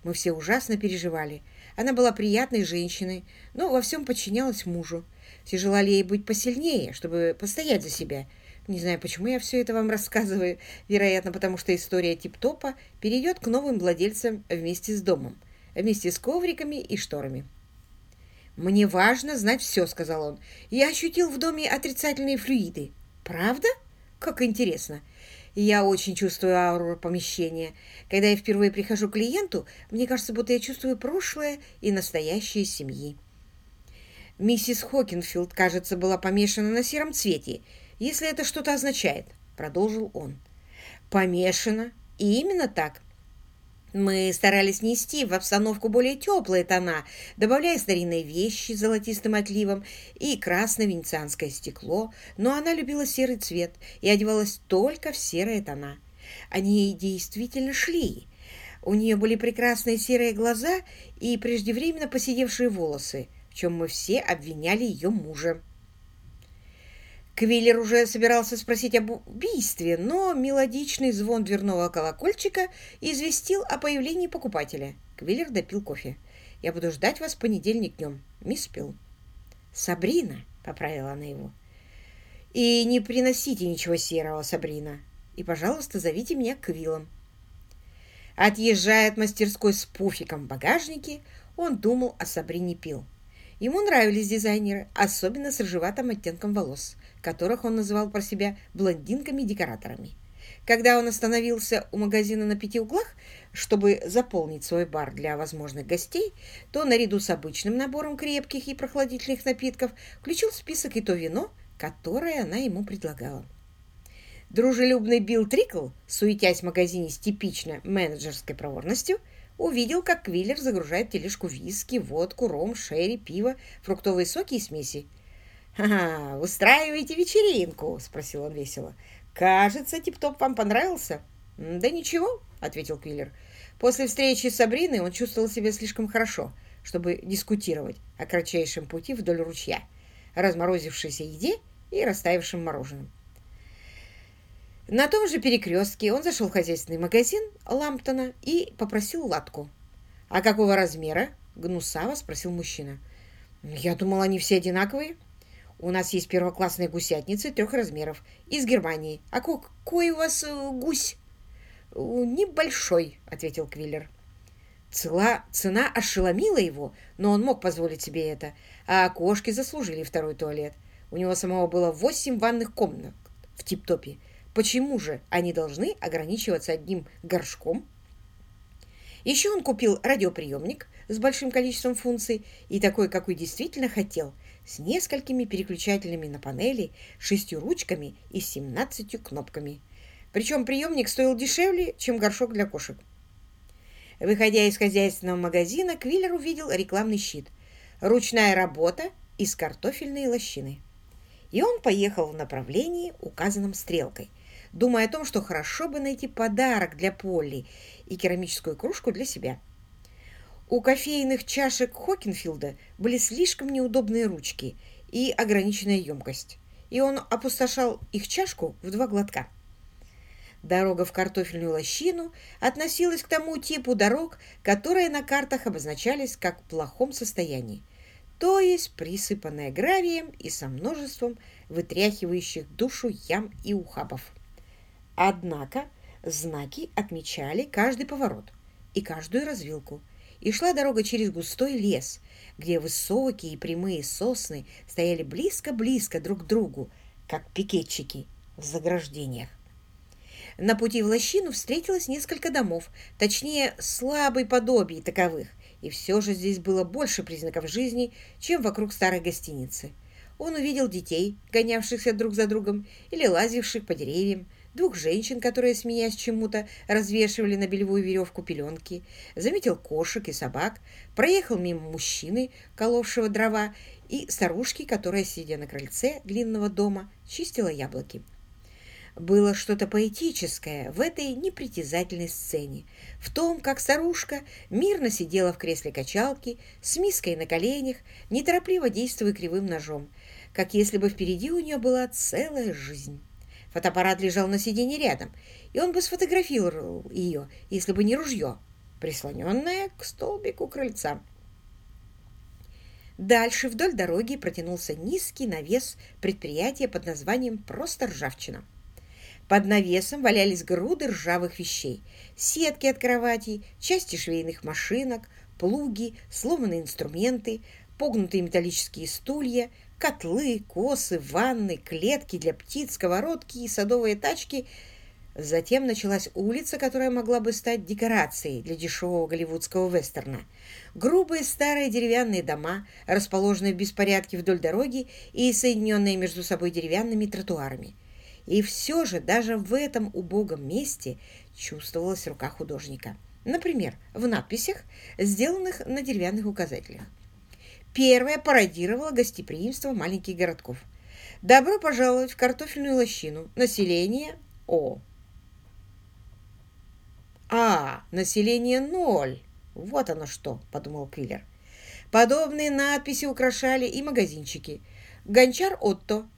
Мы все ужасно переживали. Она была приятной женщиной, но во всем подчинялась мужу. Все желали ей быть посильнее, чтобы постоять за себя. Не знаю, почему я все это вам рассказываю. Вероятно, потому что история Тип-Топа перейдет к новым владельцам вместе с домом вместе с ковриками и шторами. «Мне важно знать все», — сказал он. «Я ощутил в доме отрицательные флюиды. Правда? Как интересно. Я очень чувствую ауру помещения. Когда я впервые прихожу к клиенту, мне кажется, будто я чувствую прошлое и настоящее семьи». «Миссис Хокинфилд, кажется, была помешана на сером цвете, если это что-то означает», — продолжил он. «Помешана? И именно так. Мы старались нести в обстановку более теплые тона, добавляя старинные вещи с золотистым отливом и красное венецианское стекло, но она любила серый цвет и одевалась только в серые тона. Они ей действительно шли. У нее были прекрасные серые глаза и преждевременно посидевшие волосы, в чем мы все обвиняли ее мужа. Квиллер уже собирался спросить об убийстве, но мелодичный звон дверного колокольчика известил о появлении покупателя. Квиллер допил кофе. «Я буду ждать вас в понедельник днем, мисс Пил». «Сабрина», — поправила она его. «И не приносите ничего серого, Сабрина. И, пожалуйста, зовите меня Квиллом». Отъезжая от мастерской с пуфиком в багажнике, он думал о Сабрине Пил. Ему нравились дизайнеры, особенно с рыжеватым оттенком волос — которых он называл про себя блондинками-декораторами. Когда он остановился у магазина на пяти углах, чтобы заполнить свой бар для возможных гостей, то наряду с обычным набором крепких и прохладительных напитков включил в список и то вино, которое она ему предлагала. Дружелюбный Билл Трикл, суетясь в магазине с типично менеджерской проворностью, увидел, как Квиллер загружает тележку виски, водку, ром, шерри, пиво, фруктовые соки и смеси, «Ага, устраиваете вечеринку?» — спросил он весело. «Кажется, тип-топ вам понравился?» «Да ничего», — ответил Квиллер. После встречи с Сабриной он чувствовал себя слишком хорошо, чтобы дискутировать о кратчайшем пути вдоль ручья, разморозившейся еде и растаявшем мороженом. На том же перекрестке он зашел в хозяйственный магазин Ламптона и попросил латку. «А какого размера?» — гнусаво спросил мужчина. «Я думал, они все одинаковые». У нас есть первоклассные гусятницы трех размеров. Из Германии. А какой у вас э, гусь? Небольшой, ответил Квиллер. Цела, цена ошеломила его, но он мог позволить себе это. А кошки заслужили второй туалет. У него самого было восемь ванных комнат в тип-топе. Почему же они должны ограничиваться одним горшком? Еще он купил радиоприемник с большим количеством функций и такой, какой действительно хотел – с несколькими переключателями на панели, шестью ручками и семнадцатью кнопками. Причем приемник стоил дешевле, чем горшок для кошек. Выходя из хозяйственного магазина, Квиллер увидел рекламный щит «Ручная работа из картофельной лощины». И он поехал в направлении, указанном стрелкой, думая о том, что хорошо бы найти подарок для Полли и керамическую кружку для себя – у кофейных чашек Хокинфилда были слишком неудобные ручки и ограниченная емкость, и он опустошал их чашку в два глотка. Дорога в картофельную лощину относилась к тому типу дорог, которые на картах обозначались как в плохом состоянии, то есть присыпанная гравием и со множеством вытряхивающих душу ям и ухабов. Однако знаки отмечали каждый поворот и каждую развилку – и шла дорога через густой лес, где высокие и прямые сосны стояли близко-близко друг к другу, как пикетчики в заграждениях. На пути в лощину встретилось несколько домов, точнее, слабый подобие таковых, и все же здесь было больше признаков жизни, чем вокруг старой гостиницы. Он увидел детей, гонявшихся друг за другом или лазивших по деревьям, двух женщин, которые, смеясь чему-то, развешивали на белевую веревку пеленки, заметил кошек и собак, проехал мимо мужчины, коловшего дрова, и старушки, которая, сидя на крыльце длинного дома, чистила яблоки. Было что-то поэтическое в этой непритязательной сцене, в том, как старушка мирно сидела в кресле качалки, с миской на коленях, неторопливо действуя кривым ножом, как если бы впереди у нее была целая жизнь. Фотоаппарат лежал на сиденье рядом, и он бы сфотографировал ее, если бы не ружье, прислоненное к столбику крыльца. Дальше вдоль дороги протянулся низкий навес предприятия под названием «Просто ржавчина». Под навесом валялись груды ржавых вещей, сетки от кроватей, части швейных машинок, плуги, сломанные инструменты, погнутые металлические стулья, котлы, косы, ванны, клетки для птиц, сковородки и садовые тачки. Затем началась улица, которая могла бы стать декорацией для дешевого голливудского вестерна. Грубые старые деревянные дома, расположенные в беспорядке вдоль дороги и соединенные между собой деревянными тротуарами. И все же даже в этом убогом месте чувствовалась рука художника – Например, в надписях, сделанных на деревянных указателях. Первая пародировала гостеприимство маленьких городков. «Добро пожаловать в картофельную лощину. Население О». «А, население ноль. Вот оно что», — подумал Квиллер. Подобные надписи украшали и магазинчики. Гончар Отто,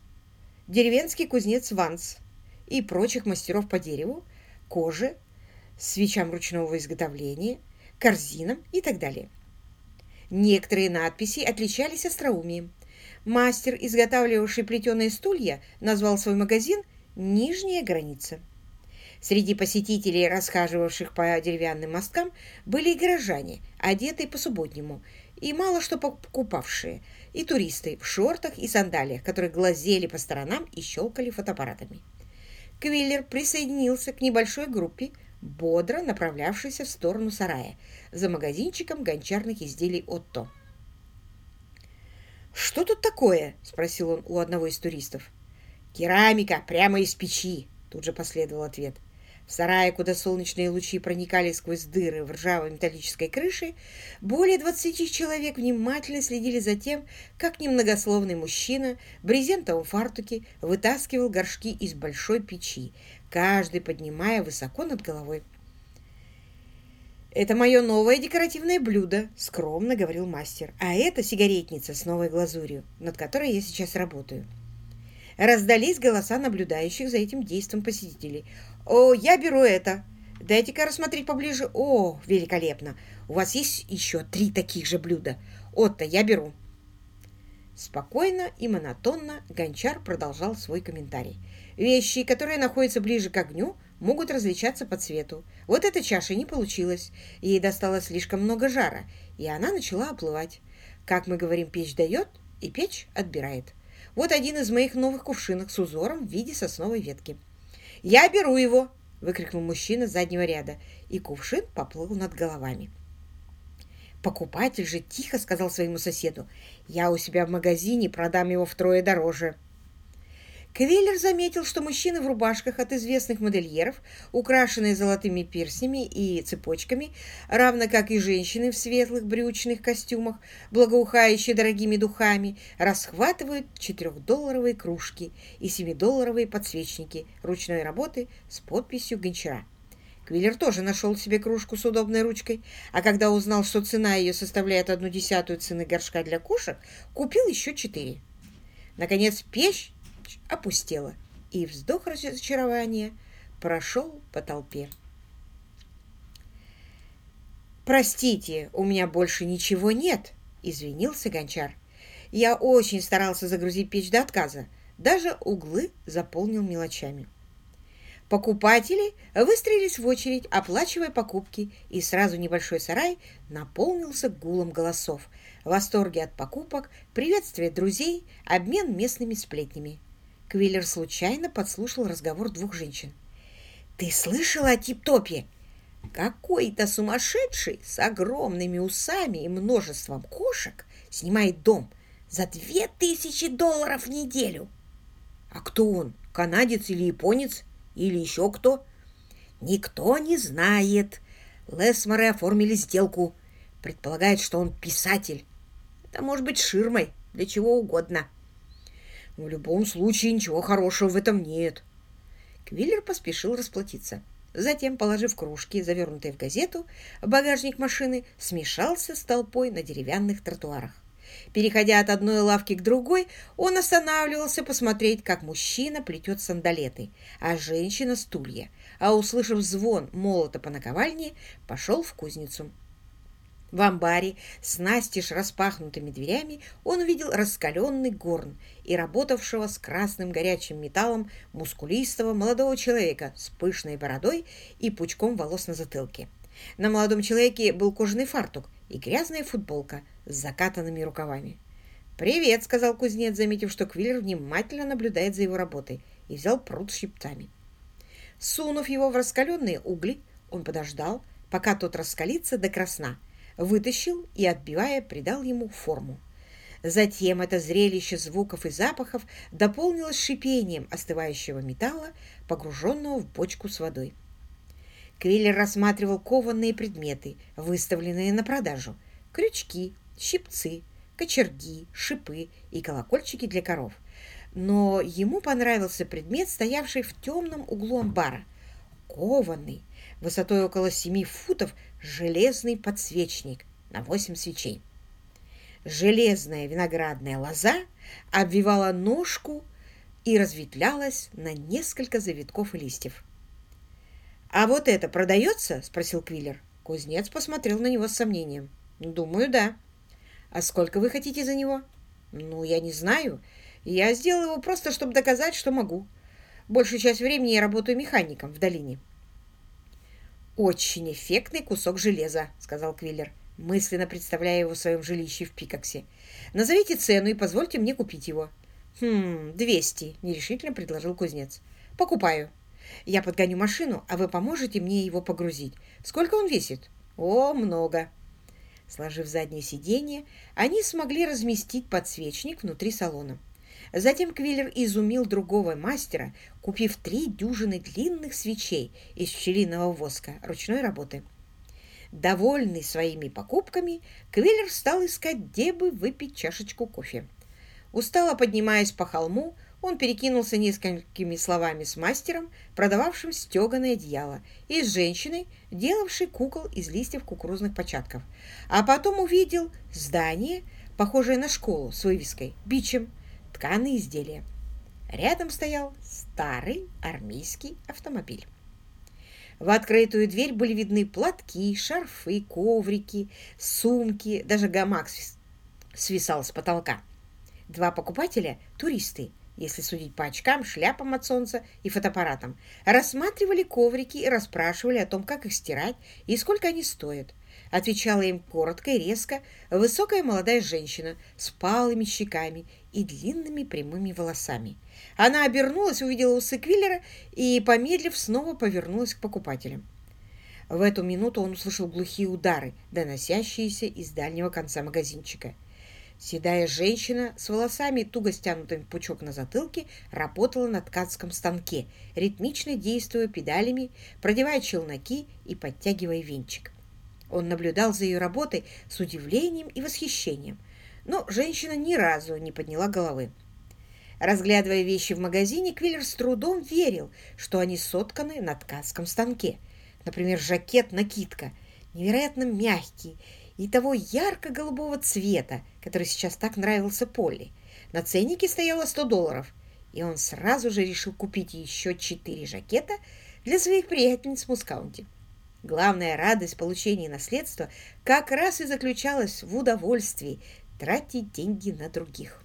деревенский кузнец Ванс и прочих мастеров по дереву, коже, свечам ручного изготовления, корзинам и так далее. Некоторые надписи отличались остроумием. Мастер, изготавливавший плетеные стулья, назвал свой магазин «Нижняя граница». Среди посетителей, расхаживавших по деревянным мосткам, были и горожане, одетые по-субботнему, и мало что покупавшие, и туристы в шортах и сандалиях, которые глазели по сторонам и щелкали фотоаппаратами. Квиллер присоединился к небольшой группе, бодро направлявшейся в сторону сарая, за магазинчиком гончарных изделий Отто. «Что тут такое?» – спросил он у одного из туристов. «Керамика, прямо из печи!» – тут же последовал ответ – в сарае, куда солнечные лучи проникали сквозь дыры в ржавой металлической крыше, более двадцати человек внимательно следили за тем, как немногословный мужчина в брезентовом фартуке вытаскивал горшки из большой печи, каждый поднимая высоко над головой. «Это мое новое декоративное блюдо», — скромно говорил мастер. «А это сигаретница с новой глазурью, над которой я сейчас работаю». Раздались голоса наблюдающих за этим действом посетителей. «О, я беру это. Дайте-ка рассмотреть поближе. О, великолепно. У вас есть еще три таких же блюда? Отто, я беру». Спокойно и монотонно Гончар продолжал свой комментарий. Вещи, которые находятся ближе к огню, могут различаться по цвету. Вот эта чаша не получилась. Ей досталось слишком много жара, и она начала оплывать. Как мы говорим, печь дает, и печь отбирает. Вот один из моих новых кувшинок с узором в виде сосновой ветки. «Я беру его!» — выкрикнул мужчина с заднего ряда, и кувшин поплыл над головами. Покупатель же тихо сказал своему соседу, «Я у себя в магазине продам его втрое дороже». Квеллер заметил, что мужчины в рубашках от известных модельеров, украшенные золотыми перстнями и цепочками, равно как и женщины в светлых брючных костюмах, благоухающие дорогими духами, расхватывают четырехдолларовые кружки и семидолларовые подсвечники ручной работы с подписью гончара. Квиллер тоже нашел себе кружку с удобной ручкой, а когда узнал, что цена ее составляет одну десятую цены горшка для кошек, купил еще четыре. Наконец, печь опустела, и вздох разочарования прошел по толпе. «Простите, у меня больше ничего нет», — извинился Гончар. «Я очень старался загрузить печь до отказа, даже углы заполнил мелочами». Покупатели выстроились в очередь, оплачивая покупки, и сразу небольшой сарай наполнился гулом голосов, восторги от покупок, приветствие друзей, обмен местными сплетнями. Квиллер случайно подслушал разговор двух женщин. «Ты слышала о Тип-Топе? Какой-то сумасшедший с огромными усами и множеством кошек снимает дом за две тысячи долларов в неделю. А кто он? Канадец или японец? Или еще кто? Никто не знает. Лесморы оформили сделку. Предполагает, что он писатель. Это может быть ширмой для чего угодно. В любом случае ничего хорошего в этом нет. Квиллер поспешил расплатиться. Затем, положив кружки, завернутые в газету, в багажник машины смешался с толпой на деревянных тротуарах. Переходя от одной лавки к другой, он останавливался посмотреть, как мужчина плетет сандалеты, а женщина — стулья, а, услышав звон молота по наковальне, пошел в кузницу. В амбаре с настежь распахнутыми дверями он увидел раскаленный горн и работавшего с красным горячим металлом мускулистого молодого человека с пышной бородой и пучком волос на затылке. На молодом человеке был кожаный фартук и грязная футболка с закатанными рукавами. «Привет», — сказал кузнец, заметив, что Квиллер внимательно наблюдает за его работой, и взял пруд с щипцами. Сунув его в раскаленные угли, он подождал, пока тот раскалится до красна, вытащил и, отбивая, придал ему форму. Затем это зрелище звуков и запахов дополнилось шипением остывающего металла, погруженного в бочку с водой. Квиллер рассматривал кованные предметы, выставленные на продажу. Крючки, щипцы, кочерги, шипы и колокольчики для коров. Но ему понравился предмет, стоявший в темном углу амбара. Кованный, высотой около семи футов, железный подсвечник на восемь свечей. Железная виноградная лоза обвивала ножку и разветвлялась на несколько завитков и листьев. «А вот это продается?» – спросил Квиллер. Кузнец посмотрел на него с сомнением. «Думаю, да». «А сколько вы хотите за него?» «Ну, я не знаю. Я сделал его просто, чтобы доказать, что могу. Большую часть времени я работаю механиком в долине». «Очень эффектный кусок железа», — сказал Квиллер, мысленно представляя его в своем жилище в Пикаксе. «Назовите цену и позвольте мне купить его». «Хм, двести», — нерешительно предложил кузнец. «Покупаю». Я подгоню машину, а вы поможете мне его погрузить. Сколько он весит? О, много. Сложив заднее сиденье, они смогли разместить подсвечник внутри салона. Затем Квиллер изумил другого мастера, купив три дюжины длинных свечей из пчелиного воска ручной работы. Довольный своими покупками, Квиллер стал искать, где бы выпить чашечку кофе. Устало поднимаясь по холму, он перекинулся несколькими словами с мастером, продававшим стеганое одеяло, и с женщиной, делавшей кукол из листьев кукурузных початков. А потом увидел здание, похожее на школу с вывеской «Бичем», тканые изделия. Рядом стоял старый армейский автомобиль. В открытую дверь были видны платки, шарфы, коврики, сумки, даже гамак свисал с потолка. Два покупателя – туристы – если судить по очкам, шляпам от солнца и фотоаппаратам, рассматривали коврики и расспрашивали о том, как их стирать и сколько они стоят. Отвечала им коротко и резко высокая молодая женщина с палыми щеками и длинными прямыми волосами. Она обернулась, увидела усы Квиллера и, помедлив, снова повернулась к покупателям. В эту минуту он услышал глухие удары, доносящиеся из дальнего конца магазинчика. Седая женщина с волосами, туго стянутым пучок на затылке, работала на ткацком станке, ритмично действуя педалями, продевая челноки и подтягивая венчик. Он наблюдал за ее работой с удивлением и восхищением, но женщина ни разу не подняла головы. Разглядывая вещи в магазине, Квиллер с трудом верил, что они сотканы на ткацком станке. Например, жакет-накидка, невероятно мягкий и того ярко-голубого цвета, который сейчас так нравился Полли. На ценнике стояло 100 долларов, и он сразу же решил купить еще четыре жакета для своих приятельниц в Мускаунте. Главная радость получения наследства как раз и заключалась в удовольствии тратить деньги на других.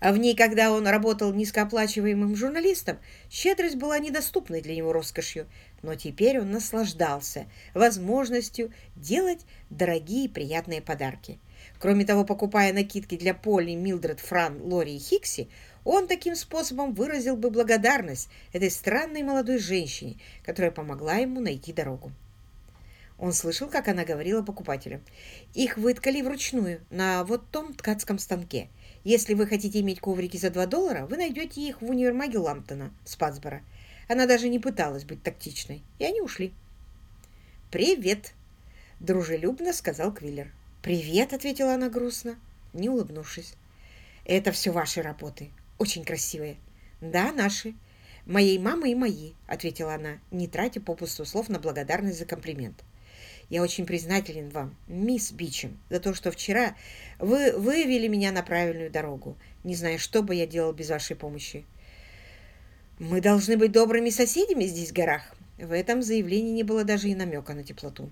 А в ней, когда он работал низкооплачиваемым журналистом, щедрость была недоступной для него роскошью, но теперь он наслаждался возможностью делать дорогие приятные подарки. Кроме того, покупая накидки для Полли, Милдред, Фран, Лори и Хикси, он таким способом выразил бы благодарность этой странной молодой женщине, которая помогла ему найти дорогу. Он слышал, как она говорила покупателям. Их выткали вручную на вот том ткацком станке. Если вы хотите иметь коврики за 2 доллара, вы найдете их в универмаге Ламптона, Спатсбора. Она даже не пыталась быть тактичной, и они ушли. «Привет!» – дружелюбно сказал Квиллер. «Привет!» – ответила она грустно, не улыбнувшись. «Это все ваши работы. Очень красивые». «Да, наши. Моей мамы и мои», – ответила она, не тратя попусту слов на благодарность за комплимент. «Я очень признателен вам, мисс Бичем, за то, что вчера вы вывели меня на правильную дорогу. Не знаю, что бы я делал без вашей помощи. Мы должны быть добрыми соседями здесь, в горах. В этом заявлении не было даже и намека на теплоту.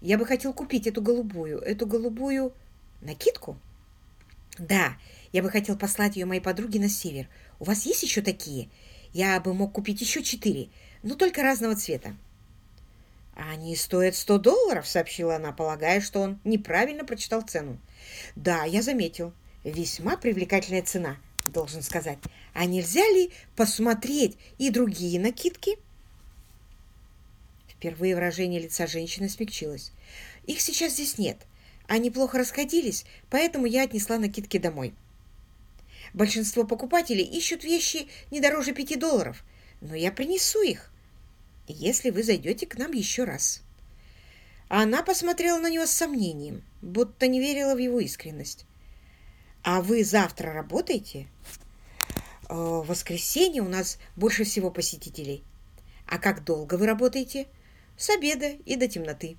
Я бы хотел купить эту голубую, эту голубую накидку. Да, я бы хотел послать ее моей подруге на север. У вас есть еще такие? Я бы мог купить еще четыре, но только разного цвета. «Они стоят сто долларов», — сообщила она, полагая, что он неправильно прочитал цену. «Да, я заметил. Весьма привлекательная цена должен сказать. А нельзя ли посмотреть и другие накидки? Впервые выражение лица женщины смягчилось. Их сейчас здесь нет. Они плохо расходились, поэтому я отнесла накидки домой. Большинство покупателей ищут вещи не дороже пяти долларов, но я принесу их. Если вы зайдете к нам еще раз». Она посмотрела на него с сомнением, будто не верила в его искренность. «А вы завтра работаете?» «Э, «В воскресенье у нас больше всего посетителей». «А как долго вы работаете?» «С обеда и до темноты».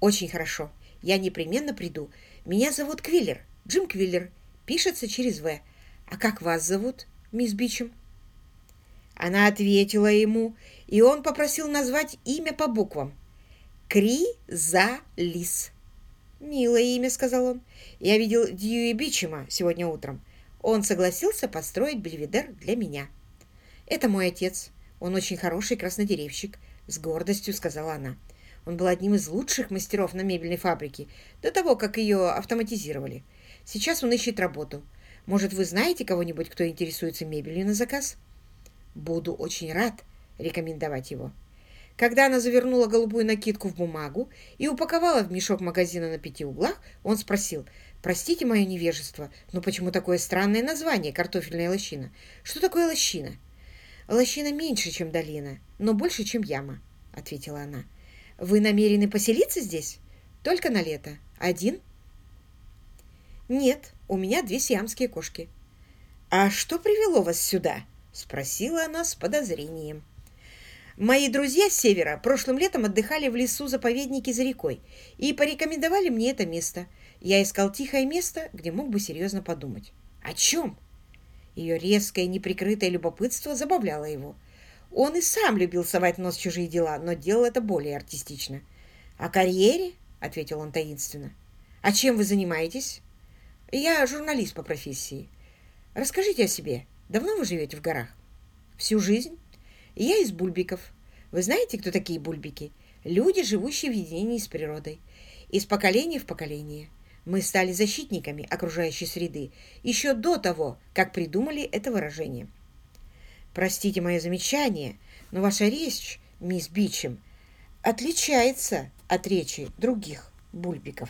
«Очень хорошо. Я непременно приду. Меня зовут Квиллер, Джим Квиллер. Пишется через «В». А как вас зовут, мисс Бичем?» Она ответила ему, и он попросил назвать имя по буквам. Кризалис. «Милое имя», — сказал он. «Я видел Дьюи Бичема сегодня утром. Он согласился построить бельведер для меня». «Это мой отец. Он очень хороший краснодеревщик», — с гордостью сказала она. Он был одним из лучших мастеров на мебельной фабрике до того, как ее автоматизировали. Сейчас он ищет работу. Может, вы знаете кого-нибудь, кто интересуется мебелью на заказ? Буду очень рад рекомендовать его. Когда она завернула голубую накидку в бумагу и упаковала в мешок магазина на пяти углах, он спросил, «Простите мое невежество, но почему такое странное название «картофельная лощина»? Что такое лощина?» «Лощина меньше, чем долина, но больше, чем яма», — ответила она. «Вы намерены поселиться здесь? Только на лето. Один?» «Нет, у меня две сиамские кошки». «А что привело вас сюда?» — спросила она с подозрением. Мои друзья с севера прошлым летом отдыхали в лесу-заповеднике за рекой и порекомендовали мне это место. Я искал тихое место, где мог бы серьезно подумать. О чем? Ее резкое неприкрытое любопытство забавляло его. Он и сам любил совать нос в чужие дела, но делал это более артистично. «О карьере?» — ответил он таинственно. «А чем вы занимаетесь?» «Я журналист по профессии. Расскажите о себе. Давно вы живете в горах?» «Всю жизнь?» Я из бульбиков. Вы знаете, кто такие бульбики? Люди, живущие в единении с природой. Из поколения в поколение. Мы стали защитниками окружающей среды еще до того, как придумали это выражение. Простите мое замечание, но ваша речь, мисс Бичем, отличается от речи других бульбиков.